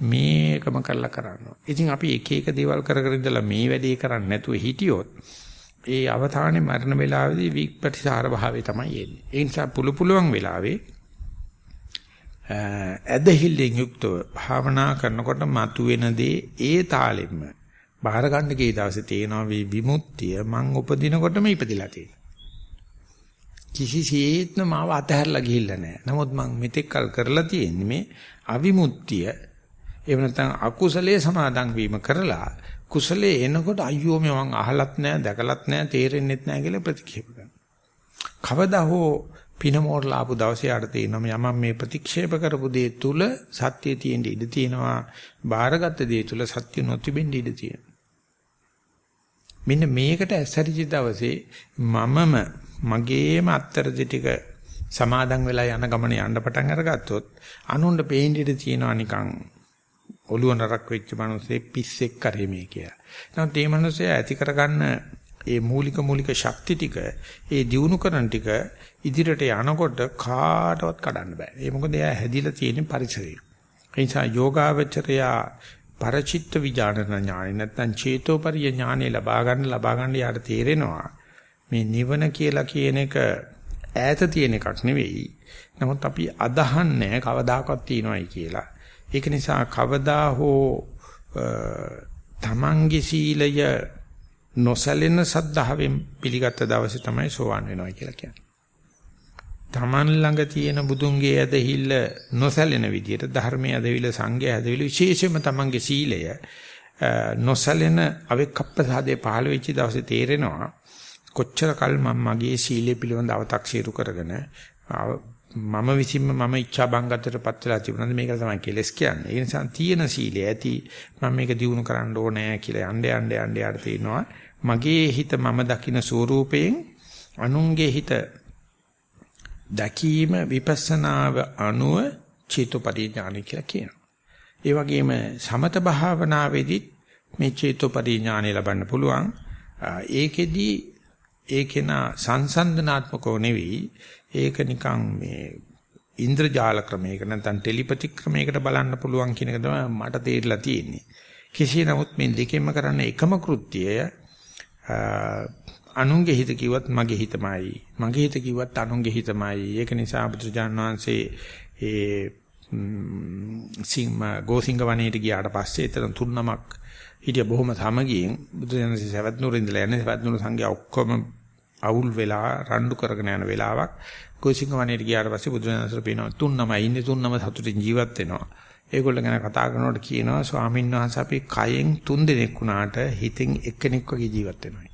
මේකම කරලා කරනවා. ඉතින් අපි එක එක දේවල් කර කර ඉඳලා මේ වැඩේ කරන්නේ නැතුව හිටියොත් ඒ අවධානයේ මරණ වේලාවේදී විපටිසාර භාවය තමයි එන්නේ. ඒ නිසා පුළු පුළුවන් වෙලාවේ ඇදහිල්ලෙන් යුක්තව භාවනා කරනකොට මතුවෙන දේ ඒ තාලෙම බාහිර ගන්න කී දවසේ තේනවා විමුක්තිය මං උපදිනකොටම ඉපදිලා තියෙනවා. කිසිසේත්ම මාව අතහැරලා ගිහිල්ලා නැහැ. නමුත් මම මෙතෙක් කල් කරලා තියෙන්නේ මේ අවිමුක්තිය එහෙම නැත්නම් අකුසලයේ සමාදන් වීම කරලා කුසලයේ එනකොට අයියෝ මේ මං අහලත් නැහැ, දැකලත් නැහැ, තේරෙන්නෙත් නැහැ කියලා ප්‍රතික්ෂේප කරනවා. කවදා හෝ පින මෝරලා ආපු දවසේ ආට තේිනවා යමම් මේ ප්‍රතික්ෂේප කරපු දේ තුල සත්‍යය තියෙන්න ඉඩ තියෙනවා. බාරගත් දේ තුල සත්‍ය නොතිබෙන්න ඉඩ තියෙනවා. මෙන්න මේකට ඇසරිච්ච දවසේ මමම මගේම අත්තරදි ටික සමාදන් වෙලා යන ගමන යන්න පටන් අරගත්තොත් අනුන්ට පේන්න ඉඩ තියෙනවා නිකන් ඔළුව නරක් වෙච්ච මිනිස්සේ පිස්සෙක් කරේ මේ කියලා. නමුත් මේ මිනිස්සයා ඇති කරගන්න ඒ මූලික මූලික ශක්ති ටික ඒ දියුණු කරන ටික ඉදිරියට යනකොට කාටවත් කඩන්න බෑ. ඒ මොකද එයා හැදිලා තියෙන පරිසරය. ඒ නිසා යෝගාවචරයා පරචිත්ත විඥාන ඥානෙ නැත්නම් චේතෝපරිය ඥානෙ ලබා ගන්න ලබා ගන්න යාට තේරෙනවා මේ නිවන කියලා කියන එක ඈත තියෙන එකක් නෙවෙයි. නමුත් අපි අදහන්නේ කවදාකවත් තියනවායි කියලා. ඒක නිසා කවදා හෝ තමන්ගේ සීලය නොසැලෙන සද්ධාවෙන් පිළිගත් දවසේ තමයි සෝවන් වෙනවා කියලා කියන්නේ. තමන් ළඟ තියෙන බුදුන්ගේ ඇදහිල්ල නොසැලෙන විදිහට ධර්මයේ ඇදවිල සංඝයේ ඇදවිල විශේෂයෙන්ම තමන්ගේ සීලය නොසැලෙන අවෙක්කප්පසාදේ පහළ වෙච්ච දවසේ තේරෙනවා කොච්චර කල් මම මගේ සීලය පිළිබඳ අව탁සීරු කරගෙන මම විසින්ම මම ඉච්ඡා බංගත්තටපත් වෙලා තිබුණාද මේක තමයි කෙලස් කියන්නේ. ඒ නිසා තියෙන සීලය ඇති මම මේක දිනු කරන්න ඕනේ කියලා යන්න යන්න යන්න යාට තේනවා. මගේ හිත මම දකින ස්වરૂපයෙන් අනුන්ගේ හිත දැකීම විපස්සනාව අනුව චේතෝපරිඥාන කියලා කියනවා. ඒ වගේම සමත භාවනාවේදී මේ චේතෝපරි ඥානය ලබන්න පුළුවන්. ඒකෙදි ඒකේන සංසන්දනාත්මකව නෙවෙයි ඒක නිකන් මේ ඉන්ද්‍රජාල ක්‍රමයක නැත්නම් ටෙලිපති ක්‍රමයකට බලන්න පුළුවන් කියන එක තමයි මට තේරිලා තියෙන්නේ. කෙසේ නමුත් මේ දෙකෙන්ම කරන්න එකම කෘත්‍යය අනුන්ගේ හිත කිව්වත් මගේ හිතමයි. මගේ හිත කිව්වත් අනුන්ගේ හිතමයි. ඒක නිසා බුදුරජාණන් වහන්සේ ඒ සිංහ ගෝසිංග වනයේට ගියාට පස්සේ එතන තුන් නමක් හිටිය බොහොම සමගියෙන් බුදුරජාණන් සවැත් නුර ඉඳලා යන්නේ සවැත් නුර සංඝයා ඔක්කොම අවුල් වෙලා රණ්ඩු කරගෙන යන වෙලාවක් ගෝසිංග වනයේට ගියාට පස්සේ බුදුරජාණන්සර පේනවා තුන් නමයි ඉන්නේ තුන් නම සතුටින් ජීවත් වෙනවා. ඒගොල්ලෝ ගැන කතා කරනකොට කියනවා ස්වාමීන් වහන්සේ අපි කයෙන් තුන් දෙනෙක් වුණාට හිතෙන් එක්කෙනෙක් වගේ ජීවත් වෙනවා.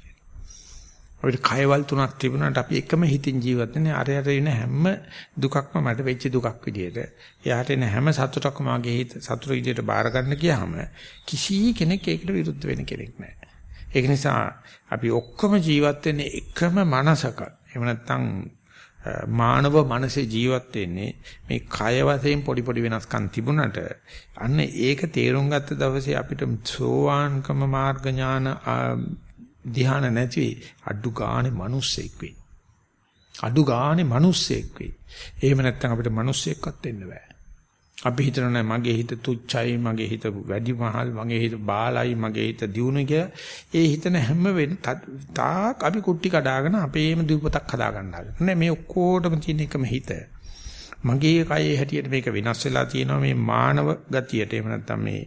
අපිට කයවල් තුනක් තිබුණාට අපි එකම හිතින් ජීවත් වෙන්නේ අරයට එන හැම දුකක්ම මට වෙච්ච දුකක් විදියට. එයාට එන හැම සතුටක්ම මගේ හිත සතුට විදියට බාර ගන්න ගියාම කිසි කෙනෙක් ඒකට විරුද්ධ වෙන කෙනෙක් නැහැ. ඒක නිසා අපි ඔක්කොම ජීවත් වෙන්නේ එකම මනසක. එහෙම නැත්නම් මානව මනසේ ජීවත් වෙන්නේ මේ කය වශයෙන් පොඩි පොඩි වෙනස්කම් තිබුණට අන්න ඒක තේරුම් ගත්ත දවසේ අපිට සෝවාන්කම මාර්ග ඥාන ධ්‍යාන නැති අඩු ගානේ මිනිස්සෙක් වෙයි. අඩු ගානේ මිනිස්සෙක් වෙයි. එහෙම නැත්නම් අපිට මිනිස්සෙක්වත් වෙන්න බෑ. අපි හිතනවා මගේ හිත තුච්චයි, මගේ හිත වැඩි මහල්, මගේ හිත බාලයි, මගේ හිත දියුණු කියලා. ඒ හිතන හැම වෙන තාක් අපි කුට්ටි කඩාගෙන අපේම දීපතක් හදා ගන්නවා. නෑ මේ ඔක්කොටම තියෙන එකම හිත. මගේ කයේ හැටියට මේක වෙනස් වෙලා තියෙනවා මේ මානව ගතියට. එහෙම නැත්නම් මේ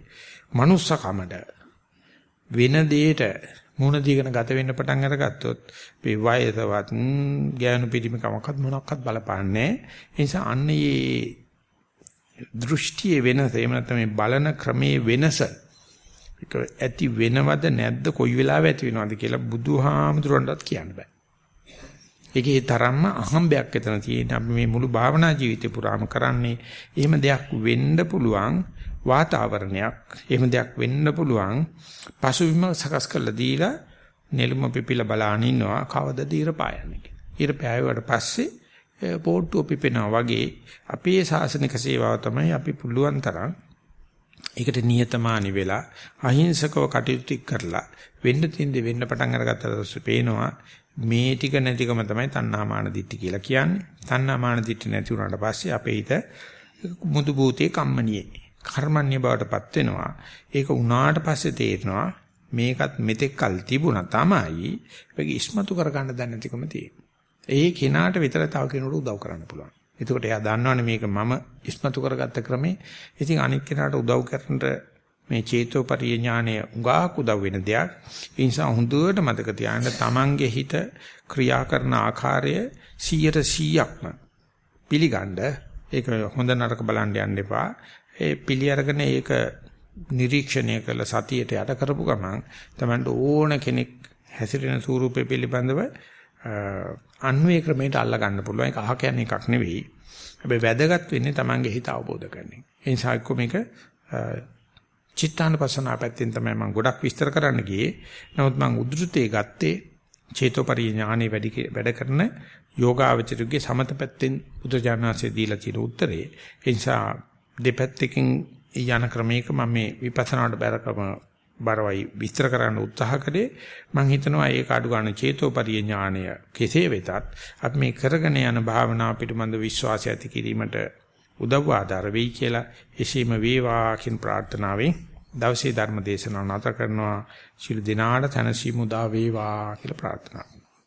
මනුස්සකමඩ වෙන දෙයට මුණ දීගෙන ගත වෙන්න පටන් අරගත්තොත් මේ වයසවත් ගෑනු පිටිමකමක්වත් මොනක්වත් බලපාන්නේ ඒ නිසා අන්න මේ දෘෂ්ටියේ වෙනස. එහෙම නැත්නම් මේ බලන ක්‍රමයේ වෙනස. ඒක ඇති වෙනවද නැද්ද? කොයි වෙලාවෙ ඇති වෙනවද කියලා බුදුහාමුදුරන්ටත් කියන්න බෑ. ඒකේ තරම්ම අහම්බයක් එතන තියෙන අපි මේ මුළු භාවනා ජීවිතේ පුරාම කරන්නේ එහෙම දෙයක් වෙන්න පුළුවන් වාතාවරණයක්. එහෙම දෙයක් වෙන්න පුළුවන් පසුබිම සකස් කරලා දීලා නෙළුම පිපිලා බලාන ඉන්නවා. කවදද ඊර පායන්නේ කියලා. ඊර පෑයුවට පස්සේ පොට්ටුව පිපෙනවා වගේ අපේ සාසනික සේවාව තමයි අපි පුළුවන් තරම් ඒකට නියතමානි වෙලා අහිංසකව කටයුතු කරලා වෙන්න තින්ද වෙන්න පටන් අරගත්තට පේනවා මේ ටික නැතිකම තමයි තණ්හාමාන දිට්ඨි කියලා කියන්නේ. තණ්හාමාන දිට්ඨි නැති වුණාට පස්සේ අපේ හිත මුදු භූතේ කම්මනියේ කර්මන්‍ය බවටපත් වෙනවා. ඒක උනාට පස්සේ තේරෙනවා මේකත් මෙතෙක් කල් තිබුණා තමයි. ඒක ඉස්මතු කරගන්න දැන නැතිකම තියෙනවා. ඒ කෙනාට විතර තව කෙනෙකුට උදව් කරන්න පුළුවන්. එතකොට එයා දන්නවනේ මේක මම ඉස්මතු කරගත්ත ක්‍රමේ. ඉතින් අනික් කෙනාට උදව් කරන්න මේ චේතෝපරිය ඥානය උගාක් උදව් වෙන දෙයක්. ඒ නිසා හොඳට මතක තියාගන්න තමන්ගේ හිත ක්‍රියා කරන ආකාරය 100%ක්ම පිළිගන්න ඒක හොඳ නරක බලන්න යන්න එපා. ඒ පිළි අරගෙන ඒක නිරීක්ෂණය කළ සතියට යට කරපු ගමන් තමන්ට ඕන කෙනෙක් හැසිරෙන ස්වරූපය පිළිබඳව අන්වේ ක්‍රමයට අල්ලා ගන්න පුළුවන්. ඒක අහ කියන්නේ එකක් නෙවෙයි. හැබැයි වැදගත් වෙන්නේ තමන්ගේ හිත අවබෝධ කරගන්න. ඒ නිසා එක්ක මේක චිත්තානපසනාව පැත්තෙන් තමයි මම ගොඩක් විස්තර කරන්න ගියේ. නමුත් මම උද්ෘතේ ගත්තේ චේතෝපරි ඥානෙ වැඩි වැඩ කරන යෝගාවචරයේ සමත පැත්තෙන් බුදුජානනාංශය දීලා තියෙන උත්තරේ. ඒ නිසා දෙපැත්තකින් යන ක්‍රමයක මම මේ විපස්සනාවට බැරකම බරවයි. විස්තර කරන්න උත්සාහ කළේ මම හිතනවා ඒක අඩු ගන්න චේතෝපරිය ඥානය කෙසේ වෙතත් අපි මේ කරගෙන යන භාවනා පිටමන්ද විශ්වාසය ඇති කිරීමට උදව් ආධාර වෙයි කියලා එසේම වේවා කියන ප්‍රාර්ථනාවෙන් දවසේ ධර්ම දේශනාව නැවත කරනවා. ශිළු දිනාට තනසි මුදා වේවා කියලා ප්‍රාර්ථනා.